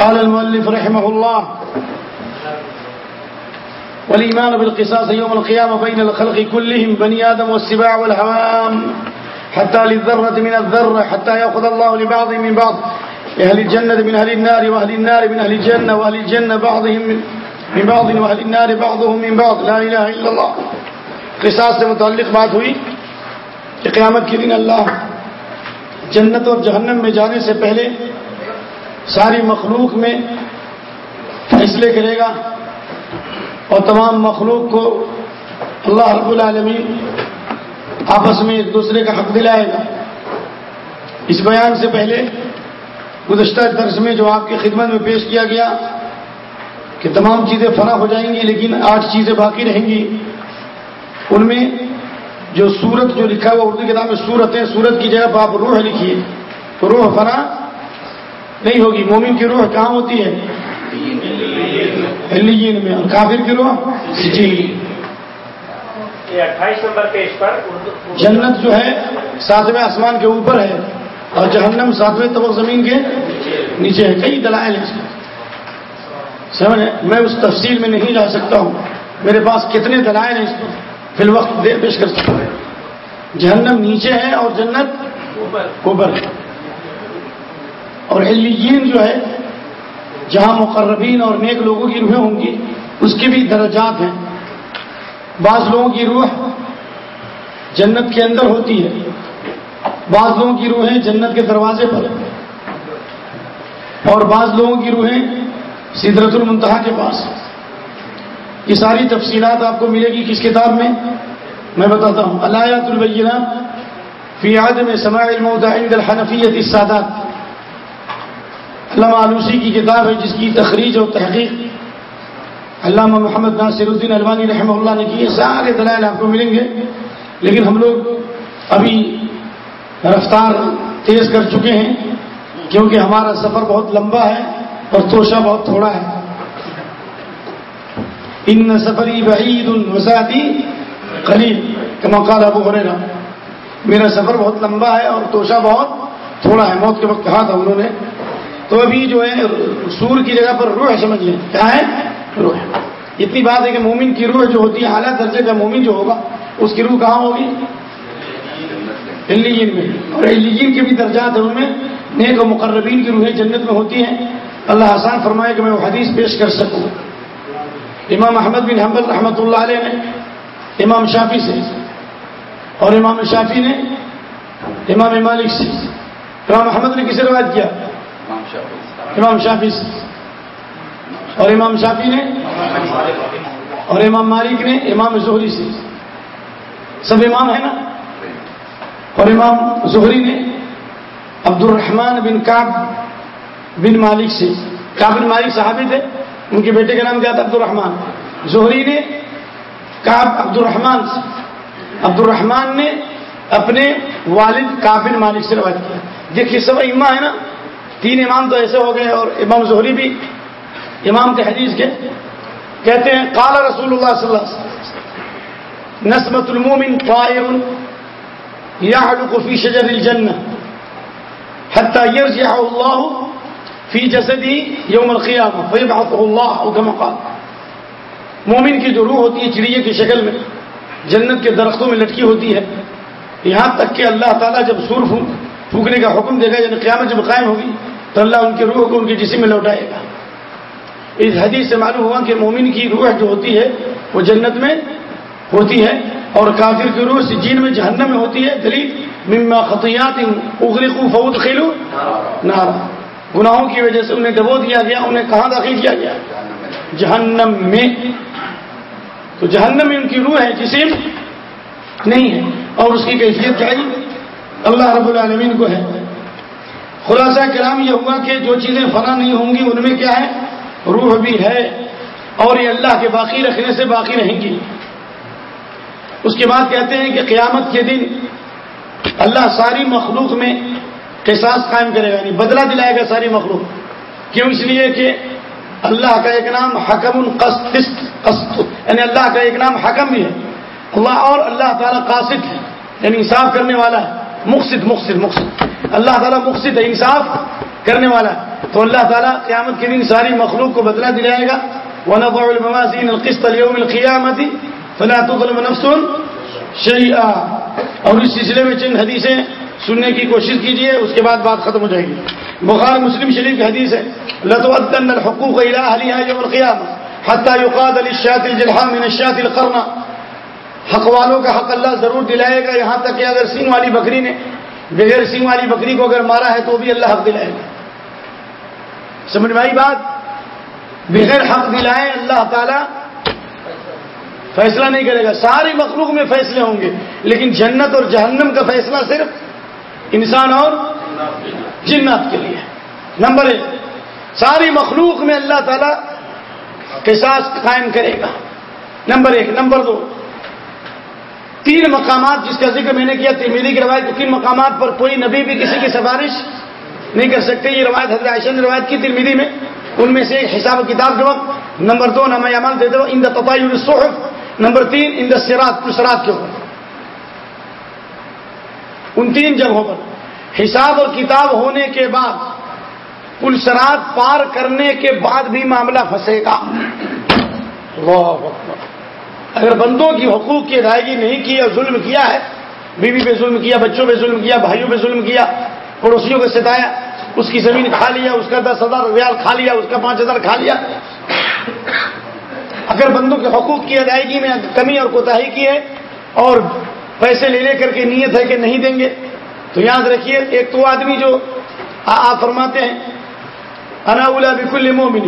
قال المؤلف رحمه الله والإيمان بالقصاص يوم القيامة بين الخلق كلهم، بني آدم والسباع والهوام، حتى للذرة من الذرة، حتى يأخذ الله لبعض من بعض أهل الجنة من أهل النار وأهل النار من أهل الجنة وأهل الجنة بعضهم من بعض وأهل النار بعضهم من بعض. لا إله إلا الله. قصاص سے متعلق بات ہوئی، کہ قیامت کے دن اللہ جنت اور جہنم میں جانے سے پہلے ساری مخلوق میں فیصلے کرے گا اور تمام مخلوق کو اللہ رب العالمین آپس میں ایک دوسرے کا حق دلائے گا۔ اس بیان سے پہلے گزشتہ درس میں جو آپ کی خدمت میں پیش کیا گیا کہ تمام چیزیں فنا ہو جائیں گی لیکن آٹھ چیزیں باقی رہیں گی، ان میں جو سورت جو لکھا ہوا اردو کتاب میں سورت ہے سورت کی جگہ پر آپ روح لکھیے۔ تو روح فنا نہیں ہوگی مومن کی روح کہاں ہوتی ہے؟ میں۔ اور کافر کی روح؟ اٹھائیس نمبر پیج پر جنت جو ہے ساتویں آسمان کے اوپر ہے اور جہنم ساتویں طبق زمین کے نیچے ہے۔ کئی دلائل ہیں سمجھ میں اس تفصیل میں نہیں جا سکتا ہوں۔ میرے پاس کتنے دلائل ہیں اس کو فی الوقت دیر پیش کر سکتا ہوں جہنم نیچے ہے اور جنت اوپر ہے۔ اور علیین جو ہے، جہاں مقربین اور نیک لوگوں کی روحیں ہوں گی، اس کے بھی درجات ہیں۔ بعض لوگوں کی روح جنت کے اندر ہوتی ہے۔ بعض لوگوں کی روحیں جنت کے دروازے پر اور بعض لوگوں کی روحیں سدرت المنتہا کے پاس یہ ساری تفصیلات آپ کو ملے گی کس کتاب میں؟ میں بتاتا ہوں. الایات البینہ فی عدم سماع الموت عند الحنفیت السادات. علامہ آلوسی کی کتاب ہے جس کی تخریج اور تحقیق علامہ محمد ناصر الدین الوانی رحمہ اللہ نے کی سارے دلائل آپ کو ملیں گے. لیکن ہم لوگ ابھی رفتار تیز کر چکے ہیں کیونکہ ہمارا سفر بہت لمبا ہے اور توشہ بہت تھوڑا ہے. ان سفری بعید الوسعتی قریب کما قال ابو ہریرا میرا سفر بہت لمبا ہے اور توشہ بہت تھوڑا ہے. موت کے وقت کہا تھا انہوں نے. تو ابھی جو ہے، سور کی جگہ پر روح سمجھ لیں. کیا ہے؟ روح اتنی بات ہے کہ مومن کی روح جو ہوتی ہے، اعلیٰ درجے کا مومن جو ہوگا، اس کی روح کہاں ہوگی؟ علیین میں. اور علیین کے بھی درجات ہیں ان میں. نیک و مقربین کی روحیں جنت میں ہوتی ہیں. اللہ آسان فرمائے کہ میں وہ حدیث پیش کر سکوں. امام احمد بن حمبل رحمۃ اللہ علیہ نے امام شافی سے اور امام شافی نے امام مالک سے امام احمد نے کسے روایت کیا؟ امام شافی سے۔ اور امام شافی نے اور امام مالک نے امام زہری سے۔ سب امام ہیں نا؟ اور امام زہری نے عبد الرحمان بن کاب بن مالک سے۔ کاب بن مالک صحابی تھے؟ ان کے بیٹے کا نام کیا تھا عبد الرحمان زہری نے کاب عبد الرحمان سے۔ عبد الرحمان نے اپنے والد کاب مالک سے روایت کیا۔ دیکھیے سب اما ہے نا، تین امام تو ایسے ہو گئے اور امام زہری بھی امام کے حدیث کے۔ کہتے ہیں، قال رسول اللہ صلی اللہ علیہ وسلم نسمت المومن طائر يعلق في شجر الجنة حتى يرجع الله في جسده يوم القيامة فيبعثه الله أو قال. مومن کی جو روح ہوتی ہے چڑیے کی شکل میں، جنت کے درختوں میں لٹکی ہوتی ہے، یہاں تک کہ اللہ تعالیٰ جب سور پھونکنے کا حکم دے گا یعنی قیامت جب قائم ہوگی، تو اللہ ان کی روح کو ان کے جسم میں لوٹائے گا۔ اس حدیث سے معلوم ہوا کہ مومن کی روح جو ہوتی ہے، وہ جنت میں ہوتی ہے اور کافر کی روح جین میں جہنم میں ہوتی ہے۔ دلیل، مما خطیات اغرقو فوت خیلو نارا۔ گناہوں کی وجہ سے انہیں ڈبو دیا گیا، انہیں کہاں داخل کیا گیا؟ جہنم میں۔ تو جہنم میں ان کی روح ہے، جسم نہیں ہے۔ اور اس کی کیفیت کیا ہے؟ اللہ رب العالمین کو ہے۔ خلاصہ کلام یہ ہوا کہ جو چیزیں فنا نہیں ہوں گی، ان میں کیا ہے؟ روح بھی ہے۔ اور یہ اللہ کے باقی رکھنے سے باقی رہیں گی۔ اس کے بعد کہتے ہیں کہ قیامت کے دن اللہ ساری مخلوق میں قصاص قائم کرے گا یعنی بدلہ دلائے گا ساری مخلوق۔ کیوں اس لیے کہ اللہ کا ایک نام حکم القسط یعنی اللہ کا ایک نام حکم بھی ہے۔ اللہ اور اللہ تعالیٰ قاصد ہے یعنی انصاف کرنے والا ہے۔ مقصد مقصد مقصد۔ اللہ تعالیٰ مقصد ہے، انصاف کرنے والا ہے۔ تو اللہ تعالیٰ قیامت کے دن ساری مخلوق کو بدلا دلائے گا۔ ونضع الموازين القسط ليوم القيامة فلا تظلم نفس شيئا۔ اور اس سلسلے میں چند حدیثیں سننے کی کوشش کیجیے اس کے بعد بات ختم ہو جائے گی۔ بخار مسلم شریف کی حدیث ہے، لتؤدن الحقوق الى اهلها يوم القيامه حتى يقاد للشاة الجلحاء حق والوں کا حق اللہ ضرور دلائے گا، یہاں تک کہ اگر سنگ والی بکری نے، بغیر سنگ والی بکری کو اگر مارا ہے تو بھی اللہ حق دلائے گا۔ سمجھ میں آئی بات؟ بغیر حق دلائے اللہ تعالی فیصلہ نہیں کرے گا۔ ساری مخلوق میں فیصلے ہوں گے، لیکن جنت اور جہنم کا فیصلہ صرف انسان اور جنات کے لیے۔ نمبر ایک، ساری مخلوق میں اللہ تعالی قصاص قائم کرے گا۔ نمبر ایک، نمبر دو، تین مقامات جس کا ذکر میں نے کیا ترمیری کی روایت، تین مقامات پر کوئی نبی بھی کسی کی سفارش نہیں کر سکتے۔ یہ روایت حضرت عائشہ نے روایت کی ترمیری میں۔ ان میں سے ایک حساب کتاب کے وقت۔ نمبر دو نام عمل دے دو ان تطائی الصحف۔ نمبر تین ان سرات پسرات کے اوپر ان تین جگہوں پر۔ حساب اور کتاب ہونے کے بعد پلسرات پار کرنے کے بعد بھی معاملہ پھنسے گا۔ اللہ اگر بندوں کی حقوق کی ادائیگی نہیں کی اور ظلم کیا ہے، بیوی پہ ظلم کیا، بچوں پہ ظلم کیا، بھائیوں پہ ظلم کیا، پڑوسیوں کو ستایا، اس کی زمین کھا لیا، اس کا دس ہزار ریال کھا لیا، اس کا پانچ ہزار کھا لیا۔ اگر بندوں کے حقوق کی ادائیگی میں کمی اور کوتاہی کی ہے اور پیسے لے لے کر کے نیت ہے کہ نہیں دیں گے؟ تو یاد رکھیے، ایک تو آدمی جو آپ فرماتے ہیں، انا اولا بکل مومن.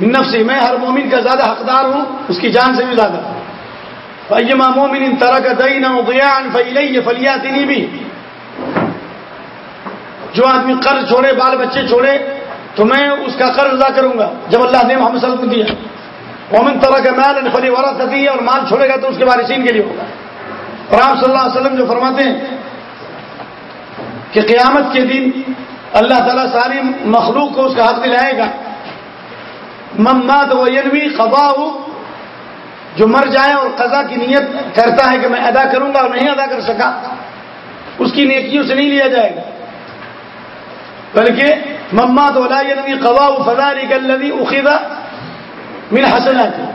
نفسی، میں ہر مومن کا زیادہ حقدار ہوں، اس کی جان سے بھی زیادہ فیما مومن طرح کا دئی نہ فیلئی فلیاتی بھی جو آدمی قرض چھوڑے، بال بچے چھوڑے، تو میں اس کا قرض ادا کروں گا، جب اللہ نے محمد صلی اللہ علیہ وسلم دیا۔ مومن طرح کا مال فلی والا دی ہے اور مال چھوڑے گا تو اس کے وارثین کے لیے ہوگا۔ اور آپ صلی اللہ علیہ وسلم جو فرماتے ہیں کہ قیامت کے دن اللہ تعالیٰ ساری مخلوق کو اس کا حق دلائے گا۔ مماد و ینوی خبا جو مر جائے اور قضا کی نیت کرتا ہے کہ میں ادا کروں گا اور نہیں ادا کر سکا، اس کی نیکیوں سے نہیں لیا جائے گا۔ بلکہ مماد ولا ینوی قوا فضاری گلوی اخیدہ من حسنات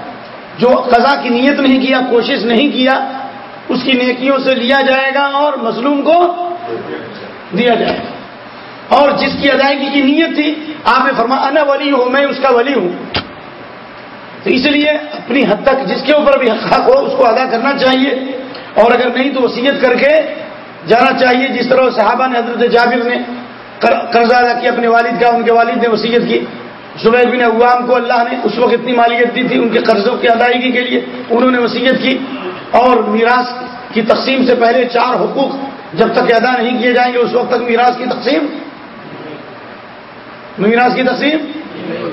جو قضا کی نیت نہیں کیا، کوشش نہیں کیا، اس کی نیکیوں سے لیا جائے گا اور مظلوم کو دیا جائے گا۔ اور جس کی ادائیگی کی نیت تھی، آپ نے فرما انا ولی ہوں، میں اس کا ولی ہوں۔ تو اس لیے اپنی حد تک جس کے اوپر بھی حق ہو، اس کو ادا کرنا چاہیے۔ اور اگر نہیں تو وسیعت کر کے جانا چاہیے۔ جس طرح صحابہ نے حضرت جابر نے قرضہ ادا کیا، اپنے والد کا، ان کے والد نے وسیعت کی۔ زبیر بن عوام کو اللہ نے اس وقت اتنی مالیت دی تھی، ان کے قرضوں کی ادائیگی کے لیے، انہوں نے وسیعت کی۔ اور میراث کی تقسیم سے پہلے چار حقوق جب تک ادا نہیں کیے جائیں گے، اس وقت تک میراث کی تقسیم؟ میراث کی تقسیم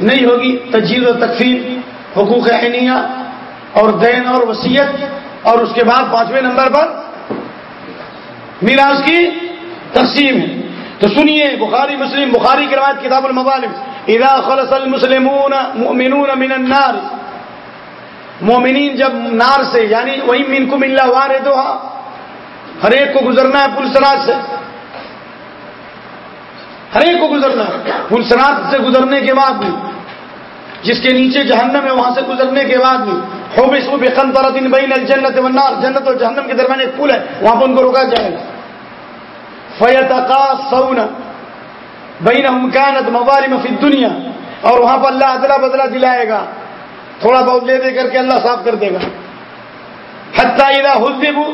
نہیں ہوگی۔ تجزیز و تقسیم حقوق عینیہ اور دین اور وسیعت اور اس کے بعد پانچویں نمبر پر میراث کی تقسیم ہے۔ تو سنیے، بخاری، مسلم، بخاری کی روایت کتاب المظالم اذا خلص المسلمون مؤمنون من النار. مومنین جب نار سے یعنی وہی من کو ملا وار ہر ایک کو گزرنا ہے پلسرات سے۔ ہر ایک کو گزرنا ہے۔ پلسرات سے گزرنے کے بعد بھی، جس کے نیچے جہنم ہے، وہاں سے گزرنے کے بعد بھی۔ ہو بھی سو بے قن دن بین الجنت والنار۔ جنت اور جہنم کے درمیان ایک پل ہے، وہاں پہ ان کو روکا جائے گا۔ فیتقا سونا بین امکانت موالم فی دنیا اور وہاں پر اللہ ادلا بدلا دلائے گا۔ تھوڑا بہت لے دے کر کے اللہ صاف کر دے گا۔ حتیٰ اذا حذبوا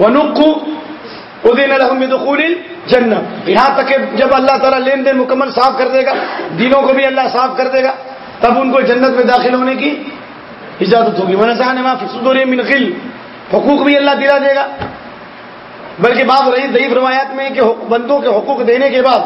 ونقوا اذن لهم جنت یہاں تک کہ جب اللہ تعالیٰ لین دین مکمل صاف کر دے گا، دینوں کو بھی اللہ صاف کر دے گا، تب ان کو جنت میں داخل ہونے کی اجازت ہوگی۔ ونسان ما من حقوق بھی اللہ دلا دے گا۔ بلکہ بات رہی ضعیف روایات میں کہ بندوں کے حقوق دینے کے بعد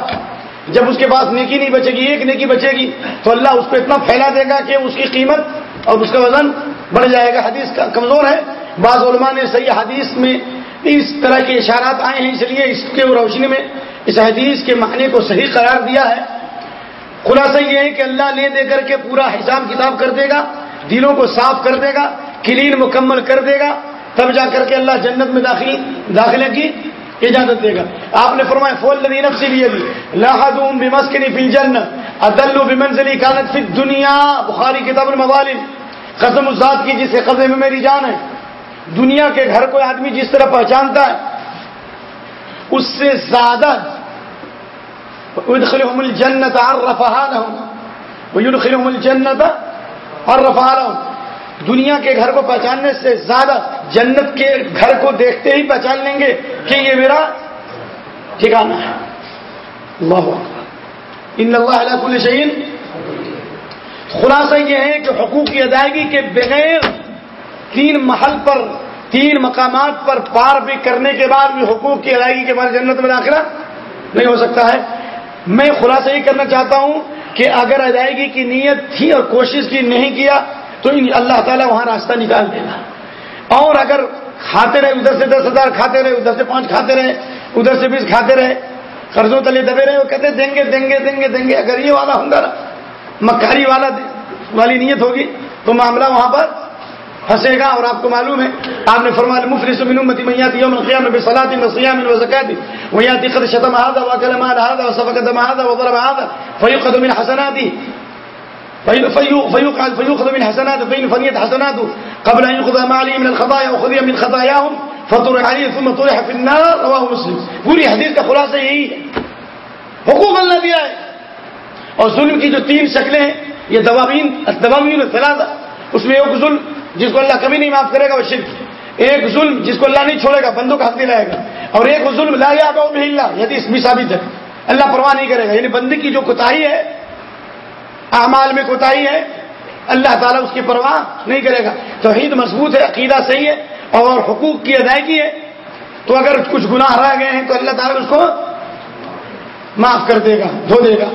جب اس کے پاس نیکی نہیں بچے گی، ایک نیکی بچے گی، تو اللہ اس کو اتنا پھیلا دے گا کہ اس کی قیمت اور اس کا وزن بڑھ جائے گا۔ حدیث کا کمزور ہے۔ بعض علماء نے صحیح حدیث میں اس طرح کے اشارات آئے ہیں، اس لیے اس کے روشنی میں اس حدیث کے معنی کو صحیح قرار دیا ہے۔ خلاصہ یہ ہے کہ اللہ لے دے کر کے پورا حساب کتاب کر دے گا، دلوں کو صاف کر دے گا، کلین مکمل کر دے گا۔ تب جا کر کے اللہ جنت میں داخل داخلے کی اجازت دے گا۔ آپ نے فرمایا فول لدی نفسی لیے بھی جی۔ لاہدوم بمسکنی فی الجنت ادلو بمنزلی کانت فی دنیا بخاری کتاب الموالد، قسم ذات کی جسے قدم میں میری جان ہے۔ دنیا کے گھر کوئی آدمی جس طرح پہچانتا ہے، اس سے زیادہ ادخلهم الجنت عرفها لهم ويدخلهم الجنت عرفها لهم دنیا کے گھر کو پہچاننے سے زیادہ جنت کے گھر کو دیکھتے ہی پہچان لیں گے کہ یہ میرا ٹھکانا ہے۔ اللہ ان اللہ علیہ کل شہین خلاصہ یہ ہے کہ حقوق کی ادائیگی کے بغیر تین محل پر، تین مقامات پر پار بھی کرنے کے بعد بھی حقوق کی ادائیگی کے بعد جنت میں داخلہ نہیں ہو سکتا ہے۔ میں خلاصہ یہ کرنا چاہتا ہوں کہ اگر ادائیگی کی نیت تھی اور کوشش کی نہیں کیا تو اللہ تعالیٰ وہاں راستہ نکال دے گا۔ اور اگر کھاتے رہے، ادھر سے دس ہزار کھاتے رہے، ادھر سے پانچ کھاتے رہے، ادھر سے بیس کھاتے رہے، قرضوں تلے دبے رہے، وہ کہتے دیں گے دیں گے دیں گے دیں گے۔ اگر یہ والا ہوں گا مکاری والا والی نیت ہوگی، تو معاملہ وہاں پر پھنسے گا اور آپ کو معلوم ہے۔ آپ نے فرمایا، مفلس من امتی میات یوم القیامہ بصلاۃ و صیام و زکات۔ و یاتی قد شتم هذا وكلم هذا وسفك دم هذا وضرب هذا فيؤخذ من حسناته فيؤخذ من حسنات فإن فنيت حسناته قبل أن يأخذ ما عليه من الخطايا وخذي من خطاياهم فطرح عليه ثم طرح في النار، رواه مسلم. پوری حدیث کا خلاصہ یہی ہے۔ حقوق اللہ دیا ہے اور ظلم کی جو تین شکلیں ہیں، یہ دواوین دواوین ثلاثہ اس میں ایک ظلم جس کو اللہ کبھی نہیں معاف کرے گا، وہ شرک ایک ظلم جس کو اللہ نہیں چھوڑے گا، بندوں کا حق دلائے گا۔ اور ایک ظلم لا یا اللہ یدی اس بھی ثابت ہے۔ اللہ پرواہ نہیں کرے گا۔ یعنی بندی کی جو کوتاہی ہے اعمال میں کوتاہی ہے، اللہ تعالیٰ اس کی پرواہ نہیں کرے گا۔ توحید مضبوط ہے، عقیدہ صحیح ہے اور حقوق کی ادائیگی ہے۔ تو اگر کچھ گناہ رہ گئے ہیں تو اللہ تعالیٰ اس کو معاف کر دے گا، دھو دے گا۔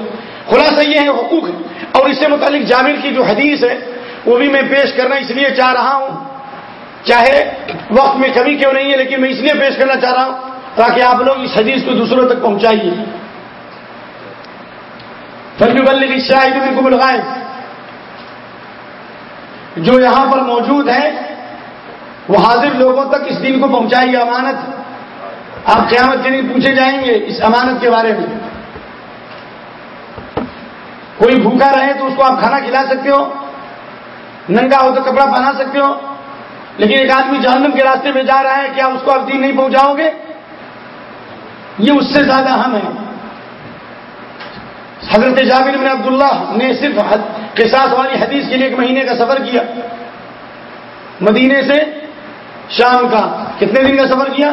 خلاصہ یہ ہے، حقوق ہے اور اس سے متعلق جامر کی جو حدیث ہے، وہ بھی میں پیش کرنا اس لیے چاہ رہا ہوں۔ چاہے وقت میں کمی کیوں نہیں ہے، لیکن میں اس لیے پیش کرنا چاہ رہا ہوں تاکہ آپ لوگ اس حدیث کو دوسروں تک پہنچائیے۔ فلبل شاہد بالکل بلغائے جو یہاں پر موجود ہے، وہ حاضر لوگوں تک اس دن کو پہنچائیے امانت۔ آپ قیامت کے دن پوچھے جائیں گے اس امانت کے بارے میں۔ کوئی بھوکا رہے تو اس کو آپ کھانا کھلا سکتے ہو، ننگا ہو تو کپڑا پہنا سکتے ہو، لیکن ایک آدمی جہنم کے راستے میں جا رہا ہے، کیا اس کو آپ دین نہیں پہنچاؤ گے؟ یہ اس سے زیادہ اہم ہے۔ حضرت جابر بن عبداللہ نے صرف قصاص والی حدیث کے لیے ایک مہینے کا سفر کیا۔ مدینے سے شام کا کتنے دن کا سفر کیا؟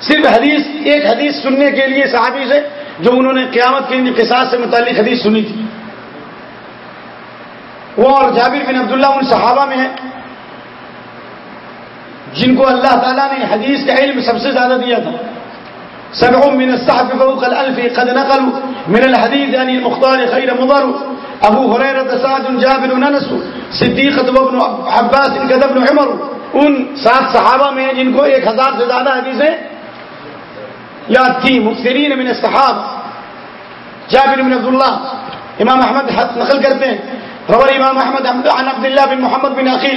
صرف حدیث، ایک حدیث سننے کے لیے صحابی سے، جو انہوں نے قیامت کے قصاص سے متعلق حدیث سنی تھی۔ وہ اور جابر بن عبداللہ ان صحابہ میں ہیں۔ جن کو اللہ تعالیٰ نے حدیث کا علم سب سے زیادہ دیا تھا۔ سبع من الصحف فوق الالف قد نقلوا من الحديث يعني المختار خير مضر. ابو هريره سعد، جابر انس صدیقہ وابن عباس، كذا ابن عمر. ان سات صحابہ میں ہیں جن کو ایک ہزار سے زیادہ حدیثیں یاد تھی مکثرین من الصحاب. جابر بن عبداللہ امام احمد نقل کرتے ہیں. روى امام احمد عن عبد الله بن محمد بن اخي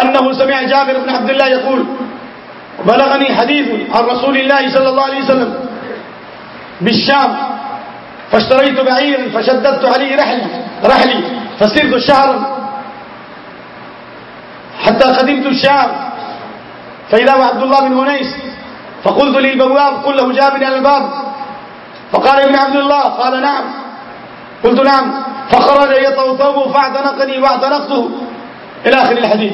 انه سمع جابر بن عبد الله يقول بلغني حديث عن رسول الله صلى الله عليه وسلم بالشام، فاشتريت بعيرا فشددت عليه رحلي رحلي فسرت شهرا حتى قدمت الشام. فإذا عبد الله بن هنيس فقلت للبواب قل له جاء من الباب. فقال ابن عبد الله، قال نعم. قلت نعم. فخرج يطوطوه فاعتنقني واعتنقته. الى آخر الحديث.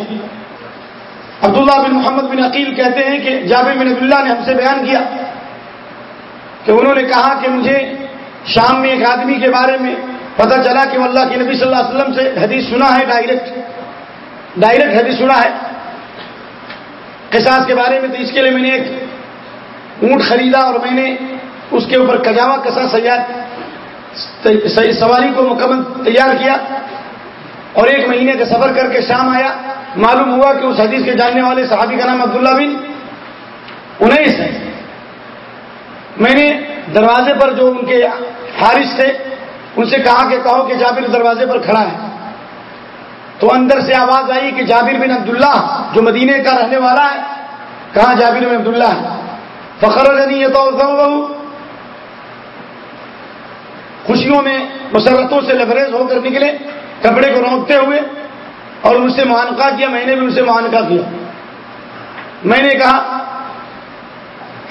عبداللہ بن محمد بن عقیل کہتے ہیں کہ جابر بن عبداللہ نے ہم سے بیان کیا کہ انہوں نے کہا کہ مجھے شام میں ایک آدمی کے بارے میں پتہ چلا کہ وہ اللہ کے نبی صلی اللہ علیہ وسلم سے حدیث سنا ہے ڈائریکٹ۔ ڈائریکٹ حدیث سنا ہے۔ قصاص کے بارے میں تو اس کے لیے میں نے ایک اونٹ خریدا اور میں نے اس کے اوپر کجاوا کسا سیاد سواری کو مکمل تیار کیا اور ایک مہینے کا سفر کر کے شام آیا۔ معلوم ہوا کہ اس حدیث کے جاننے والے صحابی کا نام عبداللہ بن انیس ہے میں نے دروازے پر جو ان کے حارث تھے، ان سے کہا کہ کہو کہ جابر دروازے پر کھڑا ہے۔ تو اندر سے آواز آئی کہ جابر بن عبداللہ، جو مدینے کا رہنے والا ہے، کہاں جابر بن عبداللہ ہے؟ فخر نہیں تو خوشیوں میں، مسرتوں سے لبریز ہو کر نکلے، کپڑے کو روکتے ہوئے اور ان سے معانقہ کیا، میں نے بھی ان سے معانقہ کیا۔ میں نے کہا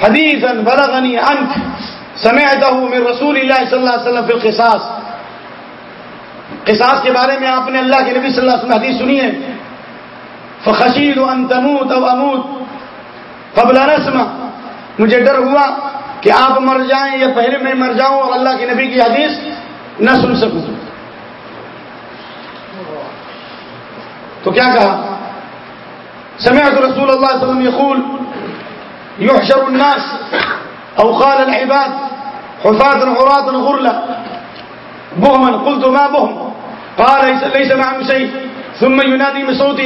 حدیث بلغنی انت سمعتہ ہوں میں رسول اللہ صلی اللہ علیہ وسلم فی القصاص۔ قصاص کے بارے میں آپ نے اللہ کے نبی صلی اللہ علیہ وسلم حدیث سنی ہے۔ فخشید ان تموت او اموت۔ قبل رسم مجھے ڈر ہوا کہ آپ مر جائیں یا پہلے میں مر جاؤں اور اللہ کے نبی کی حدیث نہ سن سکوں۔ تو کیا کہا؟ سمعت رسول اللہ صلی اللہ علیہ وسلم يقول يحشر الناس او قال العباد حفاة عراة غرلا، بهما قلت ما بهم؟ قال، ليس معهم شيء. ثم ينادي بصوت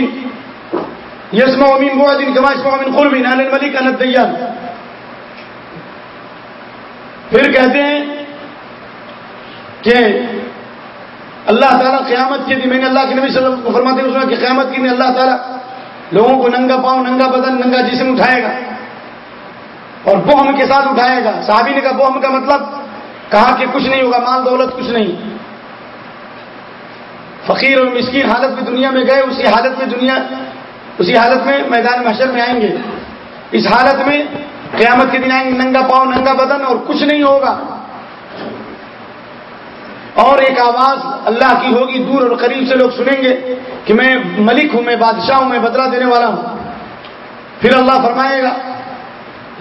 يسمع من بعد كما يسمع من قرب انا الملك انا الديان. پھر کہتے ہیں کہ اللہ تعالیٰ قیامت کے دن میں نے اللہ کے نبی صلی اللہ علیہ وسلم کو فرماتے ہیں کہ قیامت کے دن اللہ تعالیٰ لوگوں کو ننگا پاؤں، ننگا بدن، ننگا جسم اٹھائے گا۔ اور بوہم کے ساتھ اٹھائے گا۔ صحابی نے کہا بوہم کا مطلب کہا کہ کچھ نہیں ہوگا، مال، دولت کچھ نہیں۔ فقیر اور مسکین حالت میں دنیا میں گئے، اسی حالت میں دنیا، اسی حالت میں میدان محشر میں آئیں گے۔ اس حالت میں قیامت کے دن آئیں گے، ننگا پاؤں، ننگا بدن اور کچھ نہیں ہوگا۔ اور ایک آواز اللہ کی ہوگی، دور اور قریب سے لوگ سنیں گے کہ میں ملک ہوں، میں بادشاہ ہوں، میں بدلہ دینے والا ہوں۔ پھر اللہ فرمائے گا،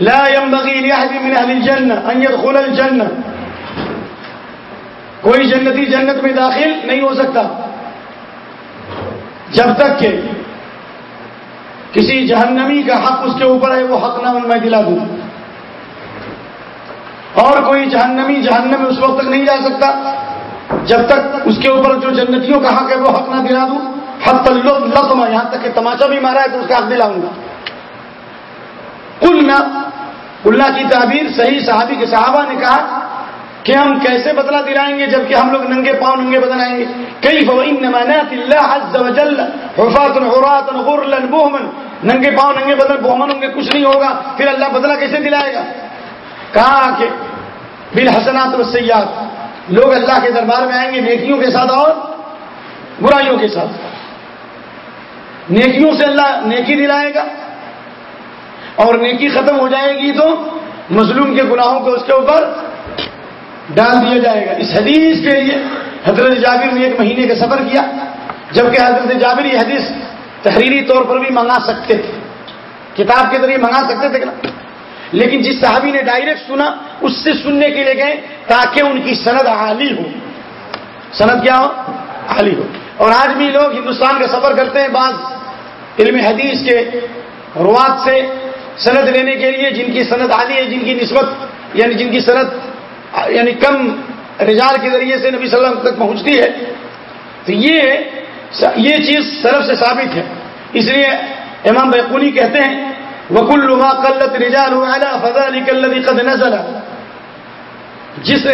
لا ينبغي لأحد من أهل الجنة أن يدخل الجنة۔ کوئی جنتی جنت میں داخل نہیں ہو سکتا۔ جب تک کہ کسی جہنمی کا حق اس کے اوپر ہے وہ حق نہ ان میں دلا دوں۔ اور کوئی جہنمی جہنم میں اس وقت تک نہیں جا سکتا۔ جب تک اس کے اوپر جو جنتیوں کا حق ہے وہ حق نہ دلا دوں حق لطم یہاں تک کہ تماچا بھی مارا ہے تو اس کا حق دلاؤں گا۔ کل نہ اللہ کی تعبیر صحیح صحابی کے صحابہ نے کہا کہ ہم کیسے بدلا دلائیں گے جبکہ ہم لوگ ننگے پاؤں ننگے بدلائیں گے۔ کئی فوائن نمانات اللہ عز وجل حفاظ غرات غرلا بوہمن ننگے پاؤں ننگے بدل بوہمن ہوں گے کچھ نہیں ہوگا، پھر اللہ بدلا کیسے دلائے گا؟ کہا کہ بالحسنات والسیئات۔ لوگ اللہ کے دربار میں آئیں گے نیکیوں کے ساتھ اور برائیوں کے ساتھ۔ نیکیوں سے اللہ نیکی دلائے گا اور نیکی ختم ہو جائے گی تو مظلوم کے گناہوں کو اس کے اوپر ڈال دیا جائے گا۔ اس حدیث کے لیے حضرت جابر نے ایک مہینے کا سفر کیا، جبکہ حضرت جابر یہ حدیث تحریری طور پر بھی منگا سکتے تھے، کتاب کے ذریعے منگا سکتے تھے لیکن جس صحابی نے ڈائریکٹ سنا، اس سے سننے کے لیے گئے تاکہ ان کی سند عالی ہو۔ سند کیا ہو؟ عالی ہو۔ اور آج بھی لوگ ہندوستان کا سفر کرتے ہیں بعض علم حدیث کے روات سے سند لینے کے لیے، جن کی سند عالی ہے، جن کی نسبت یعنی جن کی سند یعنی کم رجال کے ذریعے سے نبی صلی اللہ علیہ وسلم تک پہنچتی ہے، تو یہ یہ چیز سرف سے ثابت ہے۔ اس لیے امام بیقونی کہتے ہیں وکل ما قلت رجال فضا علی قد نزل. جس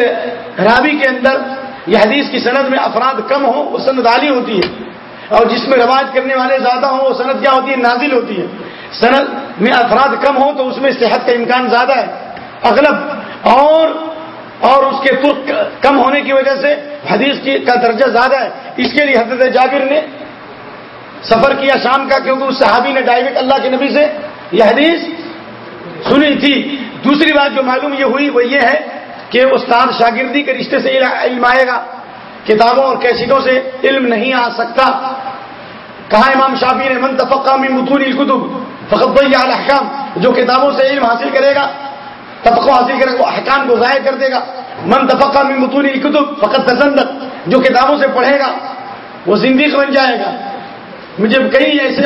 رابی کے اندر یہ حدیث کی سند میں افراد کم ہوں، وہ سند عالی ہوتی ہے۔ اور جس میں روایت کرنے والے زیادہ ہوں، وہ سند کیا ہوتی ہے؟ نازل ہوتی ہے۔ سند میں افراد کم ہوں تو اس میں صحت کا امکان زیادہ ہے۔ اغلب اور اور اس کے ترک کم ہونے کی وجہ سے حدیث کی کا درجہ زیادہ ہے۔ اس کے لیے حضرت جابر نے سفر کیا شام کا، کیونکہ اس صحابی نے ڈائریکٹ اللہ کے نبی سے یہ حدیث سنی تھی۔ دوسری بات جو معلوم یہ ہوئی وہ یہ ہے کہ استاد شاگردی کے رشتے سے علم آئے گا۔ کتابوں اور کیسٹوں سے علم نہیں آ سکتا۔ کہا امام شافی نے منتفقہ میں متون القتب فقط احکام جو کتابوں سے علم حاصل کرے گا طبقوں حاصل کرے گا احکام کو ظاہر کر دے گا۔ من تفقہ میں متون القتب فقط پسند جو کتابوں سے پڑھے گا، وہ زندگی بن جائے گا۔ مجھے کئی ایسے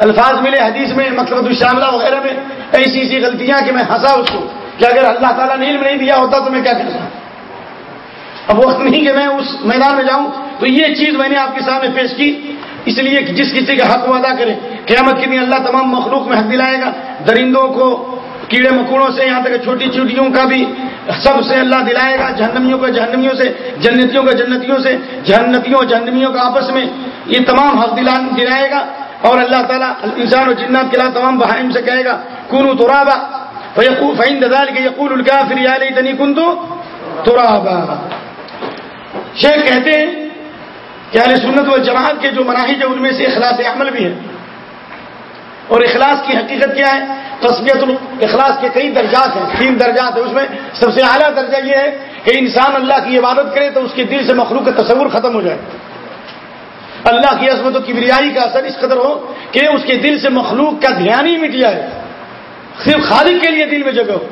الفاظ ملے حدیث میں، مقصد الشاملہ وغیرہ میں، ایسی ایسی غلطیاں کہ میں ہنسا اس کو کہ اگر اللہ تعالیٰ نے علم نہیں دیا ہوتا تو میں کیا کرتا اب وقت نہیں کہ میں اس میدان میں جاؤں تو یہ چیز میں نے آپ کے سامنے پیش کی۔ اس لیے کہ جس کسی کا حق وہ ادا کرے۔ قیامت کے دن اللہ تمام مخلوق میں حق دلائے گا۔ درندوں کو، کیڑے مکوڑوں سے، یہاں تک چھوٹی چھوٹیوں کا بھی سب سے اللہ دلائے گا۔ جہنمیوں کا جہنمیوں سے، جنتیوں کا جنتیوں سے، جہنتیوں جہنمیوں کا آپس میں یہ تمام حق دلان دلائے گا۔ اور اللہ تعالیٰ انسان و جنات کے علاوہ تمام بہائم سے کہے گا کنو ترابا. فہم ددال کے یقول الکا پھر یا تنی کن تو ترابا. شیخ کہتے ہیں کہ اہل سنت و جماعت کے جو مناہج ہے ان میں سے اخلاص عمل بھی ہے اور اخلاص کی حقیقت کیا ہے؟ تصبیت اخلاص کے کئی درجات ہیں، تین درجات ہیں۔ اس میں سب سے اعلیٰ درجہ یہ ہے کہ انسان اللہ کی عبادت کرے تو اس کے دل سے مخلوق کا تصور ختم ہو جائے۔ اللہ کی عظمت و کبریائی کا اثر اس قدر ہو کہ اس کے دل سے مخلوق کا دھیان ہی مٹ جائے۔ صرف خالق کے لیے دل میں جگہ ہو۔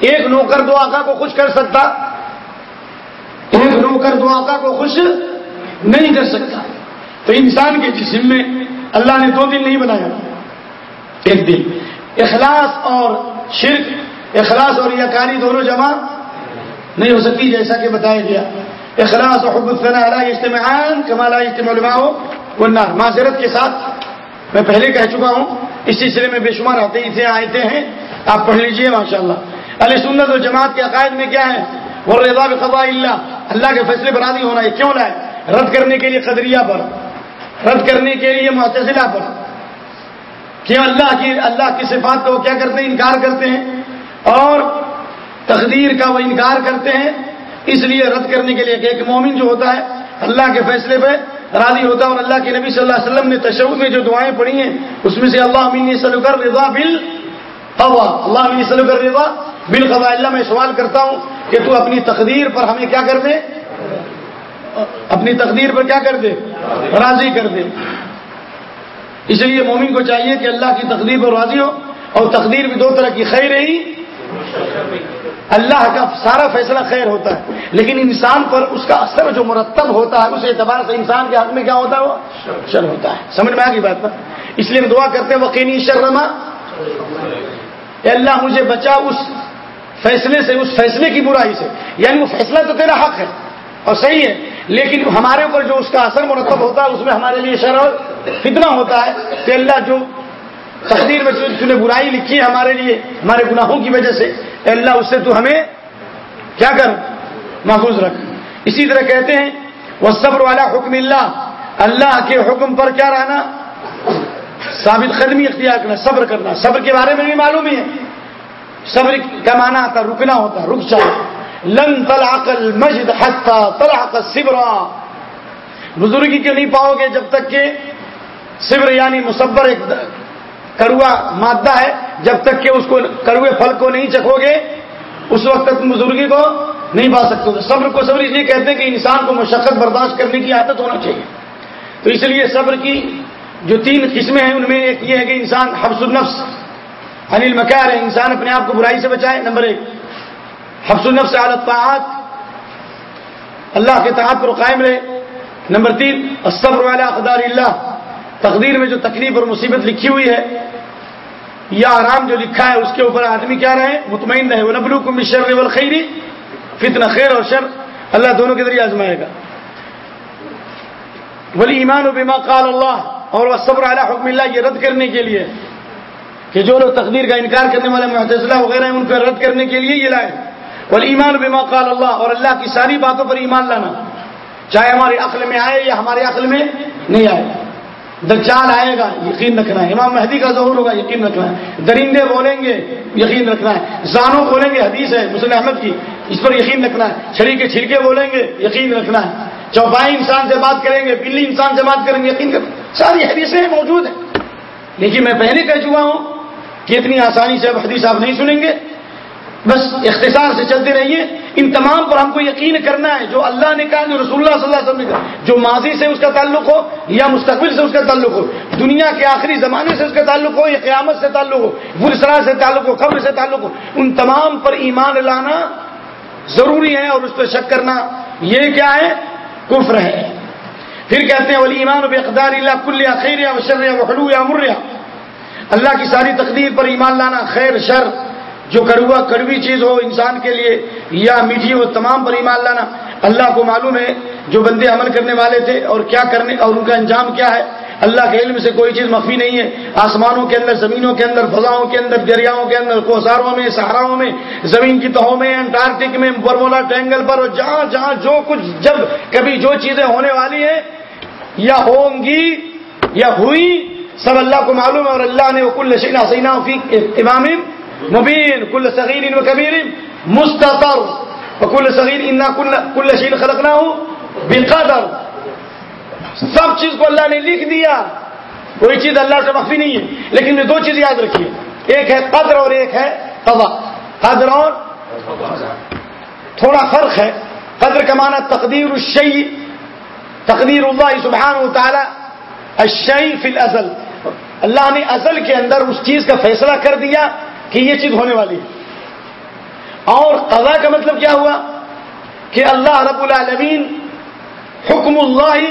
ایک نوکر دو آقا کو خوش کر سکتا، ایک نوکر دو آقا کو خوش نہیں کر سکتا۔ تو انسان کے جسم میں اللہ نے دو دن نہیں بنایا۔ ایک دن اخلاص اور شرک، اخلاص اور یکاری دونوں جمع نہیں ہو سکتی، جیسا کہ بتایا گیا۔ اخلاص اور حب علیہ اجتماعان کمالا اجتماع ہو وہ معذرت کے ساتھ میں پہلے کہہ چکا ہوں، اس سلسلے میں بے شمار آتے اسے آئے ہیں، آپ پڑھ لیجیے ماشاء اللہ علیہ سنت و جماعت کے عقائد میں کیا ہے؟ وہ رضا قضاء اللہ. اللہ کے فیصلے پر راضی ہونا ہے، کیوں لائے؟ رد کرنے کے لیے قدریہ پر، رد کرنے کے لیے معتزلہ پر. کہ اللہ کی اللہ کی صفات کا وہ کیا کرتے ہیں؟ انکار کرتے ہیں؟ اور تقدیر کا وہ انکار کرتے ہیں؟ اس لیے رد کرنے کے لیے کہ ایک مومن جو ہوتا ہے، اللہ کے فیصلے پہ راضی ہوتا ہے اور اللہ کے نبی صلی اللہ علیہ وسلم نے تشود میں جو دعائیں پڑھی ہیں، اس میں سے اللہ امین سلوکر رضا بل قوا اللہ امین سلوکر رضا بل قوا اللہ میں سوال کرتا ہوں کہ تو اپنی تقدیر پر ہمیں کیا کر دے؟ اپنی تقدیر پر کیا کر دے؟ راضی کر دے۔ اس لیے مومن کو چاہیے کہ اللہ کی تقدیر پر راضی ہو اور تقدیر بھی دو طرح کی خیر ہی۔ اللہ کا سارا فیصلہ خیر ہوتا ہے۔ لیکن انسان پر اس کا اثر جو مرتب ہوتا ہے، اس اعتبار سے انسان کے حق میں کیا ہوتا ہے؟ وہ شر ہوتا ہے۔ سمجھ میں آ گئی بات پر اس لیے ہم دعا کرتے ہیں وقینی شرما اللہ، مجھے بچا اس فیصلے سے، اس فیصلے کی برائی سے۔ یعنی وہ فیصلہ تو تیرا حق ہے اور صحیح ہے، لیکن ہمارے اوپر جو اس کا اثر مرتب ہوتا ہے، اس میں ہمارے لیے شر اور فتنہ ہوتا ہے۔ کہ اللہ جو تقدیر میں نے برائی لکھی ہے ہمارے لیے، ہمارے گناہوں کی وجہ سے اللہ، اس سے تو ہمیں کیا کر محفوظ رکھ۔ اسی طرح کہتے ہیں وہ صبر والا حکم اللہ اللہ کے حکم پر کیا رہنا؟ ثابت قدمی اختیار کرنا، صبر کرنا۔ صبر کے بارے میں بھی معلوم ہی ہے۔ صبر کا معنی آتا رکنا ہوتا رک جائے لن طلعق المجد حتى طلعق الصبر۔ بزرگی کے نہیں پاؤ گے جب تک کہ صبر یعنی مصبر ایک کڑوا مادہ ہے، جب تک کہ اس کو کڑوے پھل کو نہیں چکھو گے، اس وقت تک بزرگی کو نہیں پا سکتے۔ صبر کو صبر اس لیے کہتے ہیں کہ انسان کو مشقت برداشت کرنے کی عادت ہونا چاہیے۔ تو اس لیے صبر کی جو تین قسمیں ہیں، ان میں ایک یہ ہے کہ انسان حفظ النفس انل مکار ہے، انسان اپنے آپ کو برائی سے بچائے۔ نمبر ایک حفظ النفس عالت طاعت اللہ کے تعات پر قائم رہے۔ نمبر تین صبر والا اقدار اللہ۔ تقدیر میں جو تکلیف اور مصیبت لکھی ہوئی ہے، یا آرام جو لکھا ہے، اس کے اوپر آدمی کیا رہے؟ مطمئن رہے۔ وہ نبلو کو مشر خیری فتن خیر اور شر اللہ دونوں کے ذریعے آزمائے گا۔ ولی ایمان و بیما قال اللہ اور وہ صبر اعلیٰ حکم اللہ یہ رد کرنے کے لیے۔ کہ جو لوگ تقدیر کا انکار کرنے والے محتضلہ وغیرہ ہیں، ان کو رد کرنے کے لیے یہ لائے۔ ولی ایمان و بیما قال اللہ اور اللہ کی ساری باتوں پر ایمان لانا۔ چاہے ہمارے عقل میں آئے یا ہمارے عقل میں نہیں آئے۔ دجال آئے گا، یقین رکھنا ہے۔ امام مہدی کا ظہور ہوگا، یقین رکھنا ہے۔ درندے بولیں گے، یقین رکھنا ہے۔ زانو بولیں گے، حدیث ہے، مسلم احمد کی۔ اس پر یقین رکھنا ہے۔ چھڑی کے چھڑکے بولیں گے، یقین رکھنا ہے۔ چوپائی انسان سے بات کریں گے، بلی انسان سے بات کریں گے، یقین کرنا ساری حدیثیں موجود ہیں۔ لیکن میں پہلے کہہ چکا ہوں کہ اتنی آسانی سے اب حدیث آپ نہیں سنیں گے۔ بس اختصار سے چلتے رہیے۔ ان تمام پر ہم کو یقین کرنا ہے، جو اللہ نے کہا، جو رسول اللہ صلی اللہ علیہ وسلم نے کہا، جو ماضی سے اس کا تعلق ہو یا مستقبل سے اس کا تعلق ہو، دنیا کے آخری زمانے سے اس کا تعلق ہو یا قیامت سے تعلق ہو برسرا سے تعلق ہو، قبر سے تعلق ہو، ان تمام پر ایمان لانا ضروری ہے اور اس پہ شک کرنا یہ کیا ہے؟ کفر ہے۔ پھر کہتے ہیں ولی ایمان و اقدار اللہ کل یا خیر یا وشر یا وحلو یا مریا اللہ کی ساری تقدیر پر ایمان لانا خیر، شر۔ جو کڑوا کڑوی چیز ہو انسان کے لیے، یا میٹھی ہو، تمام پر ایمان لانا اللہ کو معلوم ہے جو بندے عمل کرنے والے تھے اور کیا کرنے، اور ان کا انجام کیا ہے۔ اللہ کے علم سے کوئی چیز مخفی نہیں ہے۔ آسمانوں کے اندر، زمینوں کے اندر، فضاؤں کے اندر، دریاؤں کے اندر کوساروں میں سہاراؤں میں، زمین کی تہوں میں، انٹارکٹک میں برمولا ٹینگل پر، اور جہاں جہاں جو کچھ جب کبھی جو چیزیں ہونے والی ہیں، یا ہوں گی یا ہوئی، سب اللہ کو معلوم ہے اور اللہ نے وہ کل شینا فی امام مبین، کل صغیر و کبیر مستطر. کل صغیر انا کل شین خلقنا ہوں بقدر. سب چیز کو اللہ نے لکھ دیا. کوئی چیز اللہ سے مخفی نہیں ہے. لیکن یہ دو چیز یاد رکھیے. ایک ہے قدر اور ایک ہے قضا قدر اور تھوڑا فرق ہے. قدر کا معنی تقدیر الشیء. تقدیر اللہ سبحانہ و تعالی الشیء فی الازل. اللہ نے ازل کے اندر اس چیز کا فیصلہ کر دیا. کہ یہ چیز ہونے والی ہے۔ اور قضا کا مطلب کیا ہوا؟ کہ اللہ رب العالمین حکم اللہ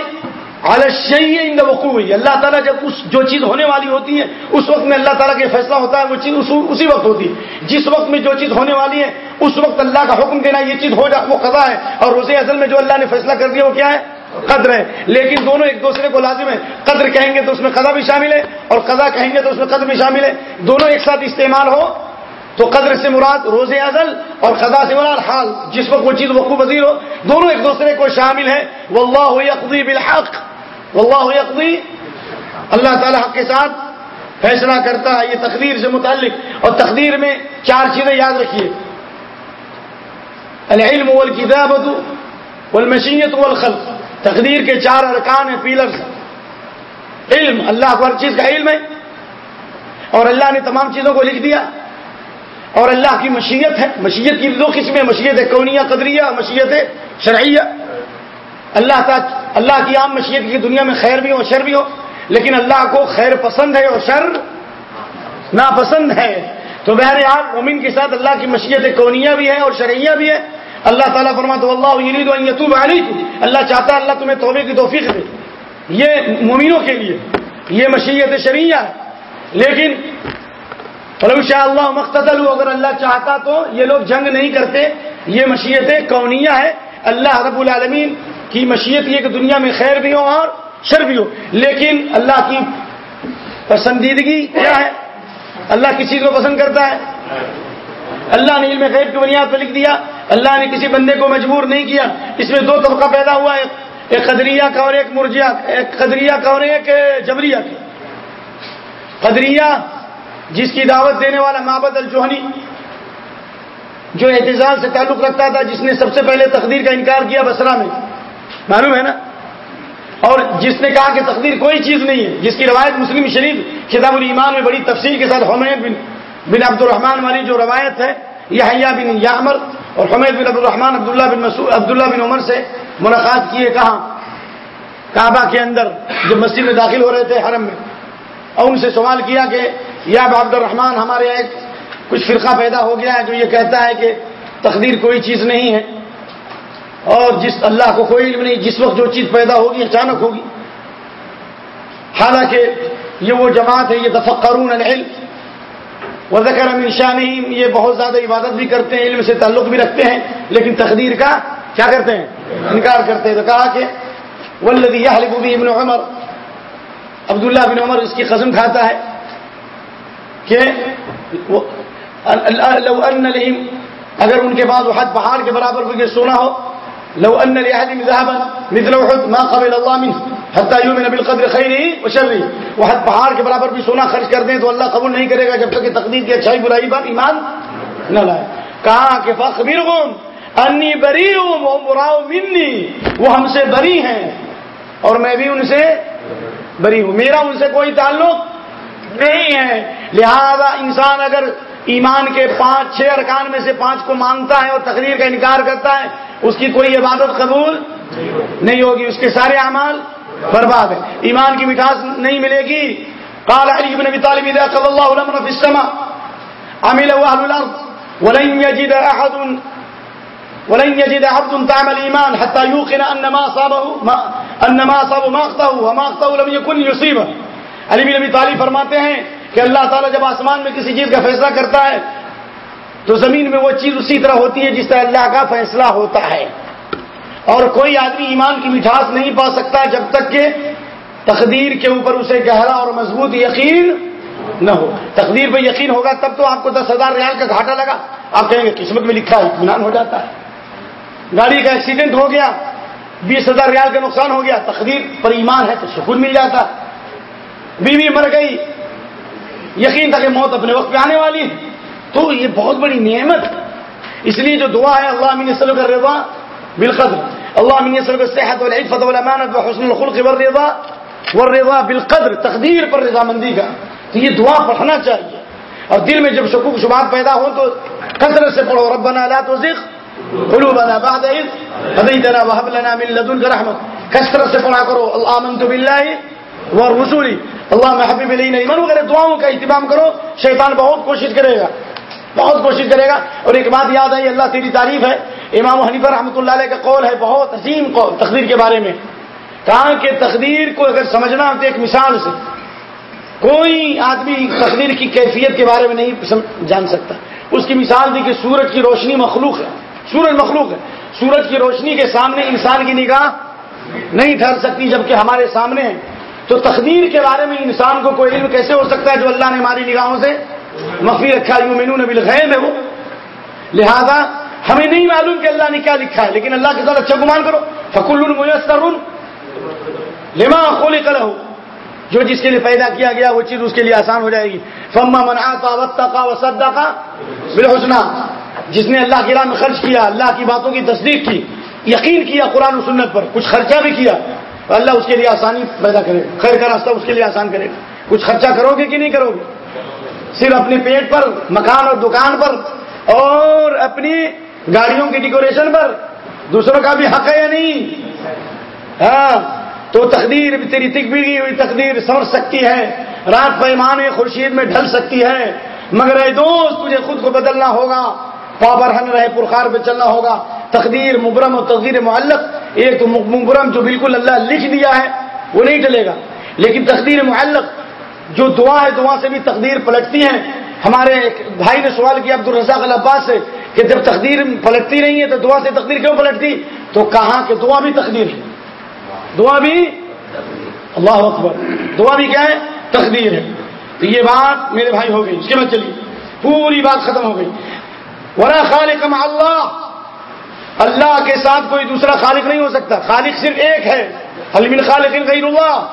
علی وقوع اللہ تعالیٰ جب اس جو چیز ہونے والی ہوتی ہے، اس وقت میں اللہ تعالیٰ کا فیصلہ ہوتا ہے، وہ چیز اسی وقت ہوتی ہے۔ جس وقت میں جو چیز ہونے والی ہے، اس وقت اللہ کا حکم دینا یہ چیز ہو جا، وہ قضا ہے۔ اور روزے ازل میں جو اللہ نے فیصلہ کر دیا، وہ کیا ہے؟ قدر ہے۔ لیکن دونوں ایک دوسرے کو لازم ہے۔ قدر کہیں گے تو اس میں قضا بھی شامل ہے اور قضا کہیں گے تو اس میں قدر بھی شامل ہے۔ دونوں ایک ساتھ استعمال ہو تو قدر سے مراد روز ازل اور قضا سے مراد حال، جس وقت وہ چیز وقوع وزیر ہو۔ دونوں ایک دوسرے کو شامل ہے واللہ یقضی بالحق۔ واللہ یقضی اللہ تعالی حق کے ساتھ۔ فیصلہ کرتا ہے یہ تقدیر سے متعلق۔ اور تقدیر میں چار چیزیں یاد رکھیے۔ العلم والکتابت والمشیت والخلق۔ تقدیر کے چار ارکان ہیں پیلرز علم، اللہ کو ہر چیز کا علم ہے۔ اور اللہ نے تمام چیزوں کو لکھ دیا۔ اور اللہ کی مشیت ہے۔ مشیت کی دو قسمیں مشیت ہے کونیا قدریہ، مشیت ہے شرعیہ۔ اللہ تعالی اللہ کی عام مشیت کی دنیا میں خیر بھی ہو، شر بھی ہو، لیکن اللہ کو خیر پسند ہے اور شر ناپسند ہے۔ تو بہرحال مومن کے ساتھ اللہ کی مشیت کونیا بھی ہے اور شرعیہ بھی ہے۔ اللہ تعالیٰ فرما تو اللہ یتوب علیکم. اللہ چاہتا ہے اللہ تمہیں توبے کی توفیق دے۔ یہ مومنوں کے لیے یہ مشیت شریعہ ہے۔ لیکن شاء اللہ مختل اگر اللہ چاہتا تو یہ لوگ جنگ نہیں کرتے۔ یہ مشیت کونیا ہے۔ اللہ رب العالمین کی مشیت یہ کہ دنیا میں خیر بھی ہو اور شر بھی ہو۔ لیکن اللہ کی پسندیدگی کیا ہے؟ اللہ کسی کو پسند کرتا ہے؟ اللہ نے علم خیر کی بنیاد پہ لکھ دیا، اللہ نے کسی بندے کو مجبور نہیں کیا۔ اس میں دو طبقہ پیدا ہوا ہے ایک قدریہ کا اور ایک مرجیا، ایک قدریہ کا اور ایک جبریہ کا قدریہ جس کی دعوت دینے والا محبت الجوہنی، جو احتجاج سے تعلق رکھتا تھا، جس نے سب سے پہلے تقدیر کا انکار کیا بسرا میں۔ معلوم ہے نا؟ اور جس نے کہا کہ تقدیر کوئی چیز نہیں ہے، جس کی روایت مسلم شریف کتاب الایمان میں بڑی تفصیل کے ساتھ حمید بن بن عبد الرحمان والی جو روایت ہے یہ حیا بن یامر اور حمید بن عبد الرحمان عبداللہ بن مسعود، عبداللہ بن عمر سے ملاقات کیے، کہاں؟ کعبہ کے اندر جو مسجد میں داخل ہو رہے تھے حرم میں۔ اور ان سے سوال کیا کہ، یا عبد الرحمان ہمارے ایک کچھ فرقہ پیدا ہو گیا ہے جو یہ کہتا ہے کہ تقدیر کوئی چیز نہیں ہے۔ اور جس اللہ کو کوئی علم نہیں، جس وقت جو چیز پیدا ہوگی، اچانک ہوگی۔ حالانکہ یہ وہ جماعت ہے، یہ دفقرون العلم۔ وذکر من شانہم، یہ بہت زیادہ عبادت بھی کرتے ہیں، علم سے تعلق بھی رکھتے ہیں، لیکن تقدیر کا کیا کرتے ہیں؟ انکار کرتے ہیں۔ تو کہا کہ ولدی یحلف بھی ابن عمر، عبداللہ بن عمر اس کی قسم کھاتا ہے کہ لو ان لہم اگر ان کے بعد وہ حد پہاڑ کے برابر کوئی سونا ہو، لو ان لأهل ذهبا مثل احد ما قبل الله منه حتى يؤمن بالقدر خيره وشره. وہ حد پہاڑ کے برابر بھی سونا خرچ کر دیں تو اللہ قبول نہیں کرے گا جب تک کہ تقدیر کی اچھائی برائی پر ایمان نہ لائے. کہا کہ فخبرهم انی بریء وهم منی. وہ ہم سے بری ہیں اور میں بھی ان سے بری ہوں. میرا ان سے کوئی تعلق نہیں ہے. لہذا انسان اگر ایمان کے پانچ، چھ ارکان میں سے پانچ کو مانتا ہے اور تقریر کا انکار کرتا ہے، اس کی کوئی عبادت قبول نہیں ہوگی. اس کے سارے اعمال برباد ہے۔ ایمان کی مٹھاس نہیں ملے گی۔ قال علی بن ابی طالب اذا قضى الله الامر في السماء، عمل اهل الارض، ولن يجد احد ولن يجد عبد طعم الايمان حتى يوقن ان ما اصابه ما ان ما اصابه ما اخطاه وما اخطاه لم يكن يصيبه علی بن ابی طالب فرماتے ہیں کہ اللہ تعالیٰ جب آسمان میں کسی چیز کا فیصلہ کرتا ہے، تو زمین میں وہ چیز اسی طرح ہوتی ہے جس طرح اللہ کا فیصلہ ہوتا ہے۔ اور کوئی آدمی ایمان کی مٹھاس نہیں پا سکتا جب تک کہ تقدیر کے اوپر اسے گہرا اور مضبوط یقین نہ ہو۔ تقدیر پہ یقین ہوگا تب تو آپ کو دس ہزار ریال کا گھاٹا لگا۔ آپ کہیں گے، قسمت میں لکھا ہے، اطمینان ہو جاتا ہے۔ گاڑی کا ایکسیڈنٹ ہو گیا، بیس ہزار ریال کا نقصان ہو گیا، تقدیر پر ایمان ہے تو سکون مل جاتا۔ بیوی مر گئی، یقین تھا کہ موت اپنے وقت پہ آنے والی تو یہ بہت بڑی نعمت۔ اس لیے جو دعا ہے، اللہ امین سلو کا رضا بالقدر. اللہ امین سلو کا صحت والعفت وحسن الخلق والرضا والرضا بالقدر تقدیر پر رضامندی کا. تو یہ دعا پڑھنا چاہیے. اور دل میں جب شکوک شبات پیدا ہو تو کثرت سے پڑھو، ربنا لا تزغ قلوبنا بعد اذ هديتنا وهب لنا من لدنك رحمت کثرت سے پڑھا کرو آمنت بالله ورسوله اللہ محبب الینا ایمان وغیرہ دعاؤں کا اہتمام کرو، شیطان بہت کوشش کرے گا. بہت کوشش کرے گا۔ اور ایک بات یاد آئی اللہ تیری تعریف ہے۔ امام حنیفہ رحمۃ اللہ علیہ کا قول ہے بہت عظیم قول، تقدیر کے بارے میں۔ کہا کہ تقدیر کو اگر سمجھنا ہو تو ایک مثال سے۔ کوئی آدمی تقدیر کی کیفیت کے بارے میں نہیں جان سکتا۔ اس کی مثال دی کہ سورج کی روشنی مخلوق ہے۔ سورج مخلوق ہے۔ سورج کی روشنی کے سامنے انسان کی نگاہ نہیں ٹھہر سکتی جبکہ ہمارے سامنے ہے۔ تو تقدیر کے بارے میں انسان کو کوئی علم کیسے ہو سکتا ہے جو اللہ نے ہماری نگاہوں سے مفی رکھا یوں مینو نبی غیر ہے وہ۔ لہذا ہمیں نہیں معلوم کہ اللہ نے کیا لکھا ہے، لیکن اللہ کے ساتھ اچھا گمان کرو۔ فکل میسر لما خول کرو جو جس کے لیے پیدا کیا گیا، وہ چیز اس کے لیے آسان ہو جائے گی۔ فما منا کا وسدا کا جس نے اللہ کی راہ میں خرچ کیا، اللہ کی باتوں کی تصدیق کی، یقین کیا قرآن و سنت پر، کچھ خرچہ بھی کیا، اللہ اس کے لیے آسانی پیدا کرے، خیر کا راستہ اس کے لیے آسان کرے۔ کچھ خرچہ کرو گے کہ نہیں کرو گے صرف اپنے پیٹ پر، مکان اور دکان پر، اور اپنی گاڑیوں کی ڈیکوریشن پر۔ دوسروں کا بھی حق ہے یا نہیں؟ ہاں تو تقدیر تیری تک بھی ہوئی تقدیر سمجھ سکتی ہے۔ رات پیمانے خورشید میں ڈھل سکتی ہے۔ مگر اے دوست، تجھے خود کو بدلنا ہوگا۔ پابرہن رہے پرخار پہ چلنا ہوگا۔ تقدیر مبرم اور تقدیر معلق، ایک تو مبرم جو بالکل اللہ لکھ دیا ہے، وہ نہیں چلے گا۔ لیکن تقدیر معلق جو دعا ہے، دعا سے بھی تقدیر پلٹتی ہے ہمارے ایک بھائی نے سوال کیا عبد الرزاق العباس سے کہ جب تقدیر پلٹتی نہیں ہے تو دعا سے تقدیر کیوں پلٹتی؟ تو کہاں کہ دعا بھی تقدیر ہے۔ دعا بھی اللہ اکبر۔ دعا بھی کیا ہے؟ تقدیر ہے۔ تو یہ بات میرے بھائی ہو گئی، اس کے بعد چلیے پوری بات ختم ہو گئی۔ ورا خالق اللہ اللہ کے ساتھ کوئی دوسرا خالق نہیں ہو سکتا۔ خالق صرف ایک ہے حلمن خالق غیر اللہ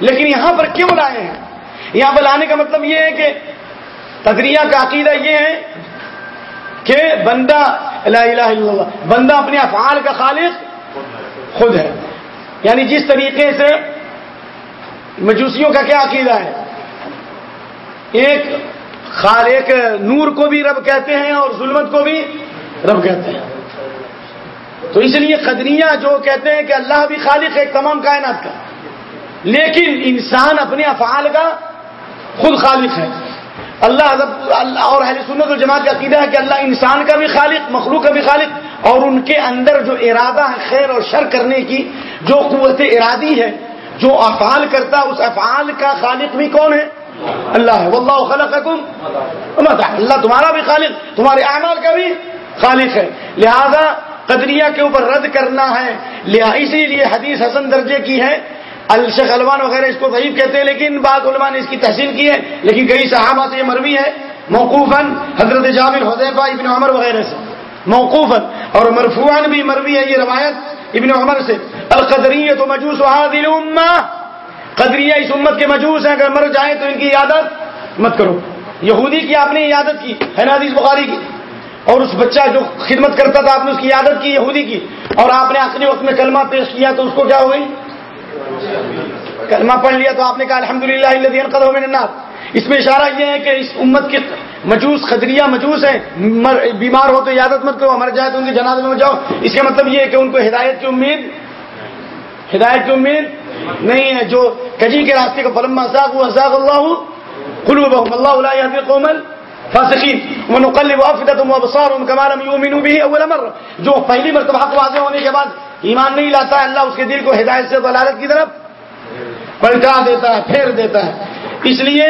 لیکن یہاں پر کیوں لائے ہیں؟ یہاں پر لانے کا مطلب یہ ہے کہ تدریہ کا عقیدہ یہ ہے کہ بندہ لا الہ الا اللہ، بندہ اپنے افعال کا خالق خود ہے۔ یعنی جس طریقے سے مجوسیوں کا کیا عقیدہ ہے؟ ایک خال ایک نور کو بھی رب کہتے ہیں اور ظلمت کو بھی رب کہتے ہیں۔ تو اس لیے قدریہ جو کہتے ہیں کہ اللہ بھی خالق ہے تمام کائنات کا۔ لیکن انسان اپنے افعال کا خود خالق ہے۔ اللہ اور اہل سنت و جماعت کا عقیدہ ہے کہ اللہ انسان کا بھی خالق، مخلوق کا بھی خالق، اور ان کے اندر جو ارادہ ہے خیر اور شر کرنے کی، جو قوت ارادی ہے، جو افعال کرتا، اس افعال کا خالق بھی کون ہے؟ اللہ ہے۔ واللہ خلقکم۔ اللہ تمہارا بھی خالق، تمہارے اعمال کا بھی خالق ہے۔ لہذا قدریہ کے اوپر رد کرنا ہے۔ اسی لیے حدیث حسن درجے کی ہے۔ الشیخ الوان وغیرہ اس کو غریب کہتے ہیں، لیکن بعض علماء نے اس کی تحصیل کی ہے، لیکن کئی صحابہ سے یہ مروی ہے، موقوفاً حضرت جابر حدیفہ ابن عمر وغیرہ سے، موقوفاً، اور مرفوعاً بھی مروی ہے یہ روایت ابن عمر سے القدریہ تو مجوس وحادل قدریہ اس امت کے مجوس ہیں، اگر مر جائیں تو ان کی عادت مت کرو۔ یہودی کی آپ نے عادت کی، ہے نا حدیث بخاری کی؟ اور اس بچہ جو خدمت کرتا تھا، آپ نے اس کی عادت کی، یہودی کی، اور آپ نے آخری وقت میں کلمہ پیش کیا تو اس کو کیا ہوئی؟ کلمہ پڑھ لیا تو آپ نے کہا الحمد للہ قدم اس میں اشارہ یہ ہے کہ اس امت کے مجوس خدریہ مجوس ہیں۔ بیمار ہو تو عادت مت کرو، مر جائے تو ان کے جنازے میں جاؤ۔ اس کا مطلب یہ ہے کہ ان کو ہدایت کی امید ہدایت کی امید نہیں ہے۔ جو کجی کے راستے کو فلم ازاق ازاق اللہ کلو اللہ علیہ قومل فاسقین ونقلب افدتهم وابصارهم كما لم يؤمنوا به اول مره جو پہلی مرتبہ حق واضح ہونے کے بعد ایمان نہیں لاتا ہے، اللہ اس کے دل کو ہدایت سے ضلالت کی طرف پلٹا دیتا ہے، پھیر دیتا ہے۔ اس لیے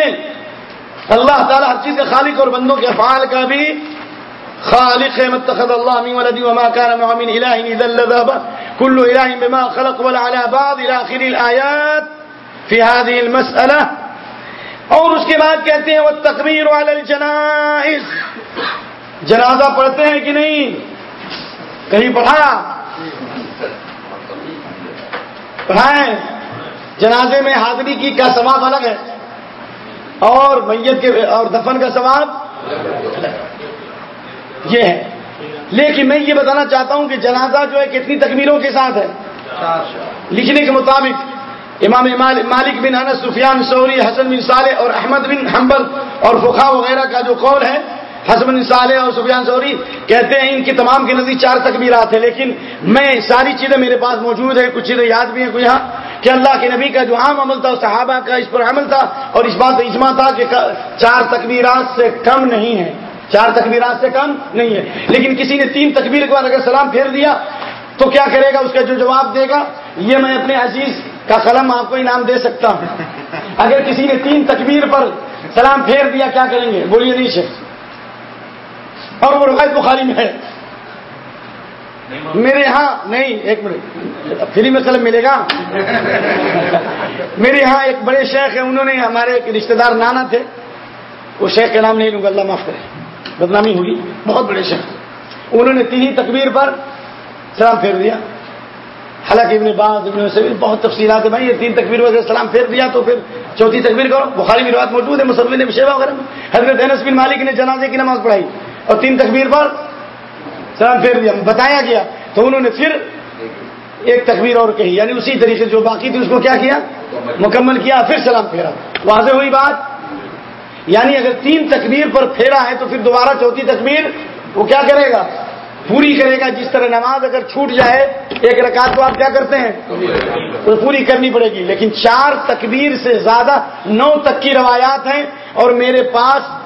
اللہ تعالی ہر چیز کے خالق اور بندوں کے افعال کا بھی خالق متخذ الله من ولد وما كان مع من اله اذا لذهب كل اله بما خلق ولا على بعض الى اخر الايات في هذه المساله اور اس کے بعد کہتے ہیں وہ تقریر والے الجنائز۔ جنازہ پڑھتے ہیں کہ نہیں؟ کہیں پڑھا؟ پڑھائیں۔ جنازے میں حاضری کی کا ثواب الگ ہے؟ اور میت کے اور دفن کا ثواب یہ ہے۔ لیکن میں یہ بتانا چاہتا ہوں کہ جنازہ جو ہے کتنی تکمیروں کے ساتھ ہے؟ لکھنے کے مطابق امام مالک بن انس سفیان سوری، حسن بن صالح اور احمد بن حنبل اور فقا وغیرہ کا جو قول ہے حسن بن صالح اور سفیان سوری کہتے ہیں ان کی تمام کے نزدیک چار تکبیرات ہیں، لیکن میں ساری چیزیں میرے پاس موجود ہیں، کچھ چیزیں یاد بھی ہیں کوئی یہاں کہ اللہ کے نبی کا جو عام عمل تھا، صحابہ کا اس پر عمل تھا، اور اس بات اجماع تھا کہ چار تکبیرات سے کم نہیں ہے چار تکبیرات سے کم نہیں ہے لیکن کسی نے تین تکبیر کے بعد اگر سلام پھیر دیا، تو کیا کرے گا؟ اس کا جو جواب دے گا، یہ میں اپنے عزیز کا قلم آپ کو انعام دے سکتا ہوں۔ اگر کسی نے تین تکبیر پر سلام پھیر دیا، کیا کریں گے؟ بولیے نہیں سے اور وہ روایت بخاری میں ہے۔ میرے یہاں نہیں ایک منٹ۔ فری میں قلم ملے گا۔ میرے یہاں ایک بڑے شیخ ہیں انہوں نے ہمارے ایک رشتے دار نانا تھے۔ وہ شیخ کا نام نہیں لوں گا اللہ معاف کرے۔ بدنامی ہوگی۔ بہت بڑے شیخ۔ انہوں نے تین ہی تکبیر پر سلام پھیر دیا۔ حالانکہ ابن باز ابن سے بہت تفصیلات ہیں بھائی۔ یہ تین تکبیر وغیرہ سلام پھیر دیا تو پھر چوتھی تکبیر کرو۔ بخاری کی روایت موجود ہے مسلم نے شیوا وغیرہ حضرت انس بن مالک نے جنازے کی نماز پڑھائی۔ اور تین تکبیر پر سلام پھیر دیا بتایا گیا۔ تو انہوں نے پھر ایک تکبیر اور کہی۔ یعنی اسی طریقے جو باقی تھی اس کو کیا کیا؟ مکمل کیا، پھر سلام پھیرا۔ واضح ہوئی بات؟ یعنی اگر تین تکبیر پر پھیرا ہے تو پھر دوبارہ چوتھی تکبیر وہ کیا کرے گا؟ پوری کرے گا۔ جس طرح نماز اگر چھوٹ جائے، ایک رکعت تو آپ کیا کرتے ہیں؟ تو پوری کرنی پڑے گی۔ لیکن چار تکبیر سے زیادہ نو تک کی روایات ہیں اور میرے پاس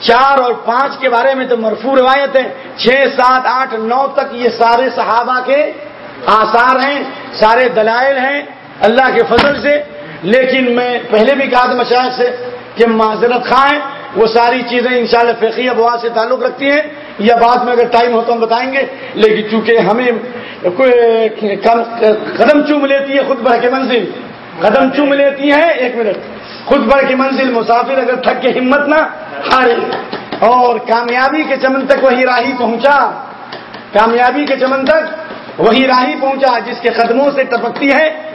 چار اور پانچ کے بارے میں تو مرفوع روایت ہے۔ چھ، سات، آٹھ، نو تک یہ سارے صحابہ کے آثار ہیں، سارے دلائل ہیں اللہ کے فضل سے۔ لیکن میں پہلے بھی کہا تھا مشاہد سے کہ معذرت خواہ وہ ساری چیزیں انشاءاللہ شاء فقیہ بوا سے تعلق رکھتی ہیں۔ یا بعد میں اگر ٹائم ہو تو ہم بتائیں گے۔ لیکن چونکہ ہمیں قدم چوم لیتی ہے خود بڑھ کے منزل، قدم چوم لیتی ہے ایک منٹ۔ خود بڑھ کی منزل مسافر اگر تھک کے ہمت نہ ہارے۔ اور کامیابی کے چمن تک وہی راہی پہنچا۔ کامیابی کے چمن تک وہی راہی پہنچا جس کے قدموں سے ٹپکتی ہے۔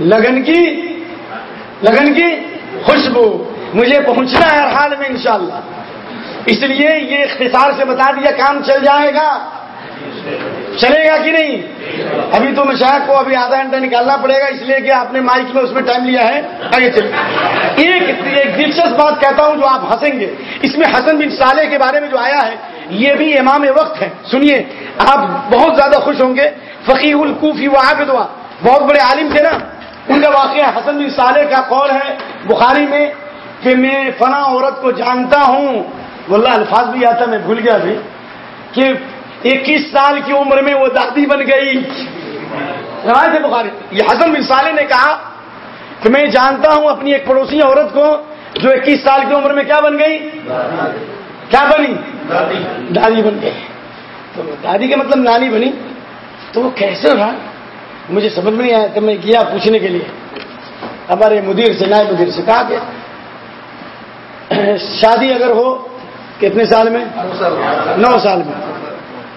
لگن کی لگن کی خوشبو مجھے پہنچنا ہے ہر حال میں انشاءاللہ۔ اس لیے یہ اختصار سے بتا دیا، کام چل جائے گا۔ چلے گا کہ نہیں؟ ابھی تو مشاہد کو ابھی آدھا گھنٹہ نکالنا پڑے گا، اس لیے کہ آپ نے مائک میں اس میں ٹائم لیا ہے۔ آگے چلے ایک ایک دلچسپ بات کہتا ہوں جو آپ ہنسیں گے۔ اس میں حسن بن صالح کے بارے میں جو آیا ہے، یہ بھی امام وقت ہے۔ سنیے، آپ بہت زیادہ خوش ہوں گے۔ فقی القوفی وہ آپ بہت بڑے عالم تھے نا۔ ان کا واقعہ حسن بن صالح کا قول ہے۔ بخاری میں کہ میں فنا عورت کو جانتا ہوں۔ واللہ، الفاظ بھی آتا میں بھول گیا بھی کہ اکیس سال کی عمر میں وہ دادی بن گئی۔ روایت بخاری۔ یہ حسن بن صالح نے کہا کہ میں جانتا ہوں اپنی ایک پڑوسی عورت کو جو اکیس سال کی عمر میں کیا بن گئی؟ کیا بنی؟ دادی بن گئی۔ تو دادی کا مطلب نانی بنی۔ تو وہ کیسے رہا مجھے سمجھ میں نہیں آیا تو میں گیا پوچھنے کے لیے۔ ہمارے مدیر سے، نائب مدیر سے کہا کہ شادی اگر ہو، کتنے سال میں؟ نو سال میں۔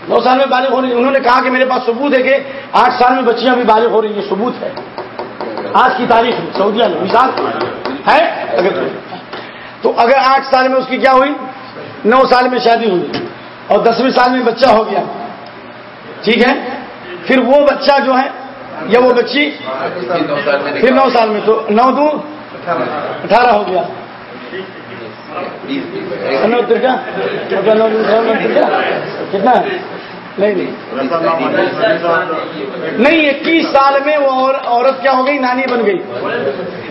نو سال میں بالغ ہو رہی انہوں نے کہا کہ میرے پاس ثبوت ہے کہ آٹھ سال میں بچیاں بھی بالغ ہو رہی ہیں ثبوت ہے۔ آج کی تاریخ میں، سعودیہ میں، مثال۔ ہے؟ اگر تو اگر آٹھ سال میں اس کی کیا ہوئی؟ نو سال میں شادی ہوئی۔ اور دسویں سال میں بچہ ہو گیا۔ ٹھیک ہے؟ پھر وہ بچہ جو ہے، یا وہ بچی؟ پھر نو سال میں۔ تو نو دو؟ اٹھارہ ہو گیا۔ کتنا نہیں نہیں۔ اکیس سال میں وہ عورت کیا ہو گئی؟ نانی بن گئی۔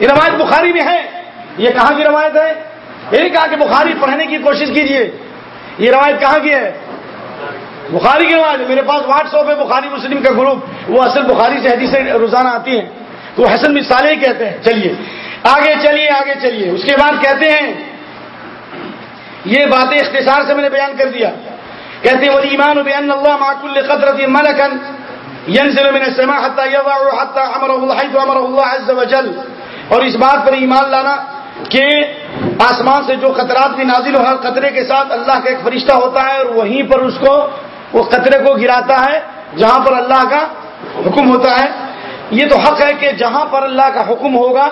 یہ روایت بخاری میں ہے۔ یہ کہاں کی روایت ہے؟ یہی کہا کہ بخاری پڑھنے کی کوشش کیجیے۔ یہ روایت کہاں کی ہے؟ بخاری کی روایت۔ میرے پاس واٹس ایپ ہے بخاری مسلم کا گروپ۔ وہ اصل بخاری سے حدیث روزانہ آتی ہیں۔ تو حسن بن صالح کہتے ہیں۔ چلیے۔ آگے چلیے آگے چلیے۔ اس کے بعد کہتے ہیں، یہ باتیں اختصار سے میں نے بیان کر دیا۔ کہتے ہیں وہ ایمان بین اللہ معقول قدرت ملکن ينزل من السماء حتى يضع حتى امره الله حيث امره الله عز وجل. اور اس بات پر ایمان لانا کہ آسمان سے جو قطرات بھی نازل ہو، ہر قطرے کے ساتھ اللہ کا ایک فرشتہ ہوتا ہے اور وہیں پر اس کو، وہ قطرے کو گراتا ہے، جہاں پر اللہ کا حکم ہوتا ہے۔ یہ تو حق ہے کہ جہاں پر اللہ کا حکم ہوگا،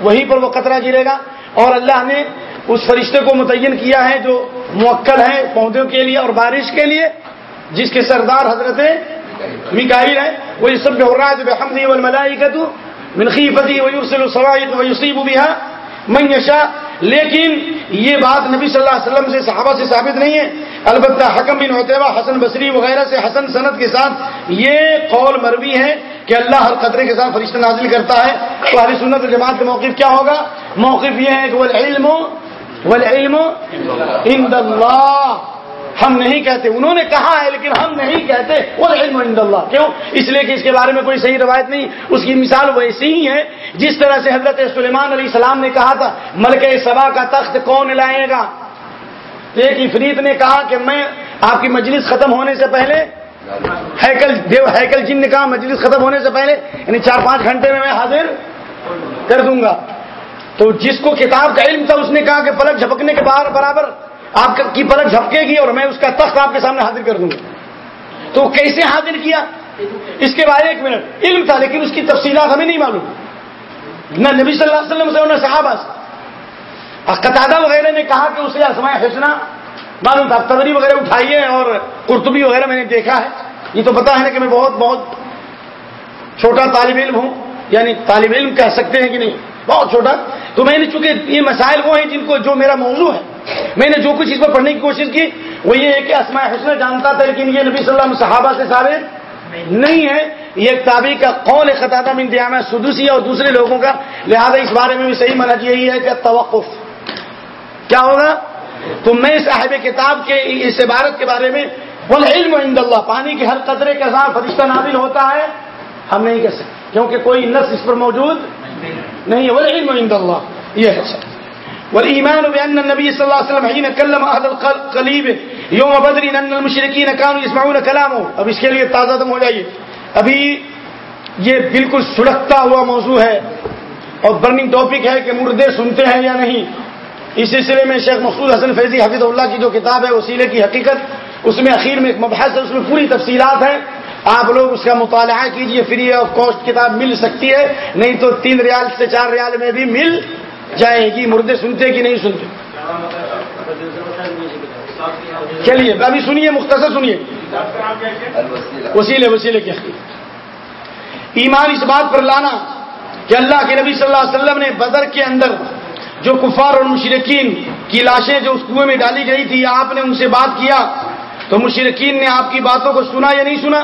وہیں پر وہ قطرہ گرے گا۔ اور اللہ نے اس فرشتے کو متعین کیا ہے جو موکل ہے پودوں کے لیے اور بارش کے لیے، جس کے سردار حضرت مکائل ہے وہ یہ سب ہو رہا ہے کا منخی فتی ویورسل الصواعد ویصیب بها من یشاء۔ لیکن یہ بات نبی صلی اللہ علیہ وسلم سے صحابہ سے ثابت نہیں ہے۔ البتہ حکم بن عتیبہ، حسن بصری وغیرہ سے حسن صنعت کے ساتھ یہ قول مروی ہے کہ اللہ ہر قطرے کے ساتھ فرشتہ نازل کرتا ہے۔ تو ہری سنت جماعت کا موقف کیا ہوگا؟ موقف یہ ہے کہ والعلم والعلم عند اللہ۔ ہم نہیں کہتے، انہوں نے کہا ہے، لیکن ہم نہیں کہتے۔ والعلم عند اللہ۔ کیوں؟ اس لیے کہ اس کے بارے میں کوئی صحیح روایت نہیں۔ اس کی مثال ویسی ہی ہے، جس طرح سے حضرت سلیمان علیہ السلام نے کہا تھا ملک سبا کا تخت کون لائے گا؟ ایک افریت نے کہا کہ میں، آپ کی مجلس ختم ہونے سے پہلے، ہیکل، دیو ہیکل جن نے کہا مجلس ختم ہونے سے پہلے یعنی چار پانچ گھنٹے میں میں حاضر کر دوں گا۔ تو جس کو کتاب کا علم تھا اس نے کہا کہ پلک جھپکنے کے بعد برابر آپ کی پلک جھپکے گی اور میں اس کا تخت آپ کے سامنے حاضر کر دوں گا۔ تو کیسے حاضر کیا؟ اس کے بعد ایک منٹ۔ علم تھا لیکن اس کی تفصیلات ہمیں نہیں معلوم۔ نہ نبی صلی اللہ علیہ وسلم سے نہ صحابہ سے۔ قطادہ وغیرہ نے کہا کہ اسے اسماء حسنہ۔ معلوم تھا، تبری وغیرہ اٹھائیے اور قرطبی وغیرہ میں نے دیکھا ہے۔ یہ تو پتا ہے نا کہ میں بہت بہت چھوٹا طالب علم ہوں۔ یعنی طالب علم کہہ سکتے ہیں کہ نہیں۔ بہت چھوٹا۔ تو میں نے چونکہ یہ مسائل وہ ہیں جن کو جو میرا موضوع ہے، میں نے جو کچھ اس پر پڑھنے کی کوشش کی، وہ یہ ہے کہ اسماء حسن جانتا تھا، لیکن یہ نبی صلی اللہ علیہ صحابہ سے ثابت نہیں ہے۔ یہ ایک تابی کا قول خطاطہ من دیامہ سدوسی اور دوسرے لوگوں کا۔ لہذا اس بارے میں بھی صحیح منج یہی ہے کہ توقف۔ کیا ہوگا؟ تو میں صاحب کتاب کے، اس عبارت کے بارے میں بول علم عند اللہ، پانی کے ہر قطرے کے ساتھ فرشتہ نازل ہوتا ہے۔ ہم نہیں کہہ سکتے، کیونکہ کوئی نس اس پر موجود نہیں ہے. علم عند اللہ. یہ ہے والإيمان بأن النبي صلى الله عليه وسلم حين كلم أهل القليب يوم بدر أن المشركين كانوا يسمعون كلامه اب اس کے لیے تازہ دم ہو جائیے. ابھی یہ بالکل سڑکتا ہوا موضوع ہے اور برننگ ٹاپک ہے کہ مردے سنتے ہیں یا نہیں. اس سلسلے میں شیخ مسعود حسن فیضی حفیظ اللہ کی جو کتاب ہے، وسیلے کی حقیقت، اس میں اخیر میں ایک مبحث ہے، اس میں پوری تفصیلات ہیں. آپ لوگ اس کا مطالعہ کیجیے فری آف کاسٹ کتاب مل سکتی ہے، نہیں تو تین ریال سے چار ریال میں بھی مل جائے گی۔ مردے سنتے کہ نہیں سنتے؟ چلیے، ابھی سنیے، مختصر سنیے۔ وسیلے وسیلے کی حقیقت ایمان اس بات پر لانا کہ اللہ کے نبی صلی اللہ علیہ وسلم نے بدر کے اندر جو کفار اور مشرقین کی لاشیں جو اس کنویں میں ڈالی گئی تھی، آپ نے ان سے بات کیا تو مشرقین نے آپ کی باتوں کو سنا یا نہیں سنا؟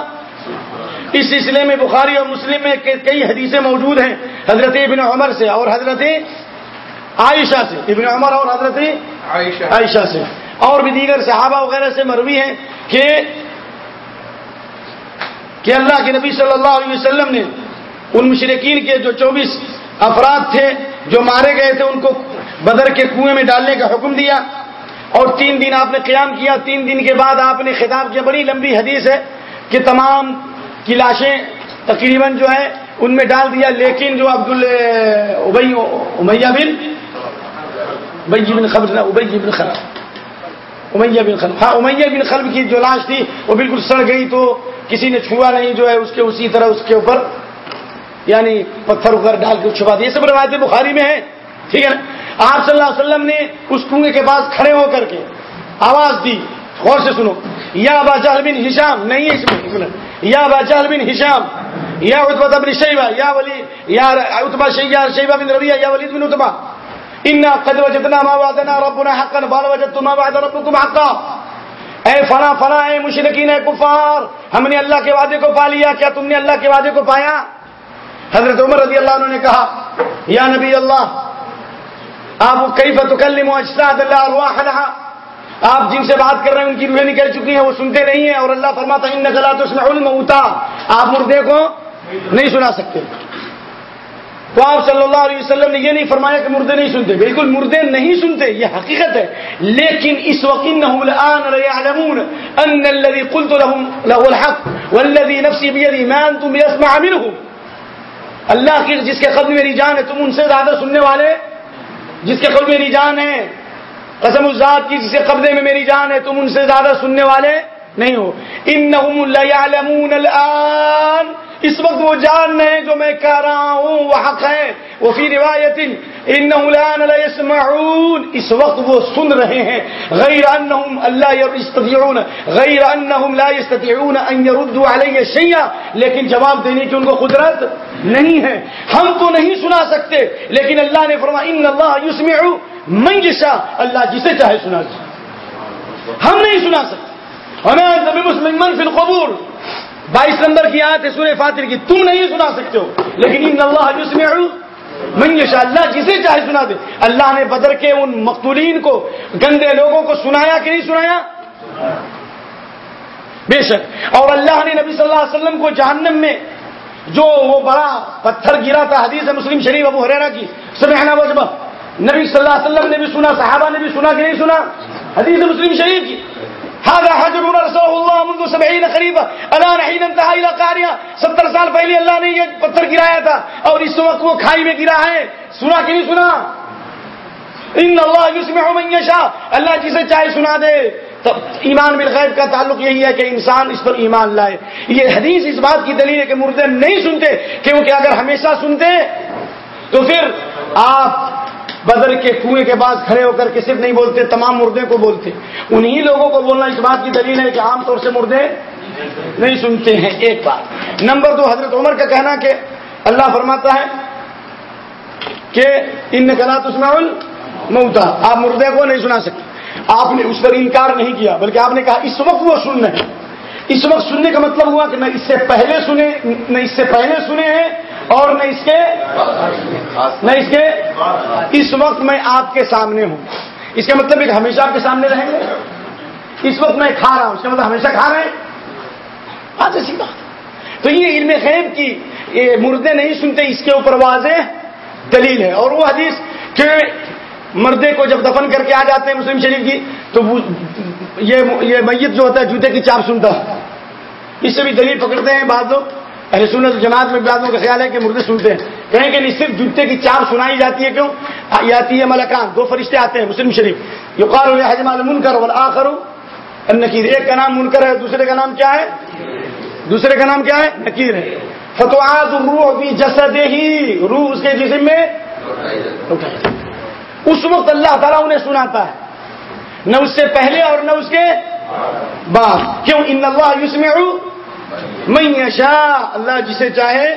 اس سلسلے میں بخاری اور مسلم میں کئی حدیثیں موجود ہیں حضرت ابن عمر سے اور حضرت عائشہ سے۔ ابن عمر اور حضرت عائشہ۔ سے۔ اور بھی دیگر صحابہ وغیرہ سے مروی ہیں کہ کہ اللہ کے نبی صلی اللہ علیہ وسلم نے ان مشرقین کے جو چوبیس افراد تھے جو مارے گئے تھے ان کو بدر کے کنویں میں ڈالنے کا حکم دیا۔ اور تین دن آپ نے قیام کیا۔ تین دن کے بعد آپ نے خطاب کیا۔ بڑی لمبی حدیث ہے کہ تمام کی لاشیں تقریباً جو ہے ان میں ڈال دیا، لیکن جو عبد ابئی امیہ بن ابئی بن خبر ابئی بن خلف، امیہ بن خلف۔ ہاں امیہ بن خلف کی جو لاش تھی وہ بالکل سڑ گئی تو کسی نے چھوا نہیں، جو ہے اس کے اسی طرح اس کے اوپر یعنی پتھر اگر ڈال کے چھپا دیا یہ سب روایتیں بخاری میں ہیں، ٹھیک ہے نا؟ آپ صلی اللہ علیہ وسلم نے اس کنویں کے پاس کھڑے ہو کر کے آواز دی، غور سے سنو۔ یا با جہل بن ہشام، نہیں ہے اس میں یا با جہل بن ہشام یا اتبا بن شیبہ، یا ولی، یا اتبا شیبہ شیبہ بن ربیہ یا ولید بن اتبا انا قد وجدنا ما وعدنا ربنا حقا بال وجدتم ما وعد ربكم حقا۔ اے فنا فنا اے مشرکین، اے کفار، ہم نے اللہ کے وعدے کو پا لیا، کیا تم نے اللہ کے وعدے کو پایا؟ حضرت عمر رضی اللہ عنہ نے کہا، یا نبی اللہ، آپ کئی فتکلم اجساد اللہ ارواح لها آپ جن سے بات کر رہے ہیں، ان کی روحیں نکل چکی ہیں، وہ سنتے نہیں ہیں اور اللہ فرماتا ان نقلا تسمع الموتا آپ مردے کو نہیں سنا سکتے۔ تو آپ صلی اللہ علیہ وسلم نے یہ نہیں فرمایا کہ مردے نہیں سنتے۔ بالکل مردے نہیں سنتے، یہ حقیقت ہے۔ لیکن اس وقت انهم قلت لهم له الحق والذي نفسي بيدي ما انتم يسمع منهم اللہ کی جس کے قلب میری جان ہے، تم ان سے زیادہ سننے والے، جس کے قلب میری جان ہے۔ قسم الزاد کی جسے قبضے میں میری جان ہے، تم ان سے زیادہ سننے والے نہیں ہو۔ ان الان اس وقت وہ جان رہے ہیں جو میں کہہ رہا ہوں، وہ حق ہے۔ وہ فی روایت ان يسمعون اس وقت وہ سن رہے ہیں۔ غیر انہم اللہ يستطيعون غیر انہم لا يستطيعون ان يردوا علی شيئا۔ لیکن جواب دینے کی ان کو قدرت نہیں ہے۔ ہم تو نہیں سنا سکتے، لیکن اللہ نے فرمایا ان اللہ يسمع من يشاء۔ اللہ جسے چاہے سنا سکتے ہم نہیں سنا سکتے۔ مسلم فی القبور بائیس نمبر کی آیت ہے سورہ فاتر کی۔ تم نہیں سنا سکتے ہو۔ لیکن ان اللہ یسمع من یشاء، اللہ جسے چاہے سنا دے۔ اللہ نے بدر کے ان مقتولین کو، گندے لوگوں کو سنایا کہ نہیں سنایا؟ بے شک۔ اور اللہ نے نبی صلی اللہ علیہ وسلم کو جہنم میں جو وہ بڑا پتھر گرا تھا، حدیث مسلم شریف ابو حریرا کی۔ سمعنا وجبہ۔ نبی صلی اللہ علیہ وسلم نے بھی سنا، صحابہ نے بھی سنا کہ نہیں سنا؟ حدیث مسلم شریف کی۔ هذا حجر رسول الله منذ 70 قریبا الان حين انتهى الى قاریا 70 سال پہلے اللہ نے یہ پتھر گرایا تھا، اور اس وقت وہ کھائی میں گرا ہے۔ سنا کہ نہیں سنا؟ ان اللہ یسمع من یشاء اللہ جسے چاہے سنا دے۔ تو ایمان بالغیب کا تعلق یہی ہے کہ انسان اس پر ایمان لائے۔ یہ حدیث اس بات کی دلیل ہے کہ مردے نہیں سنتے کیونکہ اگر ہمیشہ سنتے، تو پھر آپ بدر کے کنویں کے بعد کھڑے ہو کر کے صرف نہیں بولتے، تمام مردے کو بولتے۔ انہی لوگوں کو بولنا اس بات کی دلیل ہے کہ عام طور سے مردے نہیں سنتے ہیں، ایک بات۔ نمبر دو، حضرت عمر کا کہنا کہ اللہ فرماتا ہے کہ ان کلا تسماول موتا آپ مردے کو نہیں سنا سکتے۔ آپ نے اس پر انکار نہیں کیا، بلکہ آپ نے کہا اس وقت وہ سن رہے ہیں اس وقت سننے کا مطلب ہوا کہ نہ اس سے پہلے سنے، نہ اس سے پہلے سنے ہیں اور نہ اس کے، نہ اس کے، اس وقت میں آپ کے سامنے ہوں۔ اس کا مطلب ایک ہمیشہ آپ کے سامنے رہیں گے۔ اس وقت میں کھا رہا ہوں۔ اس کا مطلب ہمیشہ کھا رہے ہیں۔ بات ایسی بات۔ تو یہ علم خیب کی، یہ مردے نہیں سنتے، اس کے اوپر واضح دلیل ہے۔ اور وہ حدیث کہ مردے کو جب دفن کر کے آ جاتے ہیں مسلم شریف کی، تو یہ میت جو ہوتا ہے، جوتے کی چاپ سنتا ہے۔ اس سے بھی دلیل پکڑتے ہیں بعض لوگ۔ اہل سنت جماعت میں بعضوں کا خیال ہے کہ مردے سنتے ہیں۔ کہیں کہ نہیں، صرف جوتے کی چاپ سنائی جاتی ہے کیوں؟ یہ آتی ہے ملکان دو فرشتے آتے ہیں مسلم شریف۔ یہ قال حجمال والآخر۔ النکیر ایک کا نام منکر ہے، دوسرے کا نام کیا ہے؟ دوسرے کا نام کیا ہے؟ نکیر ہے۔ فتوات روح بھی جسد ہی روح اس کے جسم میں اس وقت اللہ تعالیٰ انہیں سناتا ہے۔ نہ اس سے پہلے اور نہ اس کے بعد کیوں؟ ان اللہ یسمع میں یشا اللہ جسے چاہے،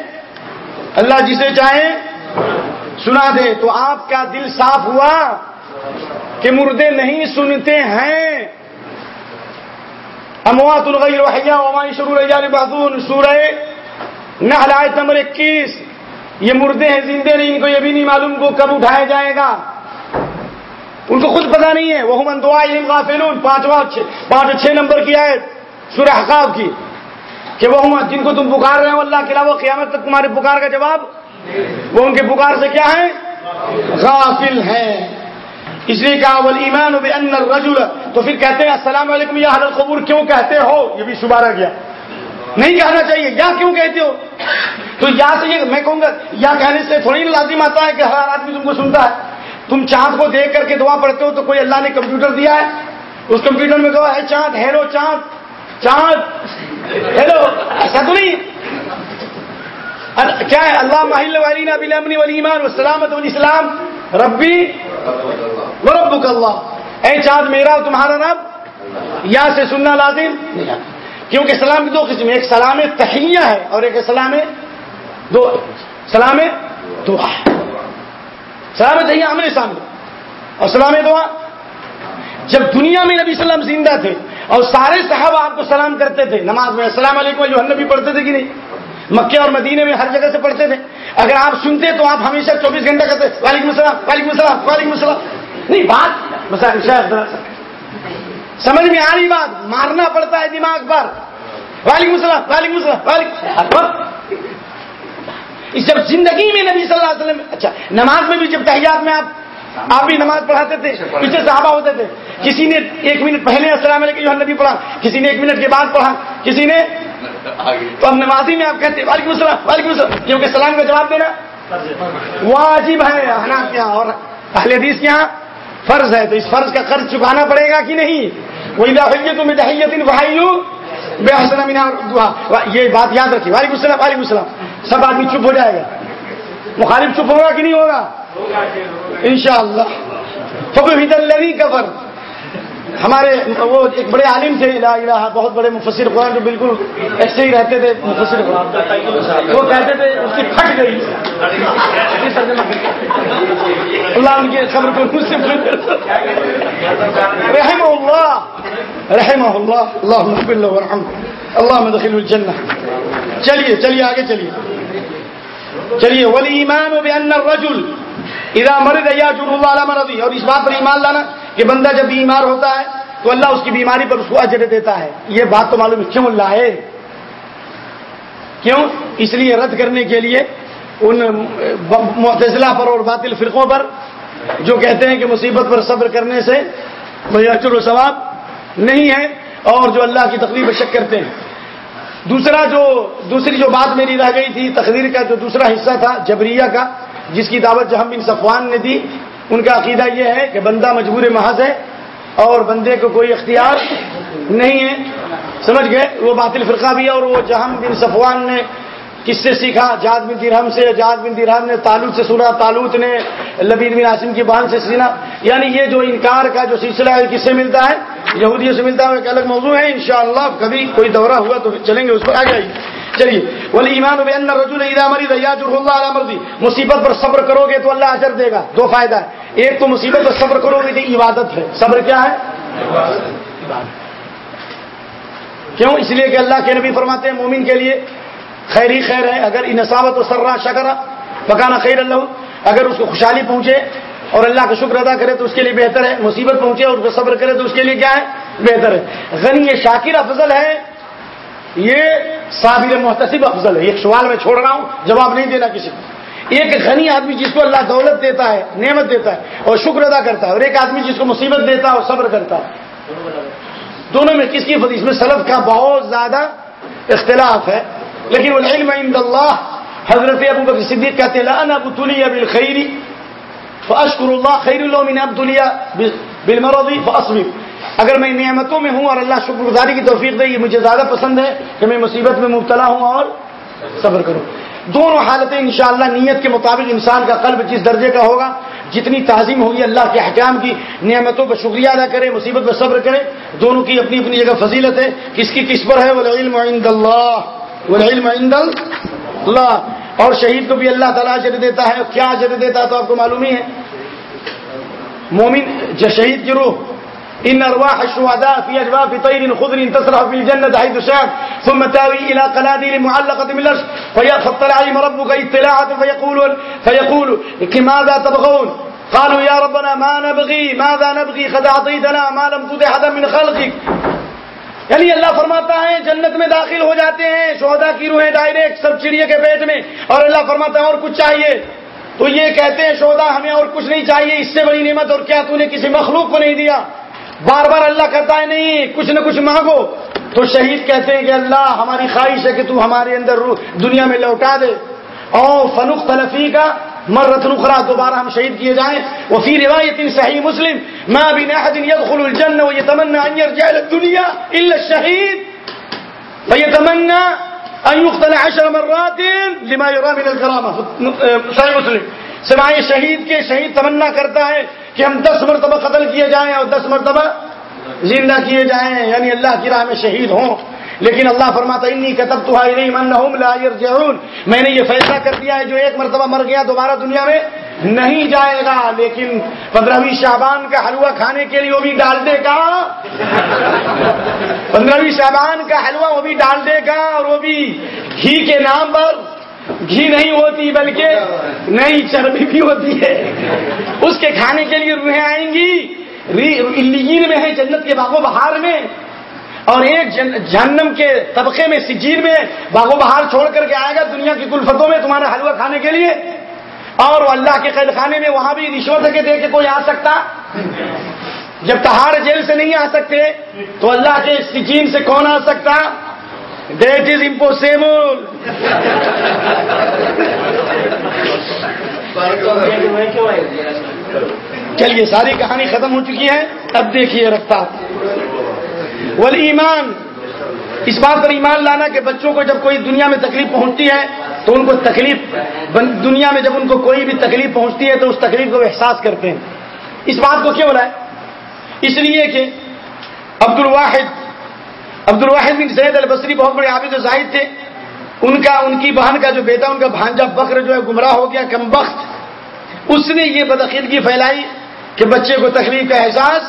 اللہ جسے چاہے، سنا دے۔ تو آپ کا دل صاف ہوا کہ مردے نہیں سنتے ہیں۔ اموات الغیر وحیا ومائی شرور بہادون سورہ نحل آیت نمبر اکیس۔ یہ مردے ہیں، زندے نہیں، ان کو یہ بھی نہیں معلوم کو کب اٹھایا جائے گا۔ ان کو خود پتا نہیں ہے۔ وہ من دعا غافلون پانچواں پانچ چھ نمبر کی آیت، سورہ حقاب کی۔ کہ وہ جن کو تم پکار رہے ہو اللہ کے علاوہ قیامت تک تمہارے پکار کا جواب؟ وہ ان کے پکار سے کیا ہے غافل ہے اس لیے کہا بول ایمان رجول تو پھر کہتے ہیں، السلام علیکم یا حضرت قبور کیوں کہتے ہو؟ یہ بھی شبارہ گیا۔ نہیں کہنا چاہیے، یا کیوں کہتے ہو؟ تو یا سے یہ میں کہوں گا، یا کہنے سے تھوڑی لازم آتا ہے کہ ہر آدمی تم کو سنتا ہے۔ تم چاند کو دیکھ کر کے دعا پڑھتے ہو تو کوئی اللہ نے کمپیوٹر دیا ہے؟ اس کمپیوٹر میں کہو ہے، چاند، ہیلو، چاند چاند، ہیلو، ایسا تو نہیں؟ کیا ہے؟ اللہ ماہل والینا بلامنی ولیمان وسلامت والاسلام۔ ربی وربک اللہ۔ اے چاند، میرا تمہارا رب۔ یا سے سننا لازم؟ کیونکہ سلام کی دو قسم ایک سلام تحیہ ہے اور ایک سلام دو سلام دعا سلام تحیہ آمنے سامنے اور سلام دعا. جب دنیا میں نبی وسلم زندہ تھے اور سارے صحابہ آپ کو سلام کرتے تھے، نماز میں السلام علیکم جو نبی پڑھتے تھے کہ نہیں؟ مکے اور مدینے میں ہر جگہ سے پڑھتے تھے۔ اگر آپ سنتے تو آپ ہمیشہ چوبیس گھنٹہ کرتے وعلیکم السلام وعلیکم السلام وعلیکم السلام۔ نہیں، بات سمجھ میں آ رہی بات؟ مارنا پڑتا ہے دماغ پر۔ وعلیکم السلام وعلیکم السلام، وعلیکم جب زندگی میں نبی صلی اللہ علیہ وسلم اچھا نماز میں بھی جب تحیات میں آپ آپ بھی نماز پڑھاتے تھے، پیچھے صحابہ ہوتے تھے، کسی نے ایک منٹ پہلے السلام علیکم جو نبی پڑھا، کسی نے ایک منٹ کے بعد پڑھا، کسی نے تو اب نمازی میں آپ کہتے ہیں، وعلیکم السلام وعلیکم السلام، کیونکہ سلام کا جواب دینا واجب ہے حناف کے یہاں، اور اہل حدیث کے یہاں فرض ہے، تو اس فرض کا قرض چکانا پڑے گا کہ نہیں؟ وہی دہیت میں دہیت بھائی بے حسن مینا یہ بات یاد رکھیے۔ وعلیکم السلام وعلیکم السلام۔ سب آدمی چپ ہو جائے گا۔ مخالف چپ ہوگا کہ نہیں ہوگا؟ انشاءاللہ۔ شاء اللہ کفر ہمارے وہ ایک بڑے عالم تھے الہ الہ، بہت بڑے مفسر قرآن جو بالکل ایسے ہی رہتے تھے، مفسر قرآن۔ وہ کہتے تھے، اس کی پھٹ گئی۔ اللہ ان کے خبر کو مجھ سے رحم اللہ رحم اللہ اللہ محب اللہ ورحم الجنہ۔ چلیے چلیے، آگے چلیے۔ چلیے ولی ایمان و بان الرجل۔ اذا مرض یاجر اللہ علی مرضی۔ اور اس بات پر ایمان لانا۔ کہ بندہ جب بیمار ہوتا ہے تو اللہ اس کی بیماری پر اس کو اجر دیتا ہے۔ یہ بات تو معلوم کیوں اللہ ہے کیوں؟ اس لیے رد کرنے کے لیے ان معتزلہ پر اور باطل فرقوں پر جو کہتے ہیں کہ مصیبت پر صبر کرنے سے اجر و ثواب نہیں ہے اور جو اللہ کی تقریب شک کرتے ہیں۔ دوسرا جو، دوسری جو بات میری رہ گئی تھی تقریر کا جو دوسرا حصہ تھا، جبریہ کا، جس کی دعوت جہم بن صفوان نے دی ان کا عقیدہ یہ ہے کہ بندہ مجبور محض ہے اور بندے کو کوئی اختیار نہیں ہے۔ سمجھ گئے؟ وہ باطل فرقہ بھی ہے اور وہ جہم بن صفوان نے کس سے سیکھا؟ جاد بن درہم سے، جاد بن درہم نے تالوت سے سنا، تالوت نے لبید بن عاصم کی بان سے سینا یعنی یہ جو انکار کا جو سلسلہ ہے، کس سے ملتا ہے؟ یہودیوں سے ملتا ہے۔ ایک الگ موضوع ہے، انشاءاللہ کبھی کوئی دورہ ہوا تو چلیں گے اس پر۔ آگے آئیے۔ چلیے۔ بولے ایمان رجول اللہ مرضی مصیبت پر صبر کرو گے تو اللہ اجر دے گا۔ دو فائدہ ہے۔ ایک تو مصیبت پر صبر کرو گے تو عبادت ہے۔ صبر کیا ہے؟ کیوں؟ اس لیے کہ اللہ کے نبی فرماتے ہیں مومن کے لیے خیر ہی خیر ہے، اگر انصابت و سرا شکرا پکانا خیر اللہ اگر اس کو خوشحالی پہنچے اور اللہ کا شکر ادا کرے تو اس کے لیے بہتر ہے، مصیبت پہنچے اور اس کو صبر کرے تو اس کے لیے کیا ہے؟ بہتر ہے۔ غنی یہ شاکر افضل ہے، یہ صابر محتسب افضل ہے۔ ایک سوال میں چھوڑ رہا ہوں، جواب نہیں دینا کسی کو۔ ایک غنی آدمی جس کو اللہ دولت دیتا ہے، نعمت دیتا ہے اور شکر ادا کرتا ہے، اور ایک آدمی جس کو مصیبت دیتا ہے اور صبر کرتا ہے۔ دونوں میں کس کی فضی اس میں سلف کا بہت زیادہ اختلاف ہے۔ لیکن العلم عند اللہ، حضرت ابو بکر صدیق کہتے ہیں انا ابتلی بالخير فاشكر الله خير له من ابتلی بالمرض فاصبر اگر میں نعمتوں میں ہوں اور اللہ شکر گزاری کی توفیق دے، یہ مجھے زیادہ پسند ہے کہ میں مصیبت میں مبتلا ہوں اور صبر کروں۔ دونوں حالتیں انشاءاللہ نیت کے مطابق انسان کا قلب جس درجے کا ہوگا، جتنی تعظیم ہوگی، اللہ کے حکام کی نعمتوں کا شکریہ ادا کرے، مصیبت میں صبر کرے، دونوں کی اپنی اپنی جگہ فضیلت ہے۔ کس کی کس پر ہے؟ وہ علم عند اللہ۔ والعلم عند اللہ اور شہید کو بھی اللہ تعالیٰ جد دیتا ہے کیا جد دیتا ہے تو آپ کو معلوم ہی ہے۔ مومن شہید کی روح ان ارواح الشهداء في اجواف طير خضر تسرح في الجنه حيث شاء، ثم تاوي الى قناديل معلقه من الارش فيفطر عليهم ربك اطلاعا فيقول فيقول ماذا تبغون؟ قالوا يا ربنا ما نبغي، ماذا نبغي؟ قد اعطيتنا ما لم تطع احدا من خلقك یعنی اللہ فرماتا ہے، جنت میں داخل ہو جاتے ہیں شہدا کی روحیں ڈائریکٹ سب چڑیے کے پیٹ میں، اور اللہ فرماتا ہے اور کچھ چاہیے۔ تو یہ کہتے ہیں شہدا ہمیں اور کچھ نہیں چاہیے، اس سے بڑی نعمت، اور کیا تو نے کسی مخلوق کو نہیں دیا؟ بار بار اللہ کہتا ہے، نہیں، کچھ نہ کچھ مانگو۔ تو شہید کہتے ہیں کہ اللہ، ہماری خواہش ہے کہ تو ہمارے اندر دنیا میں لوٹا دے۔ اور فنوخ تلفی کا مرت نخرا دوبارہ ہم شہید کیے جائیں۔ وہ فی روایت صحیح مسلم ما بن احد يدخل الجنه ويتمنى ان يرجع الى الدنيا الا الشهيد. فيتمنى ان يقتل عشر مرات لما يرى من الكرامه صحیح مسلم. سمائے شہید کے شہید تمنا کرتا ہے کہ ہم دس مرتبہ قتل کیے جائیں اور دس مرتبہ زندہ کیے جائیں یعنی اللہ کی راہ میں شہید ہوں۔ لیکن اللہ فرماتا انی کتب تو لا میں نے یہ فیصلہ کر دیا ہے، جو ایک مرتبہ مر گیا دوبارہ دنیا میں نہیں جائے گا، لیکن پندرہویں شابان کا حلوہ کھانے کے لیے وہ بھی ڈال دے گا۔ پندرہویں شابان کا حلوہ وہ بھی ڈال دے گا اور وہ بھی گھی کے نام پر۔ گھی نہیں ہوتی، بلکہ نئی چربی بھی ہوتی ہے۔ اس کے کھانے کے لیے روحیں آئیں گی۔ میں ہے، جنت کے باغوں بہار میں۔ اور ایک جہنم کے طبقے میں، سجین میں باغ و بہار چھوڑ کر کے آئے گا دنیا کی کلفتوں میں تمہارا حلوہ کھانے کے لیے۔ اور اللہ کے قید خانے میں وہاں بھی رشوت کے دے کے کوئی آ سکتا؟ جب تہاڑ جیل سے نہیں آ سکتے، تو اللہ کے سجین سے کون آ سکتا؟ دیٹ از امپوسبل چلیے، ساری کہانی ختم ہو چکی ہے۔ اب دیکھیے رفتار۔ ول ایمان اس بات پر ایمان لانا کہ بچوں کو جب کوئی دنیا میں تکلیف پہنچتی ہے تو ان کو تکلیف دنیا میں جب ان کو کوئی بھی تکلیف پہنچتی ہے تو اس تکلیف کو احساس کرتے ہیں۔ اس بات کو کیوں بولا ہے اس لیے کہ عبد الواحد عبد الواحد بن زید البصری بہت بڑے عابد و زاہد تھے۔ ان کا، ان کی بہن کا جو بیٹا، ان کا بھانجا بکر جو ہے، گمراہ ہو گیا، کم بخت۔ اس نے یہ بدعقیدگی پھیلائی کہ بچے کو تکلیف کا احساس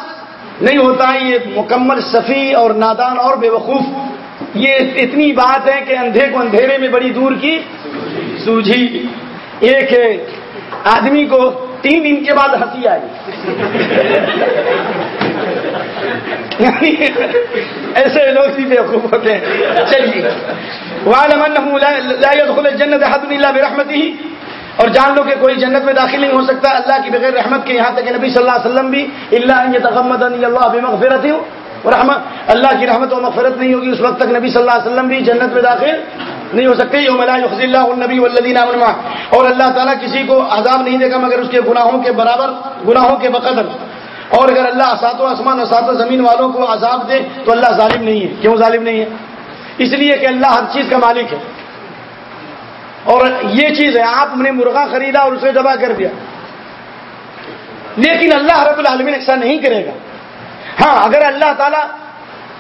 نہیں ہوتا، یہ مکمل صفی اور نادان اور بے وقوف۔ یہ اتنی بات ہے کہ اندھے کو اندھیرے میں بڑی دور کی سوجھی۔ ایک آدمی کو تین دن کے بعد ہنسی آئی۔ ایسے لوگ بھی بےخوب ہوتے ہیں۔ چلیے۔ جنت حد اللہ برحمت ہی اور جان لو کہ کوئی جنت میں داخل نہیں ہو سکتا۔ اللہ کی بغیر رحمت کے یہاں تک کہ نبی صلی اللہ علیہ وسلم بھی اللہ تغمد اللہ بمغفرت۔ ہوں رحمت اللہ کی رحمت و مغفرت نہیں ہوگی۔ اس وقت تک نبی صلی اللہ علیہ وسلم بھی جنت میں داخل نہیں ہو سکتے، یوم لا یخزی اللہ النبی والذین آمنوا اور اللہ تعالیٰ کسی کو عذاب نہیں دے گا مگر اس کے گناہوں کے برابر، گناہوں کے بقدر۔ اور اگر اللہ اسات و آسمان اسات و زمین والوں کو عذاب دے تو اللہ ظالم نہیں ہے۔ کیوں ظالم نہیں ہے؟ اس لیے کہ اللہ ہر چیز کا مالک ہے۔ اور یہ چیز ہے، آپ نے مرغا خریدا اور اسے دبا کر دیا۔ لیکن اللہ رب العالمین ایسا نہیں کرے گا۔ ہاں اگر اللہ تعالیٰ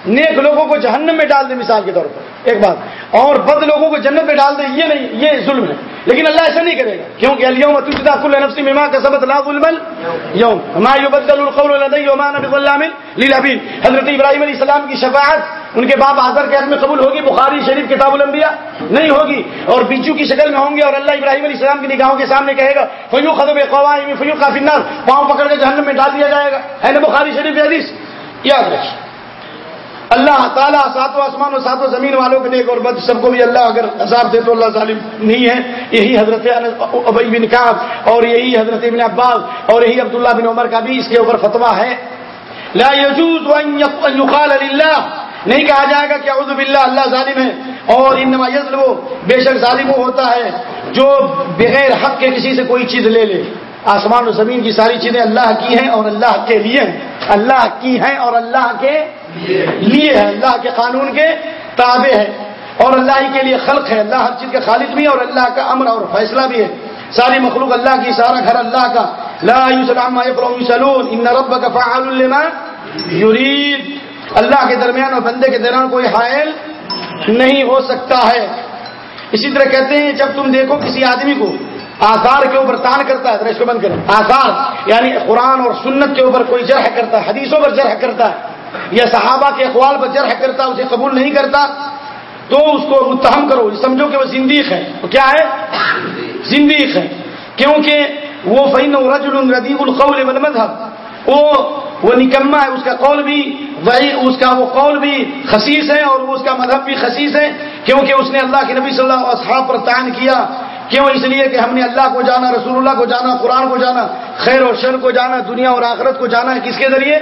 نیک لوگوں کو جہنم میں ڈال دے مثال کے طور پر، ایک بات۔ اور بد لوگوں کو جنت میں ڈال دے یہ نہیں، یہ ظلم ہے۔ لیکن اللہ ایسا نہیں کرے گا۔ کیونکہ اليوم تجزا كل نفس بما كسبت لا ظلم اليوم۔ ما يبدل القول لدي وما انا بظلام للعبيد۔ حضرت ابراہیم علیہ السلام کی شفاعت ان کے باپ آزر کے حق میں قبول ہوگی، بخاری شریف کتاب الانبیاء نہیں ہوگی۔ اور بچو کی شکل میں ہوں گے اور اللہ ابراہیم علیہ السلام کی نگاہوں کے سامنے کہے گا فیو خدب قوائم فیو کافی النار۔ پاؤں پکڑ کے جہنم میں ڈال دیا جائے گا۔ ہے نا بخاری شریف حدیث؟ یاد رکھیں اللہ تعالیٰ ساتوں آسمان اور ساتوں زمین والوں کے نیک اور بد سب کو بھی اللہ اگر عذاب دے تو اللہ ظالم نہیں ہے۔ یہی حضرت ابئی بن کاب اور یہی حضرت ابن عباس اور یہی عبداللہ بن عمر کا بھی اس کے اوپر فتوا ہے۔ لا يجوز ان يقال لله نہیں کہا جائے گا کہ اعوذ باللہ، اللہ ظالم ہے۔ اور انما یظلم، بے شک ظالم ہوتا ہے جو بغیر حق کے کسی سے کوئی چیز لے لے۔ آسمان و زمین کی ساری چیزیں اللہ کی ہیں اور اللہ کے لیے ہیں۔ اللہ کی ہیں اور اللہ کے لیے ہے اللہ کے قانون کے تابع ہے اور اللہ ہی کے لیے خلق ہے اللہ ہر چیز کا خالق بھی ہے اور اللہ کا امر اور فیصلہ بھی ہے ساری مخلوق اللہ کی سارا گھر اللہ کا لا يسلون ان ربك فعال لما يريد اللہ کے درمیان اور بندے کے درمیان کوئی حائل نہیں ہو سکتا ہے اسی طرح کہتے ہیں جب تم دیکھو کسی آدمی کو آثار کے اوپر تان کرتا ہے اس کو بند کریں آثار یعنی قرآن اور سنت کے اوپر کوئی جرح کرتا ہے، حدیثوں پر جرح کرتا ہے یا صحابہ کے اقوال پر جرح کرتا، اسے قبول نہیں کرتا، تو اس کو متہم کرو۔ سمجھو کہ وہ زندیق ہے۔ وہ کیا ہے؟ زندیق ہے۔ کیونکہ وہ فین رجل ردیب القول والمذہب وہ وہ نکما ہے، اس کا قول بھی وہی، اس کا وہ قول بھی خصیص ہے اور اس کا مذہب بھی خصیص ہے۔ کیونکہ اس نے اللہ کے نبی صلی اللہ علیہ وسلم پر تعین کیا۔ کیوں؟ اس لیے کہ ہم نے اللہ کو جانا، رسول اللہ کو جانا، قرآن کو جانا، خیر اور شر کو جانا، دنیا اور آخرت کو جانا ہے۔ کس کے ذریعے؟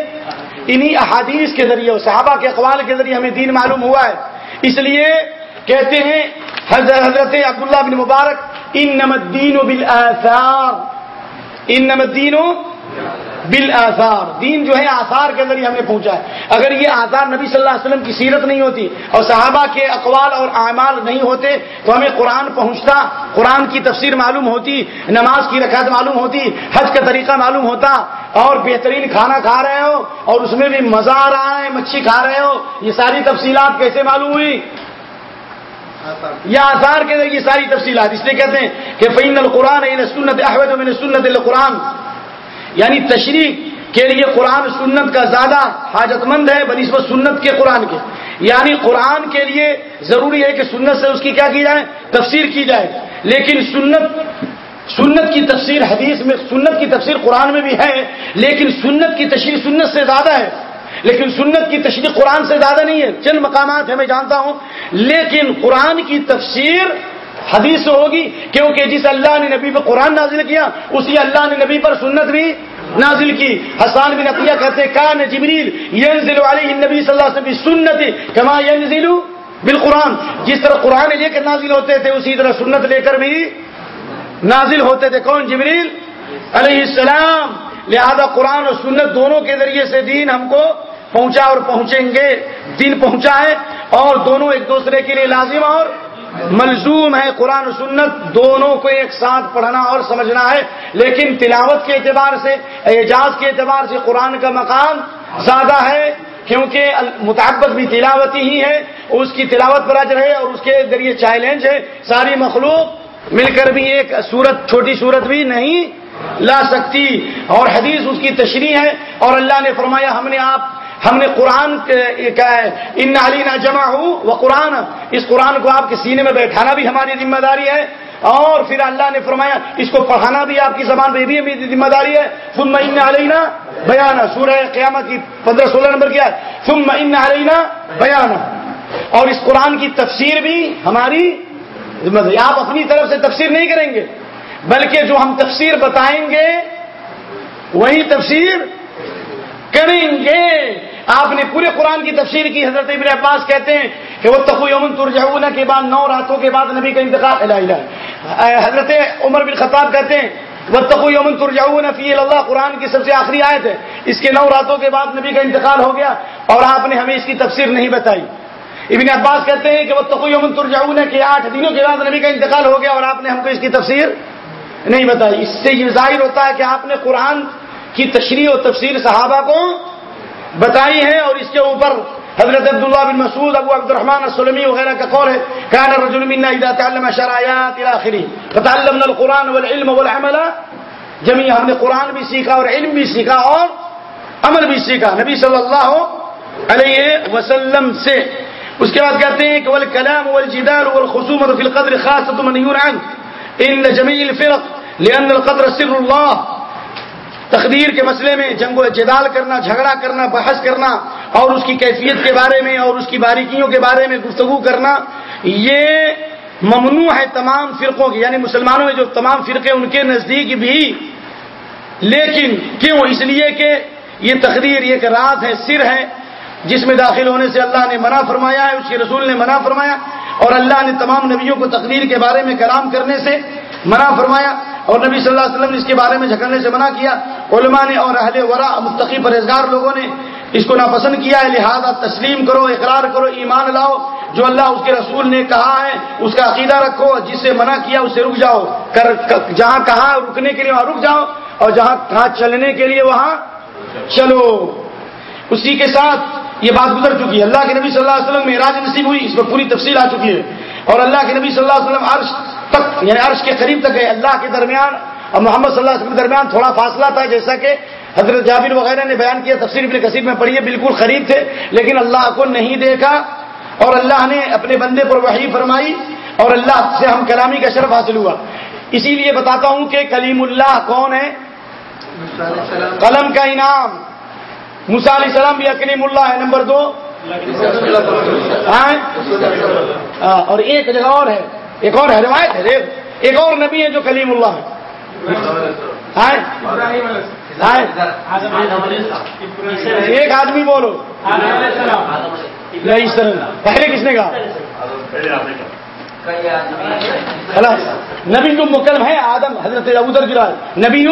انہی احادیث کے ذریعے صحابہ کے اقوال کے ذریعے ہمیں دین معلوم ہوا ہے۔ اس لیے کہتے ہیں، حضرت حضرت عبداللہ بن مبارک ان نمدین و بل ان نمدین و بل دین جو ہے، آثار کے ذریعے ہمیں پہنچا ہے۔ اگر یہ آثار نبی صلی اللہ علیہ وسلم کی سیرت نہیں ہوتی اور صحابہ کے اقوال اور اعمال نہیں ہوتے، تو ہمیں قرآن پہنچتا، قرآن کی تفسیر معلوم ہوتی، نماز کی رکعت معلوم ہوتی، حج کا طریقہ معلوم ہوتا، اور بہترین کھانا کھا رہے ہو اور اس میں بھی مزہ آ رہا ہے، مچھی کھا رہے ہو، یہ ساری تفصیلات کیسے معلوم ہوئی؟ یا آثار کے ذریعے ساری تفصیلات۔ اس لیے کہتے ہیں کہ فین القرآن سنت احمد سنت القرآن یعنی تشریح کے لیے قرآن سنت کا زیادہ حاجت مند ہے بنسبت سنت کے قرآن کے۔ یعنی قرآن کے لیے ضروری ہے کہ سنت سے اس کی کیا کی جائے؟ تفسیر کی جائے۔ لیکن سنت سنت کی تفسیر حدیث میں، سنت کی تفسیر قرآن میں بھی ہے، لیکن سنت کی تشریح سنت سے زیادہ ہے۔ لیکن سنت کی تشریح قرآن سے زیادہ نہیں ہے۔ چند مقامات ہیں، میں جانتا ہوں۔ لیکن قرآن کی تفسیر حدیث ہوگی، کیونکہ جس اللہ نے نبی پر قرآن نازل کیا، اسی اللہ نے نبی پر سنت بھی نازل کی۔ حسان بن عطیہ کہتے، کان جبریل ینزل علیہ نبی صلی اللہ علیہ وسلم سنت کما ینزل بالقرآن. جس طرح قرآن لے کر نازل ہوتے تھے، اسی طرح سنت لے کر بھی نازل ہوتے تھے۔ کون؟ جبریل علیہ السلام۔ لہذا قرآن اور سنت دونوں کے ذریعے سے دین ہم کو پہنچا اور پہنچیں گے۔ دن پہنچا ہے اور دونوں ایک دوسرے کے لیے لازم اور ملزوم ہے قرآن و سنت، دونوں کو ایک ساتھ پڑھنا اور سمجھنا ہے، لیکن تلاوت کے اعتبار سے، اعجاز کے اعتبار سے قرآن کا مقام زیادہ ہے، کیونکہ مطابق بھی تلاوتی ہی ہے، اس کی تلاوت پر اجر ہے اور اس کے ذریعے چیلنج ہے۔ ساری مخلوق مل کر بھی ایک صورت چھوٹی صورت بھی نہیں لا سکتی۔ اور حدیث اس کی تشریح ہے اور اللہ نے فرمایا، ہم نے آپ ہم نے قرآن ان علینا جمع ہوں وہ قرآن اس قرآن کو آپ کے سینے میں بیٹھانا بھی ہماری ذمہ داری ہے۔ اور پھر اللہ نے فرمایا، اس کو پڑھانا بھی آپ کی زبان پہ بھی ذمہ داری ہے۔ فم ان علینا بیانا سورہ قیامت کی پندرہ سولہ نمبر کیا ہے۔ فم ان علینا بیانا اور اس قرآن کی تفسیر بھی ہماری ذمہ داری آپ اپنی طرف سے تفسیر نہیں کریں گے، بلکہ جو ہم تفسیر بتائیں گے، وہی تفسیر کریں گے۔ آپ نے پورے قرآن کی تفسیر کی، حضرت ابن عباس کہتے ہیں کہ وہ تقو یومن ترجعون، کے بعد نو راتوں کے بعد نبی کا انتقال حضرت عمر بن خطاب کہتے ہیں وہ تقو یومن ترجعون فی اللہ قرآن کی سب سے آخری آیت ہے۔ اس کے نو راتوں کے بعد نبی کا انتقال ہو گیا اور آپ نے ہمیں اس کی تفسیر نہیں بتائی۔ ابن عباس کہتے ہیں کہ وہ تقو یومن ترجعون، کے آٹھ دنوں کے بعد نبی کا انتقال ہو گیا اور آپ نے ہم کو اس کی تفسیر نہیں بتائی۔ اس سے یہ ظاہر ہوتا ہے کہ آپ نے قرآن کی تشریح و تفسیر صحابہ کو بتائی ہے اور اس کے اوپر حضرت عبداللہ بن مسعود، ابو عبد الرحمان السلمی وغیرہ کا قول ہے، کان رجل منا اذا تعلم شرایات الى اخره فتعلمنا القران والعلم والعمل جميعا، ہم نے قرآن بھی سیکھا اور علم بھی سیکھا اور عمل بھی سیکھا۔ نبی صلی اللہ علیہ وسلم سے۔ اس کے بعد کہتے ہیں کہ والکلام والجدال والخصومه في القدر خاصه من يرعن ان جميع الفرق لان القدر سر الله تقدیر کے مسئلے میں جنگ و جدال کرنا، جھگڑا کرنا، بحث کرنا، اور اس کی کیفیت کے بارے میں، اور اس کی باریکیوں کے بارے میں گفتگو کرنا، یہ ممنوع ہے تمام فرقوں کی یعنی مسلمانوں میں جو تمام فرقے ان کے نزدیک بھی، لیکن کیوں؟ اس لیے کہ یہ تقدیر ایک رات ہے، سر ہے جس میں داخل ہونے سے اللہ نے منع فرمایا ہے، اس کے رسول نے منع فرمایا اور اللہ نے تمام نبیوں کو تقدیر کے بارے میں کلام کرنے سے منع فرمایا اور نبی صلی اللہ علیہ وسلم نے اس کے بارے میں جھکڑنے سے منع کیا۔ علماء نے اور اہل ورا مستقی پرہزگار لوگوں نے اس کو ناپسند کیا ہے۔ لہذا تسلیم کرو، اقرار کرو، ایمان لاؤ۔ جو اللہ اس کے رسول نے کہا ہے، اس کا عقیدہ رکھو جس سے منع کیا، اس سے رک جاؤ۔ کر جہاں کہا رکنے کے لیے وہاں رک جاؤ اور جہاں کہاں چلنے کے لیے وہاں چلو۔ اسی کے ساتھ یہ بات گزر چکی ہے۔ اللہ کے نبی صلی اللہ علیہ وسلم میں راج نصیب ہوئی، اس میں پوری تفصیل آ چکی ہے۔ اور اللہ کے نبی صلی اللہ علیہ وسلم عرش تک یعنی عرش کے قریب تک گئے۔ اللہ کے درمیان اور محمد صلی اللہ علیہ وسلم کے درمیان تھوڑا فاصلہ تھا، جیسا کہ حضرت جابر وغیرہ نے بیان کیا، تفسیر ابن کثیر میں پڑھی ہے، بالکل قریب تھے، لیکن اللہ کو نہیں دیکھا۔ اور اللہ نے اپنے بندے پر وحی فرمائی اور اللہ سے ہم کلامی کا شرف حاصل ہوا۔ اسی لیے بتاتا ہوں کہ کلیم اللہ کون ہے؟ قلم کا انعام۔ مسا علیہ السلام بھی کلیم اللہ ہے، نمبر دو. ہاں؟ ہاں، اور ایک جگہ اور ہے، ایک اور ہے، روایت ہے ایک اور نبی ہے جو کلیم اللہ ہے۔ ہاں؟ ایک آدمی بولو۔ پہلے کس نے کہا؟ نبی مکلم ہے، آدم، حضرت ابودر کی رات نبی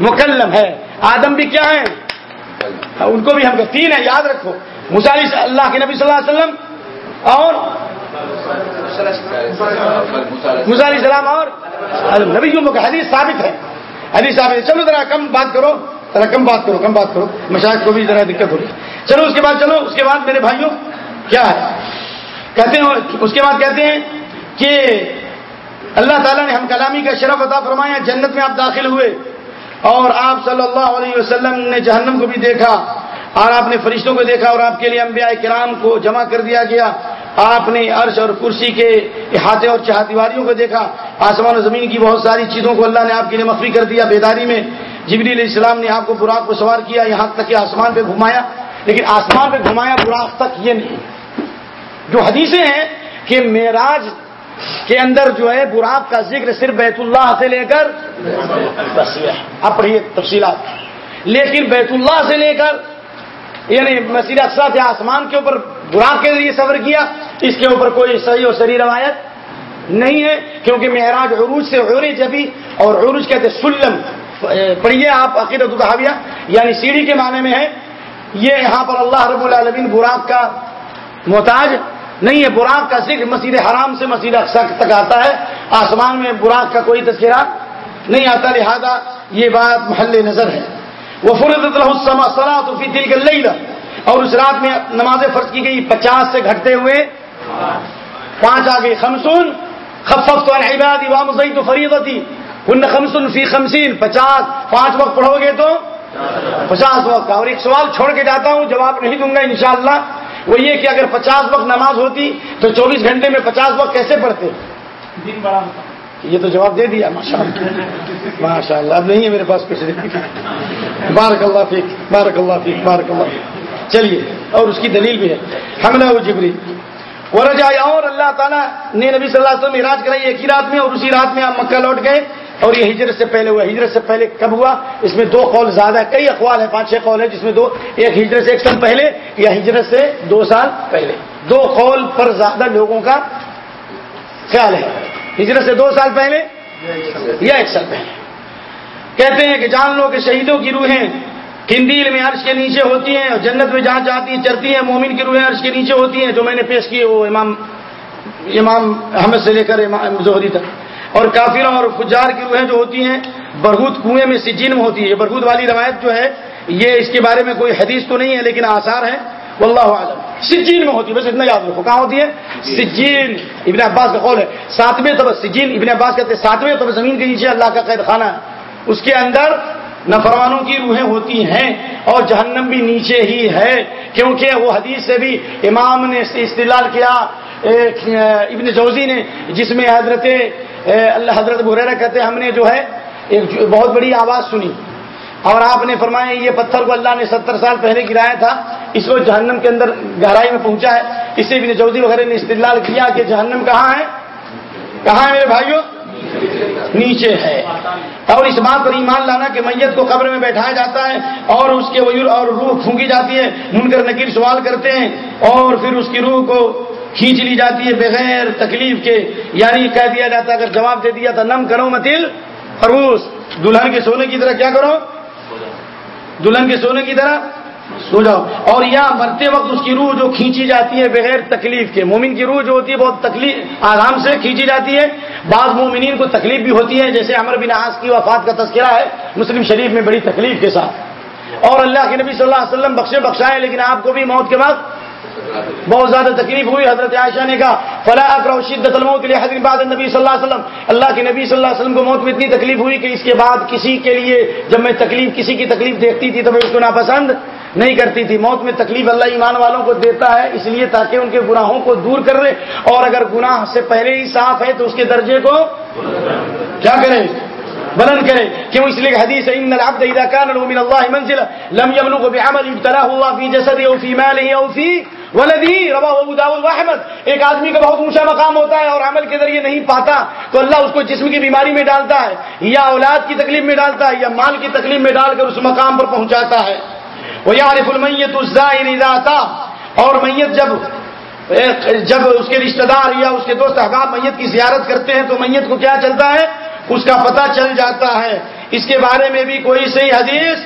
مکلم ہے، آدم بھی کیا ہے؟ ان کو بھی ہم کو تین ہے یاد رکھو۔ مسالی اللہ کے نبی صلی اللہ علیہ وسلم اور علیہ السلام اور نبی کا حدیث ثابت ہے۔ حدیث ثابت ہے۔ چلو ذرا کم بات کرو، ذرا کم بات کرو، کم بات کرو۔ مشاہد کو بھی ذرا دقت ہوگی چلو، اس کے بعد، چلو، اس کے بعد میرے بھائیوں، کیا ہے؟ کہتے ہیں، اس کے بعد کہتے ہیں کہ اللہ تعالیٰ نے ہم کلامی کا شرف عطا فرمایا، جنت میں آپ داخل ہوئے۔ اور آپ صلی اللہ علیہ وسلم نے جہنم کو بھی دیکھا اور آپ نے فرشتوں کو دیکھا اور آپ کے لیے انبیاء کرام کو جمع کر دیا گیا۔ آپ نے عرش اور کرسی کے احاطے اور چہاتیواریوں کو دیکھا۔ آسمان و زمین کی بہت ساری چیزوں کو اللہ نے آپ کے لیے مخفی کر دیا۔ بیداری میں جبری علیہ السلام نے آپ کو براق کو سوار کیا، یہاں تک کہ آسمان پہ گھمایا۔ لیکن آسمان پہ گھمایا براق تک یہ نہیں۔ جو حدیثیں ہیں کہ معراج کے اندر جو ہے براق کا ذکر صرف بیت اللہ سے لے کر بس اب پڑھیے تفصیلات۔ لیکن بیت اللہ سے لے کر یعنی مسیح اقسا سے آسمان کے اوپر براق کے ذریعے سفر کیا، اس کے اوپر کوئی صحیح اور سری روایت نہیں ہے، کیونکہ معراج عروج سے عروج جبھی اور عروج کہتے سلم۔ پڑھیے آپ عقیدت الحاویہ یعنی سیڑھی کے معنی میں ہے، یہ یہاں پر اللہ رب العالمین براق کا محتاج نہیں ہے براق کا ذکر مسجد حرام سے مسجد اقسا تک آتا ہے، آسمان میں براق کا کوئی تذکرہ نہیں آتا، لہذا یہ بات محل نظر ہے۔ وہ فرد تو فی دل کے لئی اور اس رات میں نماز فرض کی گئی پچاس سے گھٹتے ہوئے پانچ آگے خمسون خفف تو عباد وام تو فریق ہوتی ان خمسن فی خمسین، پچاس، پانچ وقت پڑھو گے تو پچاس وقت کا۔ اور ایک سوال چھوڑ کے جاتا ہوں، جواب نہیں دوں گا انشاءاللہ۔ وہ یہ کہ اگر پچاس وقت نماز ہوتی تو چوبیس گھنٹے میں پچاس وقت کیسے پڑھتے؟ دن بڑا یہ تو جواب دے دیا ماشاء اللہ ماشاء اللہ اب نہیں ہے میرے پاس کچھ۔ بارک اللہ فیق بارک اللہ فیق بارک اللہ چلیے اور اس کی دلیل بھی ہے۔ حملہ و جبری ورجائے اور اللہ تعالیٰ نے نبی صلی اللہ علیہ وسلم راج کرائی ایک ہی رات میں اور اسی رات میں آپ مکہ لوٹ گئے۔ اور یہ ہجرت سے پہلے ہوا، ہجرت سے پہلے کب ہوا؟ اس میں دو قول زیادہ ہے کئی اقوال ہیں، پانچ چھ قول ہیں، جس میں دو، ایک ہجرت سے ایک سال پہلے یا ہجرت سے دو سال پہلے۔ دو قول پر زیادہ لوگوں کا خیال ہے۔ ہجرت سے دو سال پہلے یا ایک سال پہلے۔ کہتے ہیں کہ جان لو کہ شہیدوں کی روحیں کندیل میں عرش کے نیچے ہوتی ہیں اور جنت میں جہاں جاتی ہیں چرتی ہیں، مومن کی روحیں عرش کے نیچے ہوتی ہیں، جو میں نے پیش کی وہ امام امام احمد سے لے کر امام زہری تک۔ اور کافروں اور فجار کی روحیں جو ہوتی ہیں برہوت کنویں میں سجین میں ہوتی ہے برہوت والی روایت جو ہے یہ اس کے بارے میں کوئی حدیث تو نہیں ہے لیکن آثار ہے واللہ عالم سجین میں ہوتی ہے بس اتنا یاد رکھو کہاں ہوتی ہے سجین۔ ابن عباس کا قول ہے ساتویں طب سجین۔ ابن عباس کہتے ہیں ساتویں طب زمین کے نیچے اللہ کا قید خانہ اس کے اندر نفروانوں کی روحیں ہوتی ہیں اور جہنم بھی نیچے ہی ہے کیونکہ وہ حدیث سے بھی امام نے استعلال کیا ابن جوزی نے جس میں حضرت اللہ، حضرت بحیرہ کہتے ہم نے جو ہے ایک بہت بڑی آواز سنی۔ اور آپ نے فرمایا یہ پتھر کو اللہ نے ستر سال پہلے گرایا تھا، اس کو جہنم کے اندر گہرائی میں پہنچا ہے۔ اسے بھی جودی وغیرہ نے استدلال کیا کہ جہنم کہاں ہے؟ کہاں ہے میرے بھائیوں نیچے ہے۔ اور اس بات پر ایمان لانا کہ میت کو قبر میں بیٹھایا جاتا ہے اور اس کے اور روح پھونکی جاتی ہے، منکر نکیر سوال کرتے ہیں اور پھر اس کی روح کو کھینچ لی جاتی ہے بغیر تکلیف کے یعنی کہہ دیا جاتا ہے، اگر جواب دے دیا تو نم کرو متل فروس دلہن کے سونے کی طرح کیا کرو؟ دلہن کے سونے کی طرح سو جاؤ۔ اور یا مرتے وقت اس کی روح جو کھینچی جاتی ہے بغیر تکلیف کے، مومن کی روح جو ہوتی ہے بہت تکلیف، آرام سے کھینچی جاتی ہے۔ بعض مومنین کو تکلیف بھی ہوتی ہے، جیسے امر بن آس کی وفات کا تذکرہ ہے، مسلم شریف میں بڑی تکلیف کے ساتھ۔ اور اللہ کے نبی صلی اللہ علیہ وسلم بخشے بخشائے، لیکن آپ کو بھی موت کے بعد بہت زیادہ تکلیف ہوئی، حضرت عائشہ نے کہا فلاح اکرا شدت الموت کے لیے حضرت بعد نبی صلی اللہ علیہ وسلم. اللہ کے نبی صلی اللہ علیہ وسلم کو موت میں اتنی تکلیف ہوئی کہ اس کے بعد کسی کے لیے جب میں تکلیف، کسی کی تکلیف دیکھتی تھی تو میں اس کو ناپسند نہیں کرتی تھی۔ موت میں تکلیف اللہ ایمان والوں کو دیتا ہے، اس لیے تاکہ ان کے گناہوں کو دور کر لے۔ اور اگر گناہ سے پہلے ہی صاف ہے تو اس کے درجے کو کیا کریں؟ بلند کرے کیوں اس لیے حدیث ان العبد اذا كان له من الله منزله لم يبلغ بعمل ابتلاه الله في جسده او في ماله او في ولدي رواه ابو داود واحمد ایک آدمی کا بہت اونچا مقام ہوتا ہے اور عمل کے ذریعے نہیں پاتا، تو اللہ اس کو جسم کی بیماری میں ڈالتا ہے، یا اولاد کی تکلیف میں ڈالتا ہے، یا مال کی تکلیف میں ڈال کر اس مقام پر پہنچاتا ہے۔ وہ یارف المیت الزائر اذا تا اور میت جب جب اس کے رشتہ دار یا اس کے دوست احباب میت کی زیارت کرتے ہیں، تو میت کو کیا چلتا ہے؟ اس کا پتہ چل جاتا ہے۔ اس کے بارے میں بھی کوئی صحیح حدیث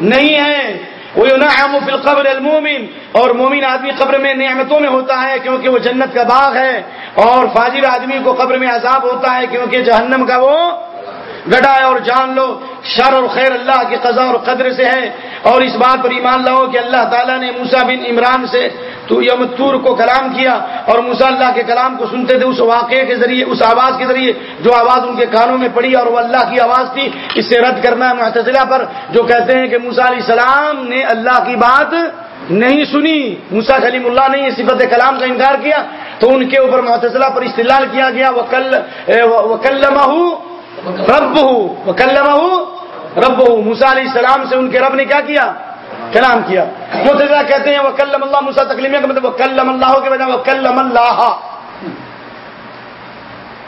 نہیں ہے۔ وہ نعم فی القبر المومن اور مومن آدمی قبر میں نعمتوں میں ہوتا ہے کیونکہ وہ جنت کا باغ ہے۔ اور فاجر آدمی کو قبر میں عذاب ہوتا ہے کیونکہ جہنم کا وہ گڈائے اور جان لو، شر اور خیر اللہ کی قضا اور قدر سے ہے۔ اور اس بات پر ایمان لاؤ کہ اللہ تعالیٰ نے موسا بن عمران سے تو یم تور کو کلام کیا اور موسا اللہ کے کلام کو سنتے تھے، اس واقعے کے ذریعے، اس آواز کے ذریعے جو آواز ان کے کانوں میں پڑی اور وہ اللہ کی آواز تھی، اس سے رد کرنا ہے معتزلہ پر جو کہتے ہیں کہ موسا علیہ السلام نے اللہ کی بات نہیں سنی۔ موسا کلیم اللہ نے یہ صفت کلام کا انکار کیا تو ان کے اوپر معتزلہ پر استعلال کیا گیا۔ وہ کل رب ہوں رب ہوں موسا علیہ السلام سے ان کے رب نے کیا کیا؟ کلام کیا۔ متضرہ کہتے ہیں وہ کلم اللہ موسا تکلیم کا مطلب وہ کلم اللہ کے بجائے وہ کلم اللہ۔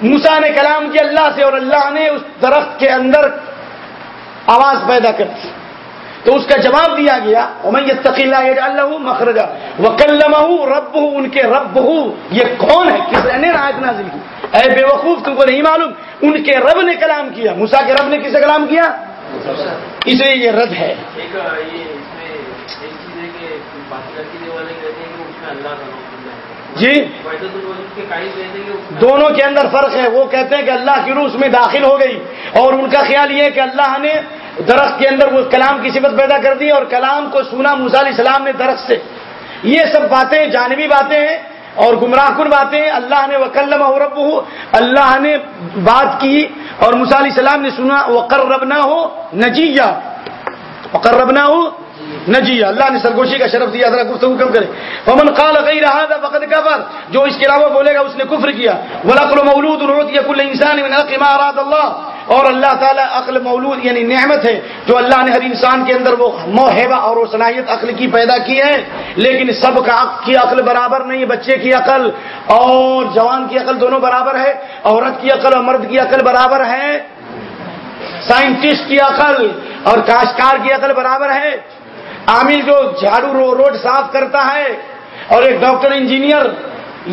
موسا نے کلام کیا اللہ سے اور اللہ نے اس درخت کے اندر آواز پیدا کر دی۔ تو اس کا جواب دیا گیا تقیلہ اللہ مخرجا۔ وہ کلم رب ان کے رب ہوں یہ کون ہے؟ کس نے رایت نازل کی؟ اے بے وقوف تم کو نہیں معلوم ان کے رب نے کلام کیا۔ موسا کے رب نے کسے کلام کیا؟ اس لیے یہ رد ہے جی؟ دونوں کے اندر فرق ہے۔ وہ کہتے ہیں کہ اللہ کی روح اس میں داخل ہو گئی۔ اور ان کا خیال یہ ہے کہ اللہ نے درخت کے اندر وہ کلام کی صفت پیدا کر دی اور کلام کو سنا موسیٰ علیہ السلام نے درخت سے۔ یہ سب باتیں جانبی باتیں ہیں۔ اور گمراہ کن باتیں؟ اللہ نے وکلم رب اللہ نے بات کی اور موسیٰ علیہ السلام نے سنا وہ کربنا ہو نجیہ۔ وقربنا ہو نجی اللہ نے سرگوشی کا شرف دیا، ذرا گفتگو کم کرے ومن قال غیر هذا فقد كفر، جو اس کے علاوہ بولے گا اس نے کفر کیا۔ ولقل مولود اعطي كل انسان من حق ما اراد اور اللہ تعالی عقل مولود یعنی نعمت ہے جو اللہ نے ہر انسان کے اندر وہ موہبہ اور وہ صلاحیت عقل کی پیدا کی ہے، لیکن سب کا کی عقل برابر نہیں، بچے کی عقل اور جوان کی عقل دونوں برابر ہے، عورت کی عقل اور مرد کی عقل برابر ہے سائنٹسٹ کی عقل اور کاشتکار کی عقل برابر ہے۔ عامل جو جھاڑو رو روڈ صاف کرتا ہے اور ایک ڈاکٹر، انجینئر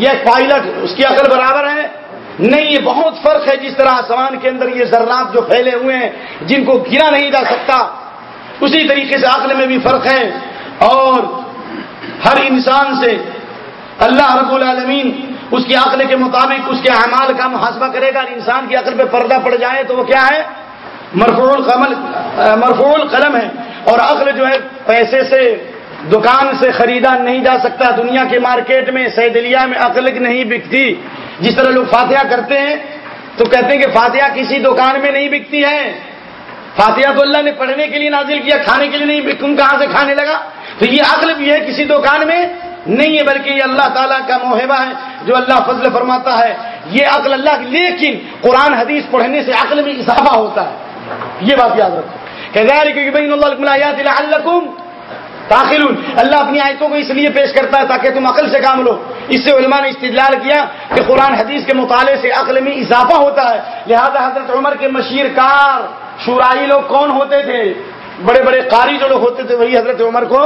یا پائلٹ، اس کی عقل برابر ہے۔ نہیں، یہ بہت فرق ہے جس طرح آسمان کے اندر یہ ذرات جو پھیلے ہوئے ہیں، جن کو گرا نہیں جا سکتا۔ اسی طریقے سے عقل میں بھی فرق ہے۔ اور ہر انسان سے اللہ رب العالمین اس کی عقل کے مطابق اس کے اعمال کا محاسبہ کرے گا۔ انسان کی عقل پہ پردہ پڑ جائے تو وہ کیا ہے؟ مرفول قمل مرفول قلم ہے۔ اور عقل جو ہے، پیسے سے، دکان سے خریدا نہیں جا سکتا۔ دنیا کے مارکیٹ میں، سیدلیا میں عقل نہیں بکتی۔ جس طرح لوگ فاتحہ کرتے ہیں، تو کہتے ہیں کہ فاتحہ کسی دکان میں نہیں بکتی ہے۔ فاتحہ تو اللہ نے پڑھنے کے لیے نازل کیا، کھانے کے لیے نہیں تم کہاں سے کھانے لگا؟ تو یہ عقل بھی ہے کسی دکان میں نہیں ہے، بلکہ یہ اللہ تعالیٰ کا موہبہ ہے جو اللہ فضل فرماتا ہے۔ یہ عقل اللہ لیکن قرآن، حدیث پڑھنے سے عقل میں اضافہ ہوتا ہے۔ یہ بات یاد رکھو۔ کہ تاخل اللہ اپنی آیتوں کو اس لیے پیش کرتا ہے تاکہ تم عقل سے کام لو۔ اس سے علماء نے استدلال کیا کہ قرآن حدیث کے مطالعے سے عقل میں اضافہ ہوتا ہے۔ لہذا حضرت عمر کے مشیر کار شورائی لوگ کون ہوتے تھے؟ بڑے بڑے قاری جو لوگ ہوتے تھے، وہی حضرت عمر کو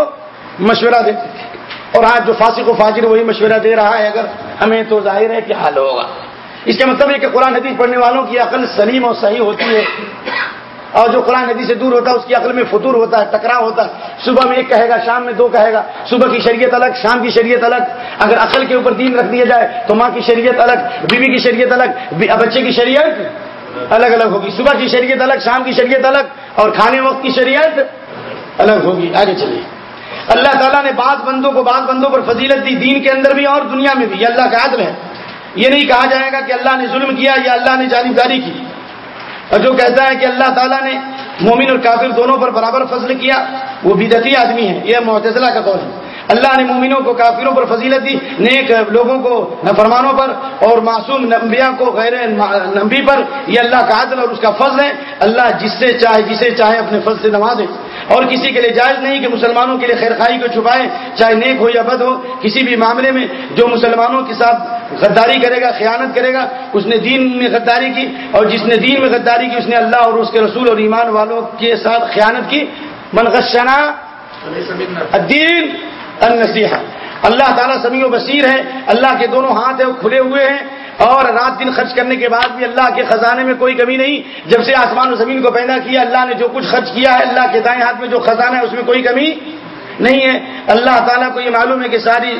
مشورہ دیتے تھے۔ اور آج جو فاسق و فاجر وہی مشورہ دے رہا ہے، اگر ہمیں تو ظاہر ہے کہ حل ہوگا۔ اس کا مطلب ہے کہ قرآن حدیث پڑھنے والوں کی عقل سلیم اور صحیح ہوتی ہے۔ اور جو قرآن نبی سے دور ہوتا ہے، اس کی عقل میں فطور ہوتا ہے ٹکرا ہوتا ہے۔ صبح میں ایک کہے گا، شام میں دو کہے گا۔ صبح کی شریعت الگ، شام کی شریعت الگ۔ اگر عقل کے اوپر دین رکھ دیا جائے، تو ماں کی شریعت الگ، بیوی کی شریعت الگ بچے کی شریعت الگ الگ ہوگی۔ صبح کی شریعت الگ، شام کی شریعت الگ، اور کھانے وقت کی شریعت الگ ہوگی۔ آگے چلیے۔ اللہ تعالیٰ نے بعض بندوں کو، بعض بندوں پر فضیلت دی، دین کے اندر بھی اور دنیا میں بھی۔ یہ اللہ کا عدل ہے۔ یہ نہیں کہا جائے گا کہ اللہ نے ظلم کیا یا اللہ نے جانبداری کی۔ اور جو کہتا ہے کہ اللہ تعالیٰ نے مومن اور کافر دونوں پر برابر فضل کیا، وہ بدتی آدمی ہے یہ معتزلہ کا قول ہے۔ اللہ نے مومنوں کو، کافروں پر فضیلت دی، نیک لوگوں کو نفرمانوں پر اور معصوم نمبیا کو، غیر نبی پر۔ یہ اللہ کا عدل اور اس کا فضل ہے۔ اللہ جس سے چاہے، جسے چاہے اپنے فضل سے نوازے۔ اور کسی کے لیے جائز نہیں کہ مسلمانوں کے لیے خیر خائی کو چھپائے، چاہے نیک ہو یا بد ہو، کسی بھی معاملے میں جو مسلمانوں کے ساتھ غداری کرے گا، خیانت کرے گا، اس نے دین میں غداری کی۔ اور جس نے دین میں غداری کی، اس نے اللہ اور اس کے رسول اور ایمان والوں کے ساتھ خیانت کی۔ منغشنا الدین۔ النصیحہ۔ اللہ تعالیٰ سمیع و بصیر ہے، اللہ کے دونوں ہاتھ ہیں، وہ کھلے ہوئے ہیں۔ اور رات دن خرچ کرنے کے بعد بھی اللہ کے خزانے میں کوئی کمی نہیں۔ جب سے آسمان و زمین کو پیدا کیا، اللہ نے جو کچھ خرچ کیا ہے، اللہ کے دائیں ہاتھ میں جو خزانہ ہے، اس میں کوئی کمی نہیں ہے۔ اللہ تعالیٰ کو یہ معلوم ہے کہ ساری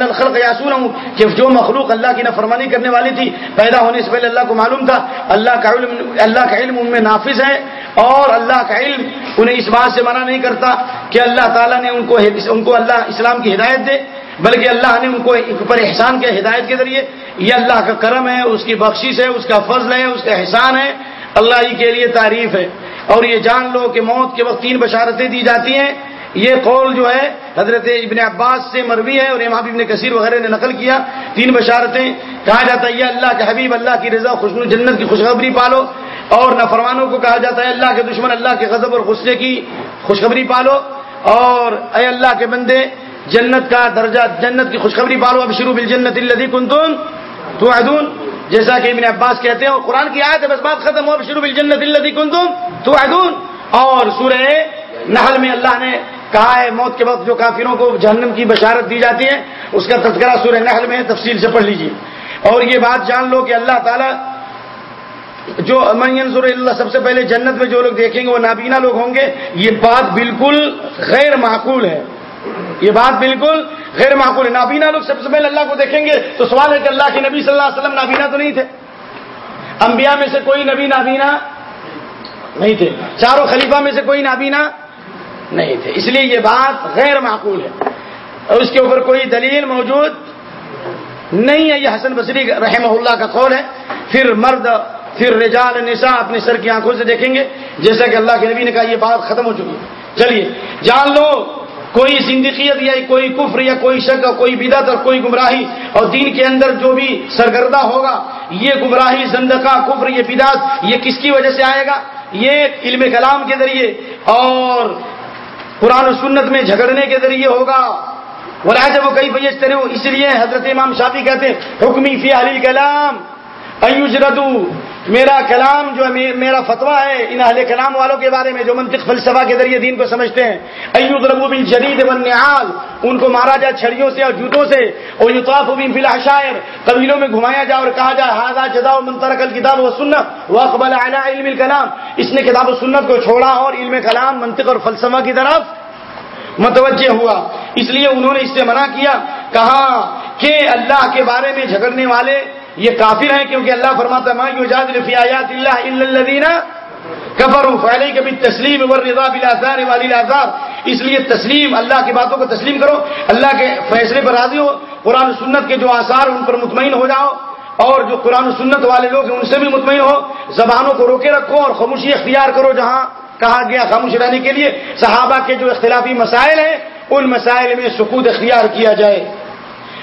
الخلق یاسون ہوں کہ جو مخلوق اللہ کی نفرمانی کرنے والی تھی، پیدا ہونے سے پہلے اللہ کو معلوم تھا۔ اللہ کا علم، اللہ کا علم ان میں نافذ ہے اور اللہ کا علم انہیں اس بات سے منع نہیں کرتا کہ اللہ تعالیٰ نے ان کو ان کو اللہ اسلام کی ہدایت دے، بلکہ اللہ نے ان کو پر احسان کے ہدایت کے ذریعے۔ یہ اللہ کا کرم ہے، اس کی بخشش ہے، اس کا فضل ہے، اس کا احسان ہے۔ اللہ ہی کے لیے تعریف ہے۔ اور یہ جان لو کہ موت کے وقت تین بشارتیں دی جاتی ہیں۔ یہ قول جو ہے حضرت ابن عباس سے مروی ہے اور امام ابن کثیر وغیرہ نے نقل کیا، تین بشارتیں۔ کہا جاتا ہے یہ اللہ کے حبیب، اللہ کی رضا، خوشنو، جنت کی خوشخبری پالو۔ اور نفرمانوں کو کہا جاتا ہے، اللہ کے دشمن، اللہ کے غضب اور غصے کی خوشخبری پالو۔ اور اے اللہ کے بندے، جنت کا درجہ، جنت کی خوشخبری پالو۔ اب شروع بل جنت الدی کنتون تو ادون جیسا کہ ابن عباس کہتے ہیں، اور قرآن کی آیت ہے، بس بات ختم ہو اب شروع بل جنت کنتم تو ادون اور سورہ نحل میں اللہ نے کہا ہے موت کے وقت جو کافروں کو جہنم کی بشارت دی جاتی ہے، اس کا تذکرہ سورہ نحل میں تفصیل سے پڑھ لیجیے اور یہ بات جان لو کہ اللہ تعالیٰ جو امنظر اللہ، سب سے پہلے جنت میں جو لوگ دیکھیں گے، وہ نابینا لوگ ہوں گے۔ یہ بات بالکل غیر معقول ہے۔ یہ بات بالکل غیر معقول ہے۔ نابینا لوگ سب سے پہلے اللہ کو دیکھیں گے تو سوال ہے کہ اللہ کے نبی صلی اللہ علیہ وسلم نابینا تو نہیں تھے؟ انبیاء میں سے کوئی نبی نابینا نہیں تھے۔ چاروں خلیفہ میں سے کوئی نابینا نہیں تھے۔ اس لیے یہ بات غیر معقول ہے۔ اور اس کے اوپر کوئی دلیل موجود نہیں ہے۔ یہ حسن بصری رحمہ اللہ کا قول ہے۔ پھر مرد، پھر رجال نساء اپنے سر کی آنکھوں سے دیکھیں گے۔ جیسا کہ اللہ کے نبی نے کہا، یہ بات ختم ہو چکی ہے۔ چلیے، جان لو، کوئی زندگیت یا کوئی کفر یا کوئی شک اور کوئی بدعت اور کوئی گمراہی اور دین کے اندر جو بھی سرگردہ ہوگا، یہ گمراہی زندقہ کفر، یہ بدعت، یہ کس کی وجہ سے آئے گا؟ یہ علم کلام کے ذریعے۔ اور قرآن و سنت میں جھگڑنے کے ذریعے ہوگا۔ ولا جب وہ کئی فیض کرے اس لیے حضرت امام شافی کہتے ہیں، حکمی فی علی کلام ایوجردو میرا کلام جو ہے میرا فتوا ہے ان اہل کلام والوں کے بارے میں جو منطق فلسفہ کے ذریعے دین کو سمجھتے ہیں۔ ایود ربو بن جدید بن ان کو مارا جائے چھڑیوں سے اور جوتوں سے۔ اور یوتاف بن فی قبیلوں میں گھمایا جائے اور کہا جائے ہاضا جدا منتر کل کتاب و سنت وہ اقبال اعلیٰ علم الکلام اس نے کتاب و سنت کو چھوڑا اور علم کلام، منطق اور فلسفہ کی طرف متوجہ ہوا۔ اس لیے انہوں نے اس سے منع کیا، کہا کہ اللہ کے بارے میں جھگڑنے والے یہ کافر ہیں کیونکہ اللہ فرماتا فی آیات اللہ کفر فیلے کبھی تسلیم رضا بلازار والی اس لیے تسلیم، اللہ کی باتوں کو تسلیم کرو، اللہ کے فیصلے پر راضی ہو، قرآن و سنت کے جو آثار ان پر مطمئن ہو جاؤ، اور جو قرآن و سنت والے لوگ ہیں ان سے بھی مطمئن ہو، زبانوں کو روکے رکھو اور خاموشی اختیار کرو، جہاں کہا گیا خاموش رہنے کے لیے، صحابہ کے جو اختلافی مسائل ہیں، ان مسائل میں سکوت اختیار کیا جائے۔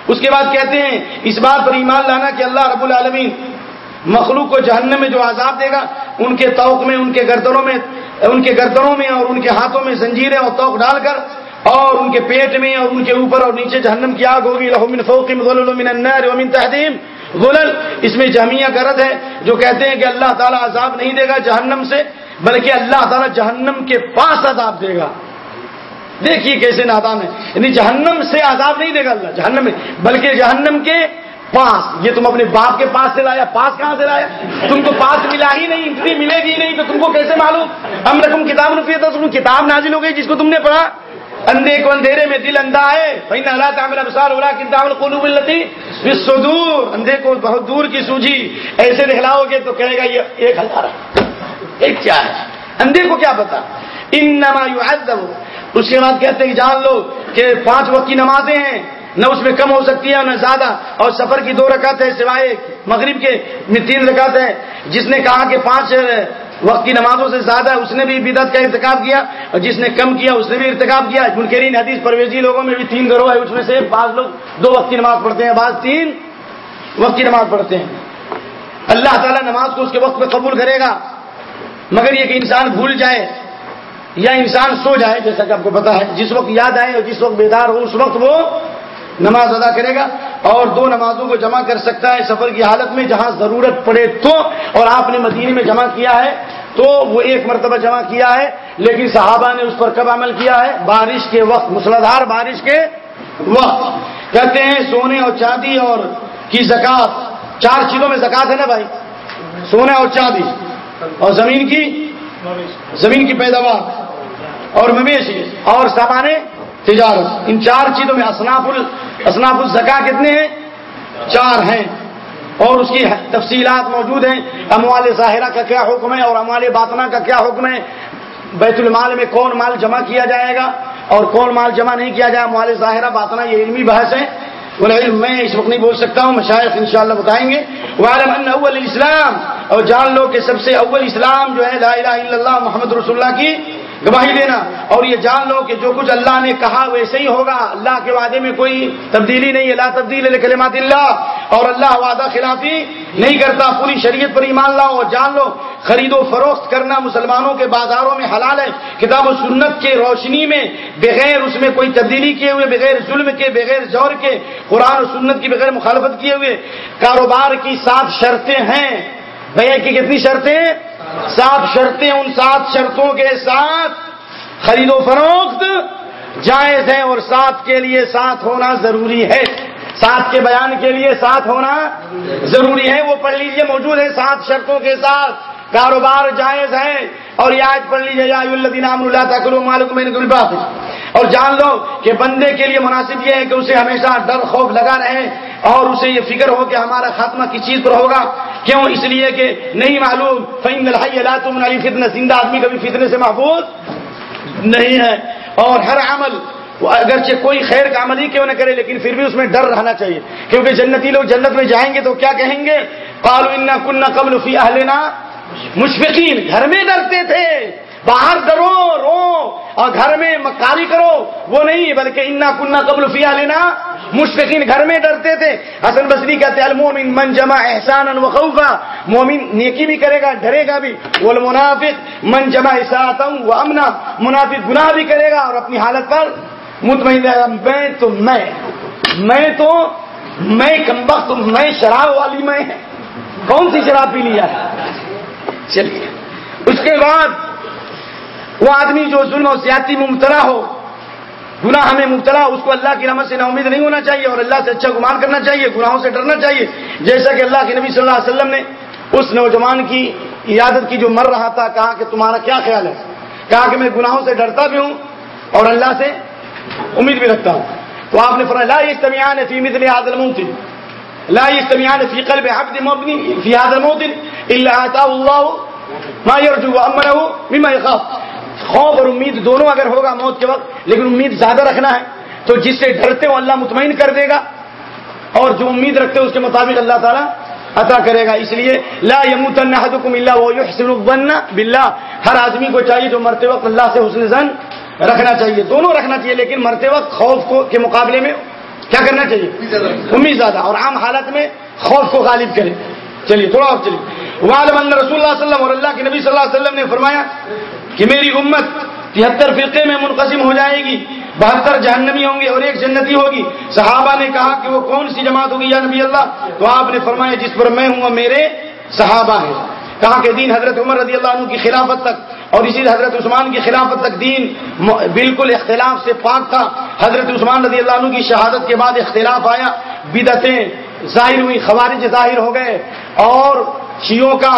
اس کے بعد کہتے ہیں، اس بات پر ایمان لانا کہ اللہ رب العالمین مخلوق کو جہنم میں جو عذاب دے گا، ان کے توق میں، ان کے گردنوں میں، ان کے گردنوں میں اور ان کے ہاتھوں میں زنجیریں اور توق ڈال کر اور ان کے پیٹ میں اور ان کے اوپر اور نیچے جہنم کی آگ ہوگی۔ رحمن فوقم من النار ومن تحدیم غلل اس میں جامعہ گرد ہے جو کہتے ہیں کہ اللہ تعالیٰ عذاب نہیں دے گا جہنم سے، بلکہ اللہ تعالیٰ جہنم کے پاس عذاب دے گا۔ دیکھیے کیسے نادان ہے۔ یعنی جہنم سے عذاب نہیں دے گا اللہ، جہنم میں، بلکہ جہنم کے پاس، یہ تم اپنے باپ کے پاس سے لایا، پاس کہاں سے لایا؟ تم کو پاس ملا ہی نہیں، اتنی ملے گی نہیں، تو تم کو کیسے معلوم؟ ہم رقم کتاب رکھی تو تم کتاب نازل ہو گئی، جس کو تم نے پڑھا۔ اندھے کو اندھیرے میں دل اندھا ہے۔ بھائی اللہ تعمیر ابسار ہو رہا کتاب قلوب التی دور اندھے کو بہت دور کی سوجی ایسے دکھلاؤ گے تو کہے گا، یہ ایک ہزار۔ ایک کیا ہے؟ اندھے کو کیا پتا؟ ان نما اس کے بعد کہتے ہیں، جان لو کہ پانچ وقت کی نمازیں ہیں، نہ اس میں کم ہو سکتی ہے نہ زیادہ۔ اور سفر کی دو رکعت ہے سوائے مغرب کے تین رکعت ہے جس نے کہا کہ پانچ وقت کی نمازوں سے زیادہ اس نے بھی بدعت کا ارتکاب کیا۔ اور جس نے کم کیا، اس نے بھی ارتکاب کیا۔ منکرین حدیث پرویزی لوگوں میں بھی تین گروہ ہے اس میں سے بعض لوگ دو وقت کی نماز پڑھتے ہیں، بعض تین وقت کی نماز پڑھتے ہیں۔ اللہ تعالیٰ نماز کو اس کے وقت پہ قبول کرے گا۔ مگر یہ کہ انسان بھول جائے یا انسان سو جائے جیسا کہ آپ کو پتا ہے جس وقت یاد آئے اور جس وقت بیدار ہو اس وقت وہ نماز ادا کرے گا اور دو نمازوں کو جمع کر سکتا ہے سفر کی حالت میں جہاں ضرورت پڑے تو اور آپ نے مدینے میں جمع کیا ہے تو وہ ایک مرتبہ جمع کیا ہے لیکن صحابہ نے اس پر کب عمل کیا ہے؟ بارش کے وقت مسلادھار بارش کے وقت۔ کہتے ہیں سونے اور چاندی اور کی زکات چار چیزوں میں زکات ہے نا بھائی؟ سونے اور چاندی۔ اور زمین کی؟ زمین کی پیداوار۔ اور مویشی اور سامان تجارت۔ ان چار چیزوں میں اصناف اصناف الزکا کتنے ہیں؟ چار ہیں۔ اور اس کی تفصیلات موجود ہیں۔ اموال ظاہرہ کا کیا حکم ہے اور اموال باطنا کا کیا حکم ہے؟ بیت المال میں کون مال جمع کیا جائے گا اور کون مال جمع نہیں کیا جائے؟ اموال ظاہرہ باطنا یہ علمی بحث ہے۔ علم میں اس وقت نہیں بول سکتا ہوں مشاعر انشاءاللہ بتائیں گے۔ وعلم ان اول اسلام اور جان لو کہ سب سے اول اسلام جو ہے، لا الہ الا اللہ، محمد رسول اللہ کی گواہی دینا اور یہ جان لو کہ جو کچھ اللہ نے کہا ویسے ہی ہوگا۔ اللہ کے وعدے میں کوئی تبدیلی نہیں ہے، لا تبدیل کلمات اللہ۔ اور اللہ وعدہ خلافی نہیں کرتا، پوری شریعت پر ایمان لاؤ اور جان لو، خرید و فروخت کرنا مسلمانوں کے بازاروں میں حلال ہے۔ کتاب و سنت کے روشنی میں بغیر اس میں کوئی تبدیلی کیے ہوئے، بغیر ظلم کے، بغیر زور کے، قرآن و سنت کی بغیر مخالفت کیے ہوئے۔ کاروبار کی سات شرطیں ہیں۔ بھیا، کی کتنی شرطیں سات شرطیں ان سات شرطوں کے ساتھ خرید و فروخت جائز ہے اور ساتھ کے لیے ساتھ ہونا ضروری ہے۔ ساتھ کے بیان کے لیے ساتھ ہونا ضروری ہے۔ وہ پڑھ لیجیے موجود ہے سات شرطوں کے ساتھ۔ کاروبار جائز ہے اور یہ آج پڑھ لیجیے اور جان لو کہ بندے کے لیے مناسب یہ ہے کہ اسے ہمیشہ ڈر خوف لگا رہے اور اسے یہ فکر ہو کہ ہمارا خاتمہ کس چیز پر ہوگا۔ کیوں؟ اس لیے کہ نہیں معلوم فیم اللہ تم زندہ آدمی کبھی فتنے سے محفوظ نہیں ہے۔ اور ہر عمل، اگرچہ کوئی خیر کا عمل ہی کیوں نہ کرے، لیکن پھر بھی اس میں ڈر رہنا چاہیے۔ کیونکہ جنتی لوگ جنت میں جائیں گے تو کیا کہیں گے؟ پالو ان کن قبل فی اہلنا مشفقین گھر میں ڈرتے تھے۔ باہر ڈرو، رو اور گھر میں مکاری کرو۔ وہ نہیں، بلکہ انا کنہ قبل فیا لینا مشفقین گھر میں ڈرتے تھے۔ حسن بصری کہتے المومن من جمع احسان و خوفا مومن نیکی بھی کرے گا، ڈرے گا بھی۔ وہ منافق من جمع احساط و امنا۔ منافق گناہ بھی کرے گا اور اپنی حالت پر مطمئن رہے گا۔ میں تو، میں میں تو، میں کمبخت میں شراب والی میں کون سی شراب پی لیا ہے؟ چلیے اس کے بعد وہ آدمی جو ظلم و سیاتی میں مبتلا ہو، گناہ ہمیں مبتلا اس کو اللہ کی رحمت سے نا امید نہیں ہونا چاہیے اور اللہ سے اچھا گمان کرنا چاہیے، گناہوں سے ڈرنا چاہیے۔ جیسا کہ اللہ کے نبی صلی اللہ علیہ وسلم نے اس نوجوان کی عیادت کی جو مر رہا تھا، کہا کہ تمہارا کیا خیال ہے؟ کہا کہ میں گناہوں سے ڈرتا بھی ہوں اور اللہ سے امید بھی رکھتا ہوں۔ تو آپ نے فرمایا، لا اجتماعان فی مثل هذا الموت لا اجتماعان فی قلب عبد مؤمن فی هذا الموت الا اتاه الله ما يرجو وامره مما يخاف. خوف اور امید دونوں اگر ہوگا موت کے وقت، لیکن امید زیادہ رکھنا ہے، تو جس سے ڈرتے ہو اللہ مطمئن کر دے گا، اور جو امید رکھتے ہو اس کے مطابق اللہ تعالیٰ عطا کرے گا۔ اس لیے لا یموت باللہ۔ ہر آدمی کو چاہیے جو مرتے وقت اللہ سے حسن زن رکھنا چاہیے۔ دونوں رکھنا چاہیے، لیکن مرتے وقت خوف کو کے مقابلے میں کیا کرنا چاہیے؟ امید زیادہ۔ اور عام حالت میں خوف کو غالب کرے چلیے، تھوڑا اور چلیے۔ رسول اللہ وسلم اور اللہ کے نبی صلی اللہ علیہ وسلم نے فرمایا کہ میری امت تہتر فرقے میں منقسم ہو جائے گی، بہتر جہنمی ہوں گے اور ایک جنتی ہوگی۔ صحابہ نے کہا کہ وہ کون سی جماعت ہوگی یا نبی اللہ؟ تو آپ نے فرمایا جس پر میں ہوں میرے صحابہ ہیں۔ کہا کہ دین حضرت عمر رضی اللہ عنہ کی خلافت تک اور اسی حضرت عثمان کی خلافت تک دین بالکل اختلاف سے پاک تھا۔ حضرت عثمان رضی اللہ عنہ کی شہادت کے بعد اختلاف آیا۔ بدتیں ظاہر ہوئی خوارج ظاہر ہو گئے اور شیوں کا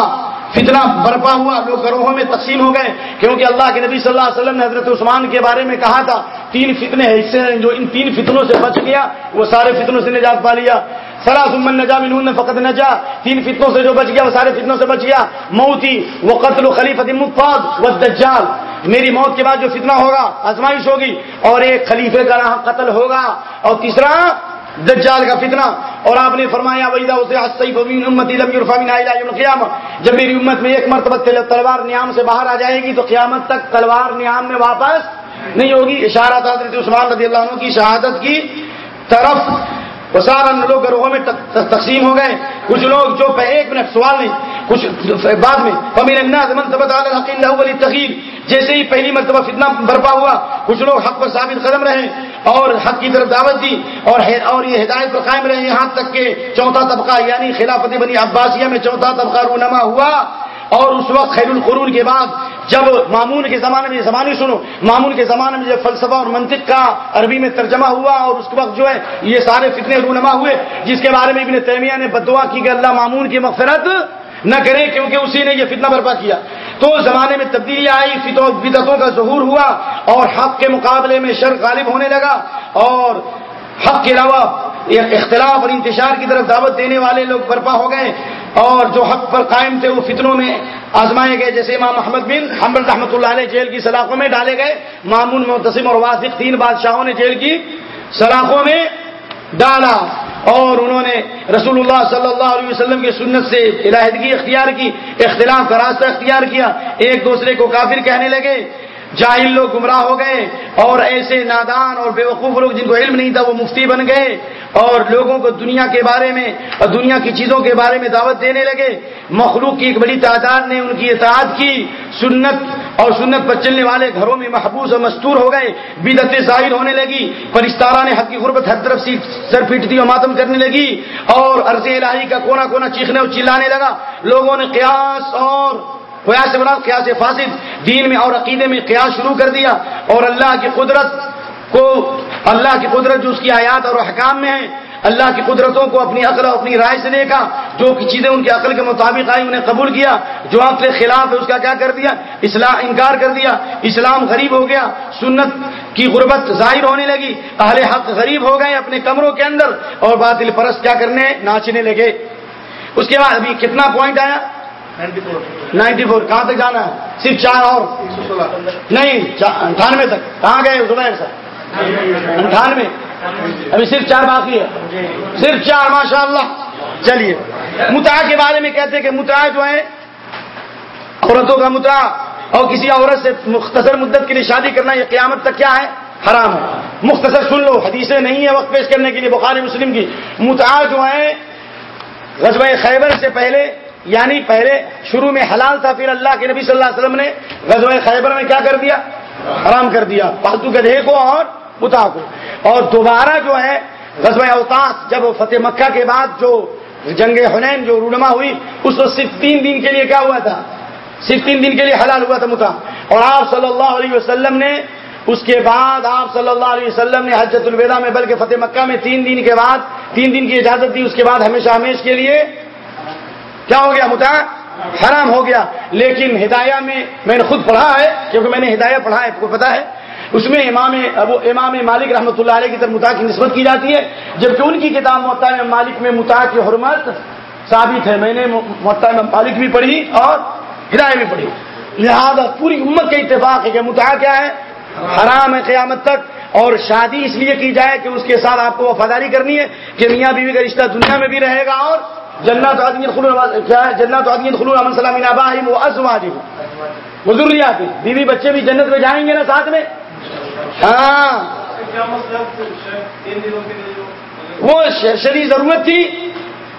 فتنہ برپا ہوا۔ لوگ گروہوں میں تقسیم ہو گئے۔ کیونکہ اللہ کے نبی صلی اللہ علیہ وسلم نے حضرت عثمان کے بارے میں کہا تھا، تین فتنے حصے ہیں جو ان تین فتنوں سے بچ گیا، وہ سارے فتنوں سے نجات پا لیا۔ سرا سمن نجا من نے فقط نجا. تین فتنوں سے جو بچ گیا، وہ سارے فتنوں سے بچ گیا. موتی وہ قتل و خلیف مفاد و دجال میری موت کے بعد جو فتنہ ہوگا، آزمائش ہوگی اور ایک خلیفے کا قتل ہوگا اور تیسرا دجال کا فتنہ. اور آپ نے فرمایا جب میری امت میں ایک مرتبہ تلوار نیام سے باہر آ جائے گی، تو قیامت تک تلوار نیام میں واپس نہیں ہوگی. اشارہ تھا عثمان رضی اللہ عنہ کی شہادت کی طرف وہ سارا لوگ گروہوں میں تقسیم ہو گئے۔ کچھ لوگ جو ایک منٹ سوال نہیں، کچھ بعد میں تقیر جیسے ہی پہلی مرتبہ فتنہ برپا ہوا، کچھ لوگ حق پر ثابت قدم رہے اور حق کی طرف دعوت دی اور اور یہ ہدایت پر قائم رہے یہاں تک کہ چوتھا طبقہ یعنی خلافت بنی عباسیہ میں چوتھا طبقہ رونما ہوا۔ اور اس وقت خیر القرون کے بعد جب مامون کے زمانے میں زمانے سنو، مامون کے زمانے میں جب فلسفہ اور منطق کا عربی میں ترجمہ ہوا اور اس وقت جو ہے یہ سارے فتنے رونما ہوئے، جس کے بارے میں ابن تیمیہ نے بدعا کی کہ اللہ مامون کی مغفرت نہ کرے کیونکہ اسی نے یہ فتنہ برپا کیا۔ تو زمانے میں تبدیلی آئی بدتوں کا ظہور ہوا اور حق کے مقابلے میں شر غالب ہونے لگا اور حق کے علاوہ اختلاف اور انتشار کی طرف دعوت دینے والے لوگ برپا ہو گئے۔ اور جو حق پر قائم تھے، وہ فتنوں میں آزمائے گئے، جیسے امام محمد بن حمد رحمۃ اللہ علیہ جیل کی سلاخوں میں ڈالے گئے۔ مامون متسم اور واثق تین بادشاہوں نے جیل کی سلاخوں میں ڈالا اور انہوں نے رسول اللہ صلی اللہ علیہ وسلم کی سنت سے علاحدگی اختیار کی، اختلاف کا راستہ اختیار کیا۔ ایک دوسرے کو کافر کہنے لگے۔ جاہل لوگ گمراہ ہو گئے اور ایسے نادان اور بے وقوف لوگ جن کو علم نہیں تھا وہ مفتی بن گئے اور لوگوں کو دنیا کے بارے میں اور دنیا کی چیزوں کے بارے میں دعوت دینے لگے۔ مخلوق کی ایک بڑی تعداد نے ان کی اطاعت کی۔ سنت اور سنت پر چلنے والے گھروں میں محبوس اور مستور ہو گئے۔ بدت ظاہر ہونے لگی۔ پرستارہ نے حق کی غربت ہر طرف سے سر پیٹتی اور ماتم کرنے لگی اور عرض الہی کا کونا کونا چیخنے اور چلانے لگا۔ لوگوں نے قیاس اور قیاس بنا قیاس فاسد دین میں اور عقیدے میں قیاس شروع کر دیا اور اللہ کی قدرت کو اللہ کی قدرت جو اس کی آیات اور حکام میں ہے اللہ کی قدرتوں کو اپنی عقل اور اپنی رائے سے دیکھا، جو چیزیں ان کے عقل کے مطابق آئی انہیں قبول کیا، جو عقل کے خلاف ہے، اس کا کیا کر دیا؟ اسلام انکار کر دیا۔ اسلام غریب ہو گیا، سنت کی غربت ظاہر ہونے لگی، اہل حق غریب ہو گئے اپنے کمروں کے اندر اور باطل پرست کیا کرنے، ناچنے لگے۔ اس کے بعد ابھی کتنا پوائنٹ آیا؟ Ninety four. کہاں تک جانا ہے؟ صرف چار اور؟ نہیں اٹھانوے تک. کہاں گئے؟ زبیر صاحب. اٹھانوے. ابھی صرف چار باقی ہے. صرف چار ماشاء اللہ چلیے. متا کے بارے میں کہتے ہیں کہ متا جو ہے، عورتوں کا متا اور کسی عورت سے مختصر مدت کے لیے شادی کرنا یہ قیامت تک کیا ہے؟ حرام ہے. مختصر سن لو. حدیثیں نہیں ہے وقت پیش کرنے کے لیے، بخاری مسلم کی. متا جو ہے غزب خیبر سے پہلے یعنی پہلے شروع میں حلال تھا، پھر اللہ کے نبی صلی اللہ علیہ وسلم نے غزوہ خیبر میں کیا کر دیا؟ حرام کر دیا۔ پالتو گدھے کو اور متا کو۔ اور دوبارہ جو ہے، غزوہ اوتاس جب فتح مکہ کے بعد جو جنگ حنین جو رونما ہوئی، اس وقت صرف تین دن کے لیے کیا ہوا تھا؟ صرف تین دن کے لیے حلال ہوا تھا متا۔ اور آپ صلی اللہ علیہ وسلم نے اس کے بعد آپ صلی اللہ علیہ وسلم نے حجت الوداع میں، بلکہ فتح مکہ میں تین دن کے بعد، تین دن کی اجازت دی، اس کے بعد ہمیشہ ہمیش کے لیے کیا ہو گیا متا حرام ہو گیا۔ لیکن ہدایہ میں میں نے خود پڑھا ہے، کیونکہ میں نے ہدایہ پڑھا ہے کو پتا ہے۔ اس میں امام ابو، امام مالک رحمۃ اللہ علیہ کی طرف متا کی نسبت کی جاتی ہے، جبکہ ان کی کتاب محتا مالک میں متا کی حرمت ثابت ہے۔ میں نے محتا مالک بھی پڑھی اور ہدایہ بھی پڑھی۔ لہذا پوری امت کا اتفاق ہے کہ متا کیا ہے۔ حرام ہے قیامت تک۔ اور شادی اس لیے کی جائے کہ اس کے ساتھ آپ کو وفاداری کرنی ہے کہ میاں بیوی کا رشتہ دنیا میں بھی رہے گا اور جنت کیا ہے؟ جنت خلو رحمۃ السلام اباہم وہ ازواج وہ ضروریات بیوی بچے بھی جنت میں جائیں گے نا ساتھ میں؟ ہاں. وہ شری ضرورت تھی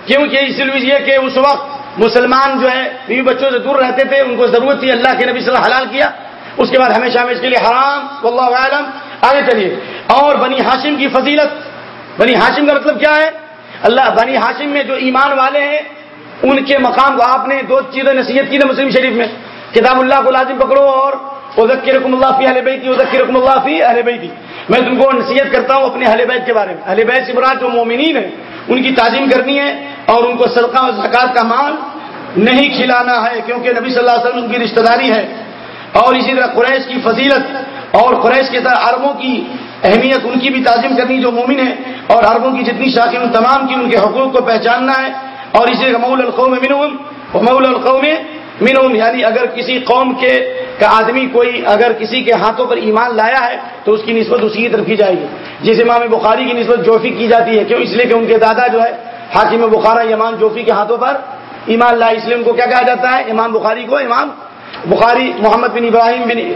کیونکہ اس لیے کہ اس وقت مسلمان جو ہے، بیوی بچوں سے دور رہتے تھے، ان کو ضرورت تھی اللہ کے نبی صلی اللہ حلال کیا۔ اس کے بعد ہمیشہ ہمیشہ کے لیے حرام، واللہ عالم آگے چلیے۔ اور بنی ہاشم کی فضیلت۔ بنی ہاشم کا مطلب کیا ہے؟ اللہ بنی ہاشم میں جو ایمان والے ہیں، ان کے مقام کو آپ نے دو چیزیں نصیحت کی نا مسلم شریف میں۔ کتاب اللہ کو لازم پکڑو اور ادک رقم اللہ فی اہل بیت ادک رقم اللہ فی اہل بیتی میں تم کو نصیحت کرتا ہوں اپنے اہل بیت کے بارے میں۔ اہل بیت سے جو مومنین ہیں، ان کی تعظیم کرنی ہے اور ان کو صدقہ اور زکات کا مال نہیں کھلانا ہے، کیونکہ نبی صلی اللہ علیہ وسلم کی رشتہ داری ہے۔ اور اسی طرح قریش کی فضیلت اور قریش کے طرح عربوں کی اہمیت ان کی بھی تعظیم کرنی جو مومن ہے اور عربوں کی جتنی شاخیں ان تمام کی ان کے حقوق کو پہچاننا ہے اور اسی مول القوم منہم مول القوم منہم یعنی اگر کسی قوم کے کا آدمی کوئی اگر کسی کے ہاتھوں پر ایمان لایا ہے تو اس کی نسبت اسی کی طرف کی جائے گی۔ جس امام بخاری کی نسبت جوفی کی جاتی ہے، کیوں؟ اس لیے کہ ان کے دادا جو ہے، حاکم بخارا امام جوفی کے ہاتھوں پر ایمان لائے، اس لیے ان کو کیا کہا جاتا ہے؟ امام بخاری کو امام بخاری محمد بن ابراہیم بن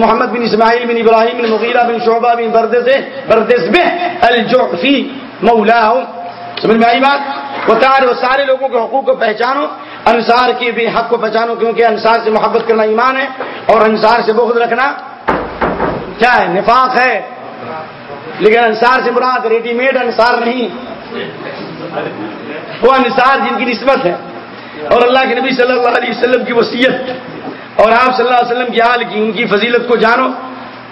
محمد بن اسماعیل بن ابراہیم بن مغیرہ بن شعبہ بن بردس بردس بے الجوفی مولا سمجھ میں آئی بات؟ وہ تار وہ سارے لوگوں کے حقوق کو پہچانو، انصار کے بھی حق کو پہچانو، کیونکہ انصار سے محبت کرنا ایمان ہے اور انصار سے بغض رکھنا کیا ہے؟ نفاق ہے۔ لیکن انصار سے مراد ریڈی میڈ انصار نہیں۔ وہ انصار جن کی نسبت ہے۔ اور اللہ کے نبی صلی اللہ علیہ وسلم کی وصیت اور آپ صلی اللہ علیہ وسلم کی حال کی، ان کی فضیلت کو جانو،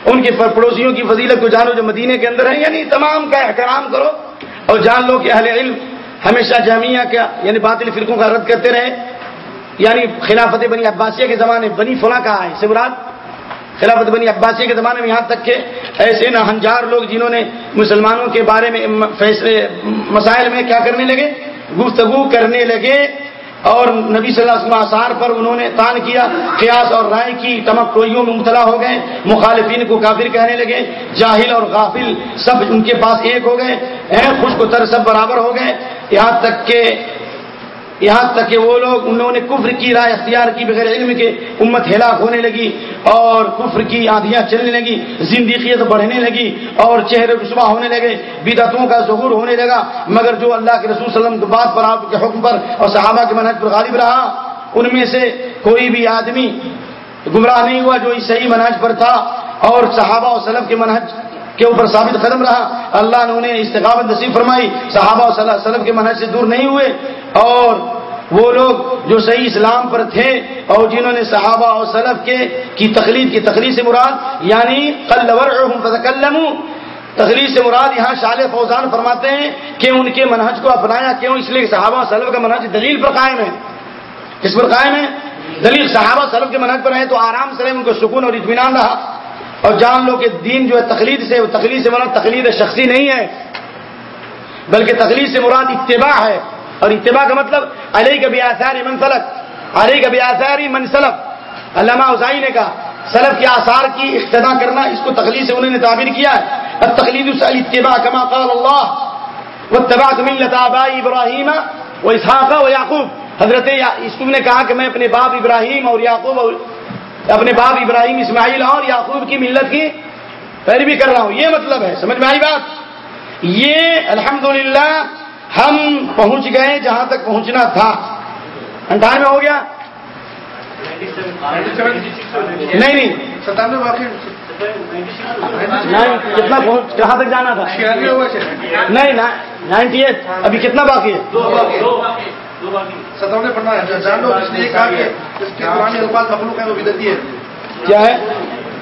ان کے پڑوسیوں کی فضیلت کو جانو جو مدینے کے اندر ہیں یعنی تمام کا احترام کرو اور جان لو کہ اہل علم ہمیشہ جامعہ کیا یعنی باطل فرقوں کا رد کرتے رہے۔ یعنی خلافت بنی عباسیہ کے زمانے بنی فلاں کہا ہے سمراد خلافت بنی عباسیہ کے زمانے میں یہاں تک کہ ایسے نہ ہنجار لوگ جنہوں نے مسلمانوں کے بارے میں فیصلے، مسائل میں کیا کرنے لگے؟ گفتگو کرنے لگے۔ اور نبی صلی اللہ علیہ وسلم آثار پر انہوں نے تان کیا، قیاس اور رائے کی ٹمکٹوئیوں میں مبتلا ہو گئے، مخالفین کو کافر کہنے لگے، جاہل اور غافل سب ان کے پاس ایک ہو گئے خوش کو تر سب برابر ہو گئے، یہاں تک کہ یہاں تک کہ وہ لوگ انہوں نے کفر کی رائے اختیار کی بغیر علم کے امت ہلاک ہونے لگی اور کفر کی آندیاں چلنے لگی، زندگیت بڑھنے لگی اور چہرے رسوا ہونے لگے، بدعتوں کا ظہور ہونے لگا۔ مگر جو اللہ کے رسول وسلم کے بات پر آپ کے حکم پر اور صحابہ کے منہج پر غالب رہا، ان میں سے کوئی بھی آدمی گمراہ نہیں ہوا جو اس صحیح منہج پر تھا اور صحابہ و سلم کے منہج کے اوپر ثابت قدم رہا۔ اللہ نے انہیں استقامت نصیب فرمائی۔ صحابہ صلی اللہ علیہ وسلم کے منہج سے دور نہیں ہوئے۔ اور وہ لوگ جو صحیح اسلام پر تھے اور جنہوں نے صحابہ اور سلف کے کی تقلید کی تقلید سے مراد یعنی تقریر سے مراد یہاں شال فوزان فرماتے ہیں کہ ان کے منہج کو اپنایا کیوں؟ اس لیے صحابہ سلف کا منہج دلیل پر قائم ہے۔ کس پر قائم ہے؟ دلیل صحابہ سلف کے منہج پر ہے تو آرام سے ان کو سکون اور اطمینان رہا۔ اور جان لو کہ دین جو ہے تقلید سے تقلید سے مراد تقلید شخصی نہیں ہے، بلکہ تقلید سے مراد اتباع ہے۔ اور اتباع کا مطلب علیہ کبھی آثار منسلک علیہ کبھی آثار منسلک علامہ اوزائی نے کہا، سلف کے آثار کی اقتدا کرنا، اس کو تقلید سے انہوں نے تعبیر کیا ہے۔ اب تقلید اتباع کما قال اللہ۔ وہ تباہ ملت ابراہیم وہ اسحاق و یعقوب۔ حضرت یوسف نے کہا کہ میں اپنے باپ ابراہیم اور یعقوب اپنے باپ ابراہیم اسماعیل اور یعقوب کی ملت کی پیروی کر رہا ہوں۔ یہ مطلب ہے سمجھ میں آئی بات؟ یہ الحمدللہ ہم پہنچ گئے جہاں تک پہنچنا تھا۔ انٹھانوے ہو گیا؟ نہیں نہیں۔ ستانوے باقی نہیں کتنا کہاں تک جانا تھا؟ نہیں نائنٹی ایٹ۔ ابھی کتنا باقی ہے؟ ستانوے پڑھنا ہے جان لو جس نے یہ کہا کہ اس کے قرآن الفاظ مخلوق ہے وہ بدتی ہے۔ کیا ہے؟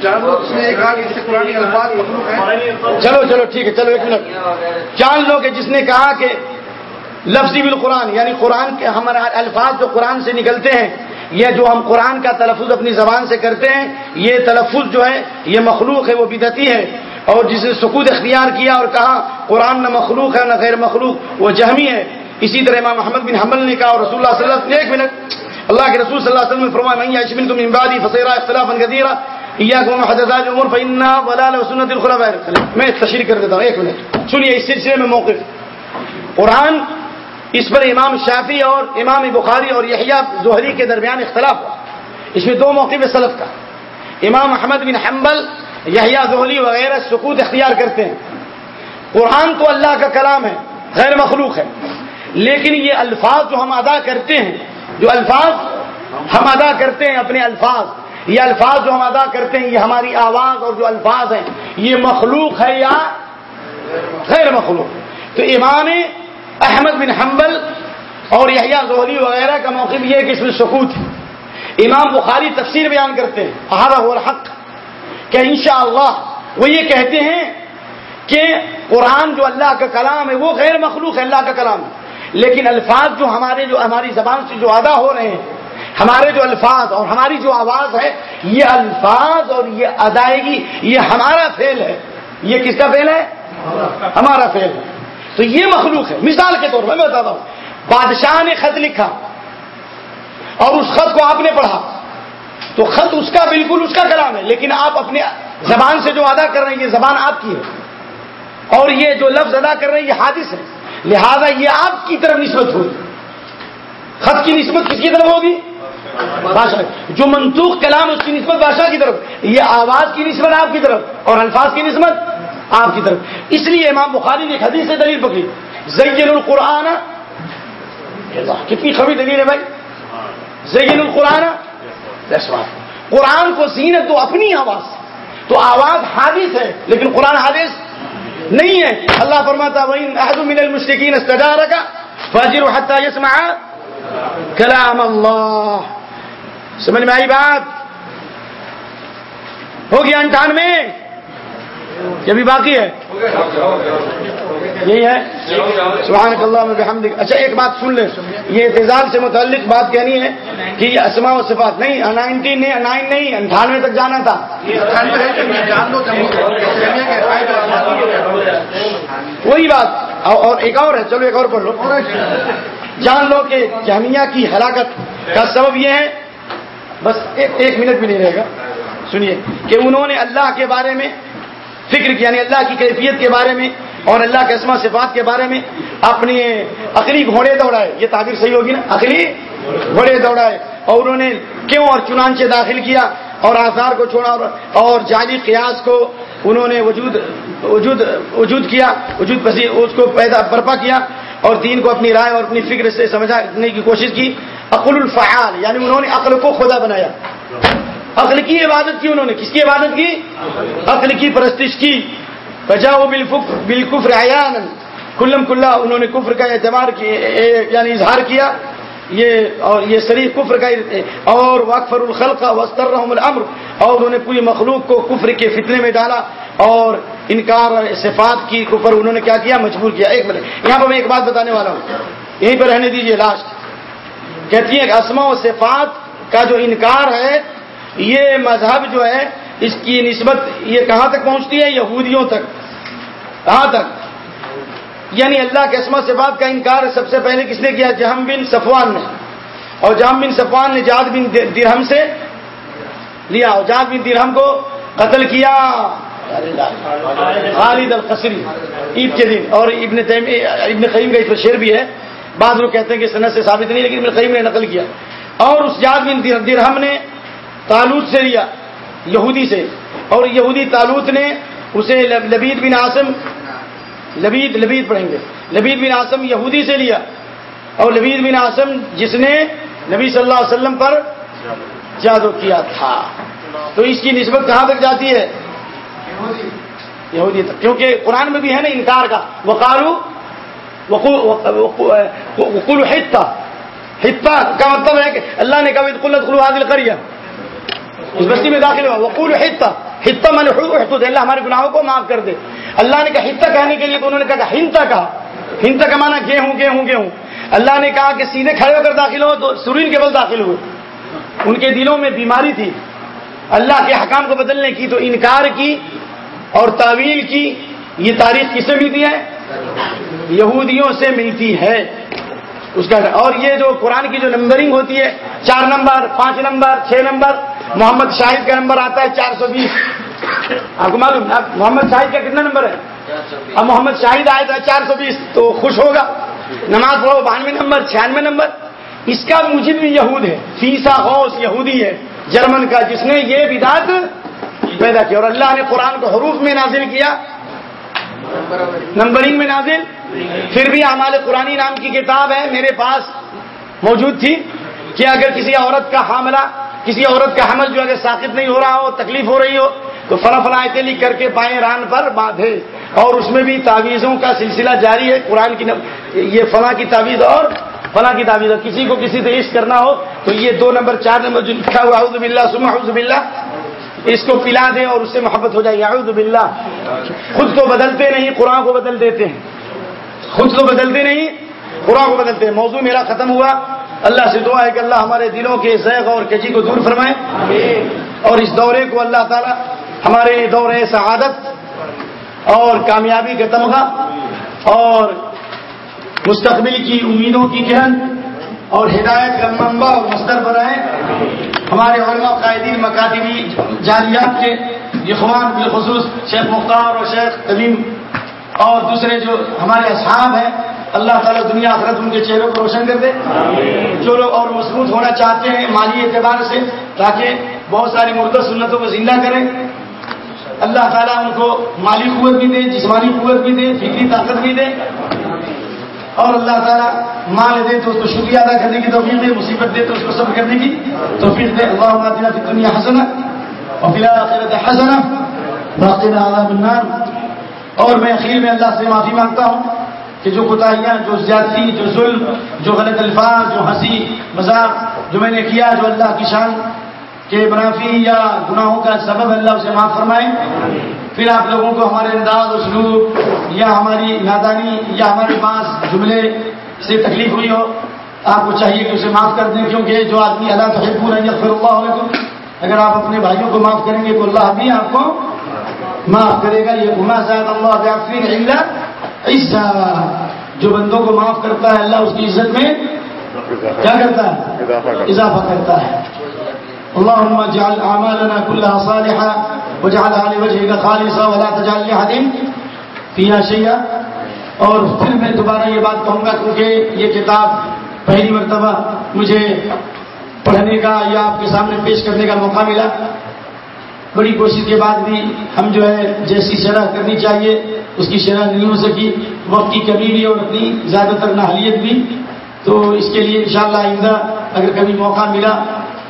جان لو جس نے یہ کہا کہ اس کے قرآن الفاظ مخلوق ہے چلو چلو ٹھیک ہے چلو ایک منٹ۔ جان لو کہ جس نے کہا کہ لفظی بالقرآن یعنی قرآن کے ہمارے الفاظ جو قرآن سے نکلتے ہیں یہ جو ہم قرآن کا تلفظ اپنی زبان سے کرتے ہیں یہ تلفظ جو ہے یہ مخلوق ہے وہ بدتی ہے۔ اور جس نے سکوت اختیار کیا اور کہا قرآن نہ مخلوق ہے نہ غیر مخلوق وہ جہمی ہے۔ اسی طرح امام محمد بن حمل نے کہا اور رسول اللہ صلی اللہ علیہ وسلم ایک منٹ، اللہ کے رسول صلی اللہ علیہ وسلم نے فرمایا میں تم امبادی فسیرا اختلاف غدیرہ عمر فنا ولال سنت میں تشریح کر دیتا ہوں، ایک منٹ۔ سنیے، اس سلسلے میں موقف۔ قرآن اس پر امام شافی اور امام بخاری اور یحییٰ زہری کے درمیان اختلاف ہوا۔ اس میں دو موقف سلف کا۔ امام احمد بن حنبل، یحییٰ زہری وغیرہ سکوت اختیار کرتے ہیں۔ قرآن تو اللہ کا کلام ہے، غیر مخلوق ہے۔ لیکن یہ الفاظ جو ہم ادا کرتے ہیں، جو الفاظ ہم ادا کرتے ہیں اپنے الفاظ، یہ الفاظ جو ہم ادا کرتے ہیں، یہ ہماری آواز اور جو الفاظ ہیں، یہ مخلوق ہے یا غیر مخلوق؟ تو امام احمد بن حنبل اور یحییٰ زہری وغیرہ کا موقف یہ ہے کہ اس میں سکوت ہے۔ امام بخاری تفسیر بیان کرتے ہیں احرا الحق کہ انشاءاللہ، وہ یہ کہتے ہیں کہ قرآن جو اللہ کا کلام ہے، وہ غیر مخلوق ہے، اللہ کا کلام ہے۔ لیکن الفاظ جو ہمارے جو ہماری زبان سے جو ادا ہو رہے ہیں، ہمارے جو الفاظ اور ہماری جو آواز ہے، یہ الفاظ اور یہ ادائیگی، یہ ہمارا فیل ہے۔ یہ کس کا فیل ہے؟ ہمارا فیل ہے۔ تو یہ مخلوق ہے۔ مثال کے طور پر میں بتاتا ہوں۔ بادشاہ نے خط لکھا اور اس خط کو آپ نے پڑھا۔ تو خط اس کا بالکل اس کا کلام ہے، لیکن آپ اپنے زبان سے جو ادا کر رہے ہیں، یہ زبان آپ کی ہے۔ اور یہ جو لفظ ادا کر رہے ہیں، یہ حادث ہے۔ لہذا یہ آپ کی طرف نسبت ہوگی خط کی نسبت کس کی طرف ہوگی؟ بادشاہ جو منسوخ کلام اس کی نسبت بادشاہ کی طرف۔ یہ آواز کی نسبت آپ کی طرف اور الفاظ کی نسبت آپ کی طرف۔ اس لیے امام بخاری نے حدیث سے دلیل پکڑی۔ زین القرآن۔ کتنی خبر دلیل ہے بھائی۔ زین القرآن۔ قرآن کو زینت تو اپنی آواز۔ تو آواز حادث ہے، لیکن قرآن حادث نہیں ہے۔ اللہ فرماتا من المشرقین استدار کا فاجر حتى يسمع کلام اللہ سمجھ میں آئی بات؟ ہو گیا انٹھانوے۔ یہ بھی باقی ہے؟ یہی ہے؟ سبحانک اللہ میں اچھا ایک بات سن لیں۔ یہ اعتزال سے متعلق بات کہنی ہے کہ یہ اسماء و صفات نہیں نائنٹی نائن نہیں، انٹھانوے تک جانا تھا۔ وہی بات۔ اور ایک اور ہے، چلو ایک اور پڑھ لو۔ جان لو کہ جامعہ کی ہلاکت کا سبب یہ ہے۔ بس ایک منٹ بھی نہیں رہے گا۔ سنیے کہ انہوں نے اللہ کے بارے میں فکر کی یعنی اللہ کی کیفیت کے بارے میں اور اللہ کے اسما صفات کے بارے میں اپنی عقلی گھوڑے دوڑائے۔ یہ تعبیر صحیح ہوگی نا؟ عقلی گھوڑے دوڑائے۔ اور انہوں نے کیوں اور چنانچہ داخل کیا اور آثار کو چھوڑا اور جعلی قیاس کو انہوں نے وجود وجود وجود کیا، وجود پذیر اس کو پیدا برپا کیا اور دین کو اپنی رائے اور اپنی فکر سے سمجھانے کی کوشش کی۔ عقل الفعال یعنی انہوں نے عقل کو خدا بنایا۔ عقل کی عبادت کی انہوں نے کس کی عبادت کی؟ عقل کی پرستش کی۔ بجا وہ بالکفر عیان کلم کلّا انہوں نے کفر کا اعتبار یعنی اظہار کیا۔ یہ اور یہ شریف کفر کا اور وقفر الخل کا وسطر الامر۔ اور انہوں نے پوری مخلوق کو کفر کے فتنے میں ڈالا۔ اور انکار صفات کی اوپر انہوں نے کیا کیا؟ مجبور کیا۔ ایک منٹ، یہاں پر میں ایک بات بتانے والا ہوں۔ یہیں پہ رہنے دیجیے لاسٹ کہتی ہیں کہ اسما و صفات کا جو انکار ہے یہ مذہب جو ہے، اس کی نسبت یہ کہاں تک پہنچتی ہے؟ یہودیوں تک۔ کہاں تک؟ یعنی اللہ کے اسما صفات کا انکار سب سے پہلے کس نے کیا؟ جہم بن صفوان نے۔ اور جہم بن صفوان نے جاد بن درہم سے لیا اور جاد بن درہم کو قتل کیا۔ خالد القصری، عید کے دن۔ اور ابن تیم ابن قیم کا اس پر شعر بھی ہے۔ بعض لوگ کہتے ہیں کہ صنعت سے ثابت نہیں، لیکن ابن قیم نے نقل کیا۔ اور اس جاد بن درہم نے تالوت سے لیا یہودی سے اور یہودی تالوت نے اسے لبید بن عاصم لبید لبید پڑھیں گے لبید بن عاصم یہودی سے لیا اور لبید بن عاصم جس نے نبی صلی اللہ علیہ وسلم پر جادو کیا تھا تو اس کی نسبت کہاں تک جاتی ہے یہودی تک کیونکہ قرآن میں بھی ہے نا انکار کا وقالو وقول حتہ حتہ کا مطلب ہے کہ اللہ نے کہا قلت خلو حاضل کریا اس بستی میں داخل ہوا۔ وقول حتہ حتہ میں نے حدود اللہ ہمارے گناہوں کو معاف کر دے۔ اللہ نے کہا حتہ کہنے کے لیے تو انہوں نے کہا ہنتا کہا۔ ہنتا کا مانا گیہوں گیہوں گیہوں۔ اللہ نے کہا کہ سیدھے کھڑے ہو کر داخل ہو تو سرین کے بل داخل ہوئے۔ ان کے دلوں میں بیماری تھی۔ اللہ کے حکام کو بدلنے کی تو انکار کی اور تعویل کی۔ یہ تاریخ کس سے ملتی ہے؟ یہودیوں سے ملتی ہے۔ اس کا اور یہ جو قرآن کی جو نمبرنگ ہوتی ہے، چار نمبر، پانچ نمبر، چھ نمبر محمد شاہد کا نمبر آتا ہے چار سو بیس۔ آپ کو معلوم محمد شاہد کا کتنا نمبر ہے؟ اب محمد شاہد آئے تھا چار سو بیس تو خوش ہوگا۔ نماز پڑھو بانوے نمبر چھیانوے نمبر۔ اس کا مجھے بھی یہود ہے۔ فیسا غوث یہودی ہے۔ جرمن کا جس نے یہ بدعت پیدا کیا اور اللہ نے قرآن کو حروف میں نازل کیا۔ نمبرنگ میں نازل۔ پھر بھی اعمال قرآن نام کی کتاب ہے میرے پاس موجود تھی کہ اگر کسی عورت کا حاملہ کسی عورت کا حمل جو اگر ساقت نہیں ہو رہا ہو، تکلیف ہو رہی ہو، تو فلاں فلاں لکھ کر کے پائیں ران پر باندھے اور اس میں بھی تعویذوں کا سلسلہ جاری ہے۔ قرآن کی یہ فلاں کی تعویذ اور فلاں کی تعویذ۔ اور کسی کو کسی سے عشق کرنا ہو، تو یہ دو نمبر، چار نمبر جو لکھا ہوا حوض بلّہ سما حوض بلّہ اس کو پلا دیں اور اس سے محبت ہو جائے۔ اعوذ باللہ۔ خود تو بدلتے نہیں، قرآن کو بدل دیتے ہیں۔ خود تو بدلتے نہیں، قرآن کو بدلتے ہیں۔ موضوع میرا ختم ہوا۔ اللہ سے دعا ہے کہ اللہ ہمارے دلوں کے زیغ اور کجی کو دور فرمائے۔ اور اس دورے کو اللہ تعالی ہمارے دورے سعادت اور کامیابی کا تمغہ اور مستقبل کی امیدوں کی کرن اور ہدایت کا منبع اور مستر بنائے۔ ہمارے علماء قائدین مکاتبی جالیات کے اخوان بالخصوص شیخ مختار اور شیخ تمیم اور دوسرے جو ہمارے اصحاب ہیں اللہ تعالیٰ دنیا آخرت ان کے چہروں کو روشن کر دے۔ جو لوگ اور مضبوط ہونا چاہتے ہیں مالی اعتبار سے تاکہ بہت ساری مردہ سنتوں کو زندہ کریں۔ اللہ تعالیٰ ان کو مالی قوت بھی دے جسمانی قوت بھی دے فکری طاقت بھی دے۔ اور اللہ تعالیٰ مال دے تو اس کو شکریہ ادا کرنے کی توفیق دے مصیبت دے تو اس کو صبر کرنے کی توفیق دے۔ اللہ تعالیٰ کی دنیا حسنا اور فی الحال حسنا باقی النار۔ اور میں اخیر میں اللہ سے معافی مانگتا ہوں۔ کہ جو کوتاہیاں جو زیادتی، جو ظلم، جو غلط الفاظ، جو ہنسی، مذاق جو میں نے کیا، جو اللہ کی شان کے منافی یا گناہوں کا سبب اللہ اسے معاف فرمائے۔ پھر آپ لوگوں کو ہمارے انداز اسلوب یا ہماری نادانی یا ہمارے پاس جملے سے تکلیف ہوئی ہو، آپ کو چاہیے کہ اسے معاف کر دیں۔ کیونکہ جو آدمی اللہ تو پورا یا پھر اللہ علیکم اگر آپ اپنے بھائیوں کو معاف کریں گے تو اللہ بھی آپ کو معاف کرے گا۔ یہ گناہ زیادہ اللہ عزا جو بندوں کو معاف کرتا ہے اللہ اس کی عزت میں کیا کرتا ہے؟ اضافہ کرتا ہے۔ اللهم اجعل اعمالنا كلها صالحه واجعلها لوجهك خالصه ولا تجعل لاحد فيها شيئا اور پھر میں دوبارہ یہ بات کہوں گا کیونکہ یہ کتاب پہلی مرتبہ مجھے پڑھنے کا یا آپ کے سامنے پیش کرنے کا موقع ملا۔ بڑی کوشش کے بعد بھی ہم جو ہے جیسی شرح کرنی چاہیے۔ اس کی شرح نہیں ہو سکی وقت کی کمی بھی اور اپنی زیادہ تر ناحلیت بھی۔ تو اس کے لیے انشاءاللہ آئندہ اگر کبھی موقع ملا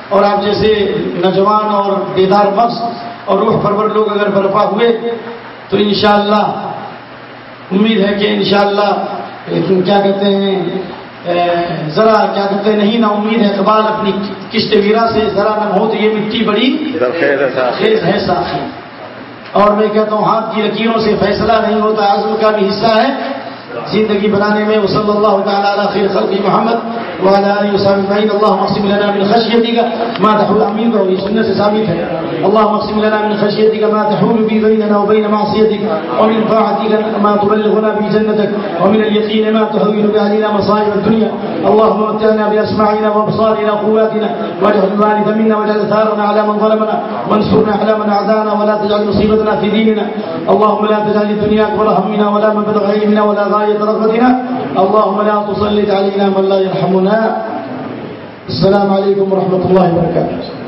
اور آپ جیسے نوجوان اور بیدار مقص اور روح پرور لوگ اگر برپا ہوئے تو انشاءاللہ امید ہے کہ انشاءاللہ کیا کہتے ہیں ذرا کیا کہتے ہیں نہیں نا امید ہے اقبال اپنی کشت ویرا سے ذرا نہ ہو تو یہ مٹی بڑی خیز ہے ساتھی اور میں کہتا ہوں ہاتھ کی لکیروں سے فیصلہ نہیں ہوتا، عزم کا بھی حصہ ہے۔ زندگی بنانے میں وصلی اللہ تعالی علی خیر خلق محمد وعلى اله وصحبه اجمعين اللهم اقسم لنا من خشيتك ما تحول امين وهي سنه ثابته ہے. اللهم اقسم لنا من خشيتك ما تحول به بيننا وبين معصيتك ومن طاعتك ما تبلغنا به جنتك ومن اليقين ما تهون به علينا مصائب الدنيا اللهم متعنا باسماعنا وابصارنا وقواتنا واجعل الوارث منا واجعل ثارنا على من ظلمنا وانصرنا على من اعدانا ولا تجعل مصيبتنا في ديننا. اللهم لا تجعل الدنيا اكبر همنا ولا مبلغ علمنا ولا غايه رغبتنا اللهم لا تسلط علينا من لا يرحمنا. السلام عليكم ورحمة الله وبركاته.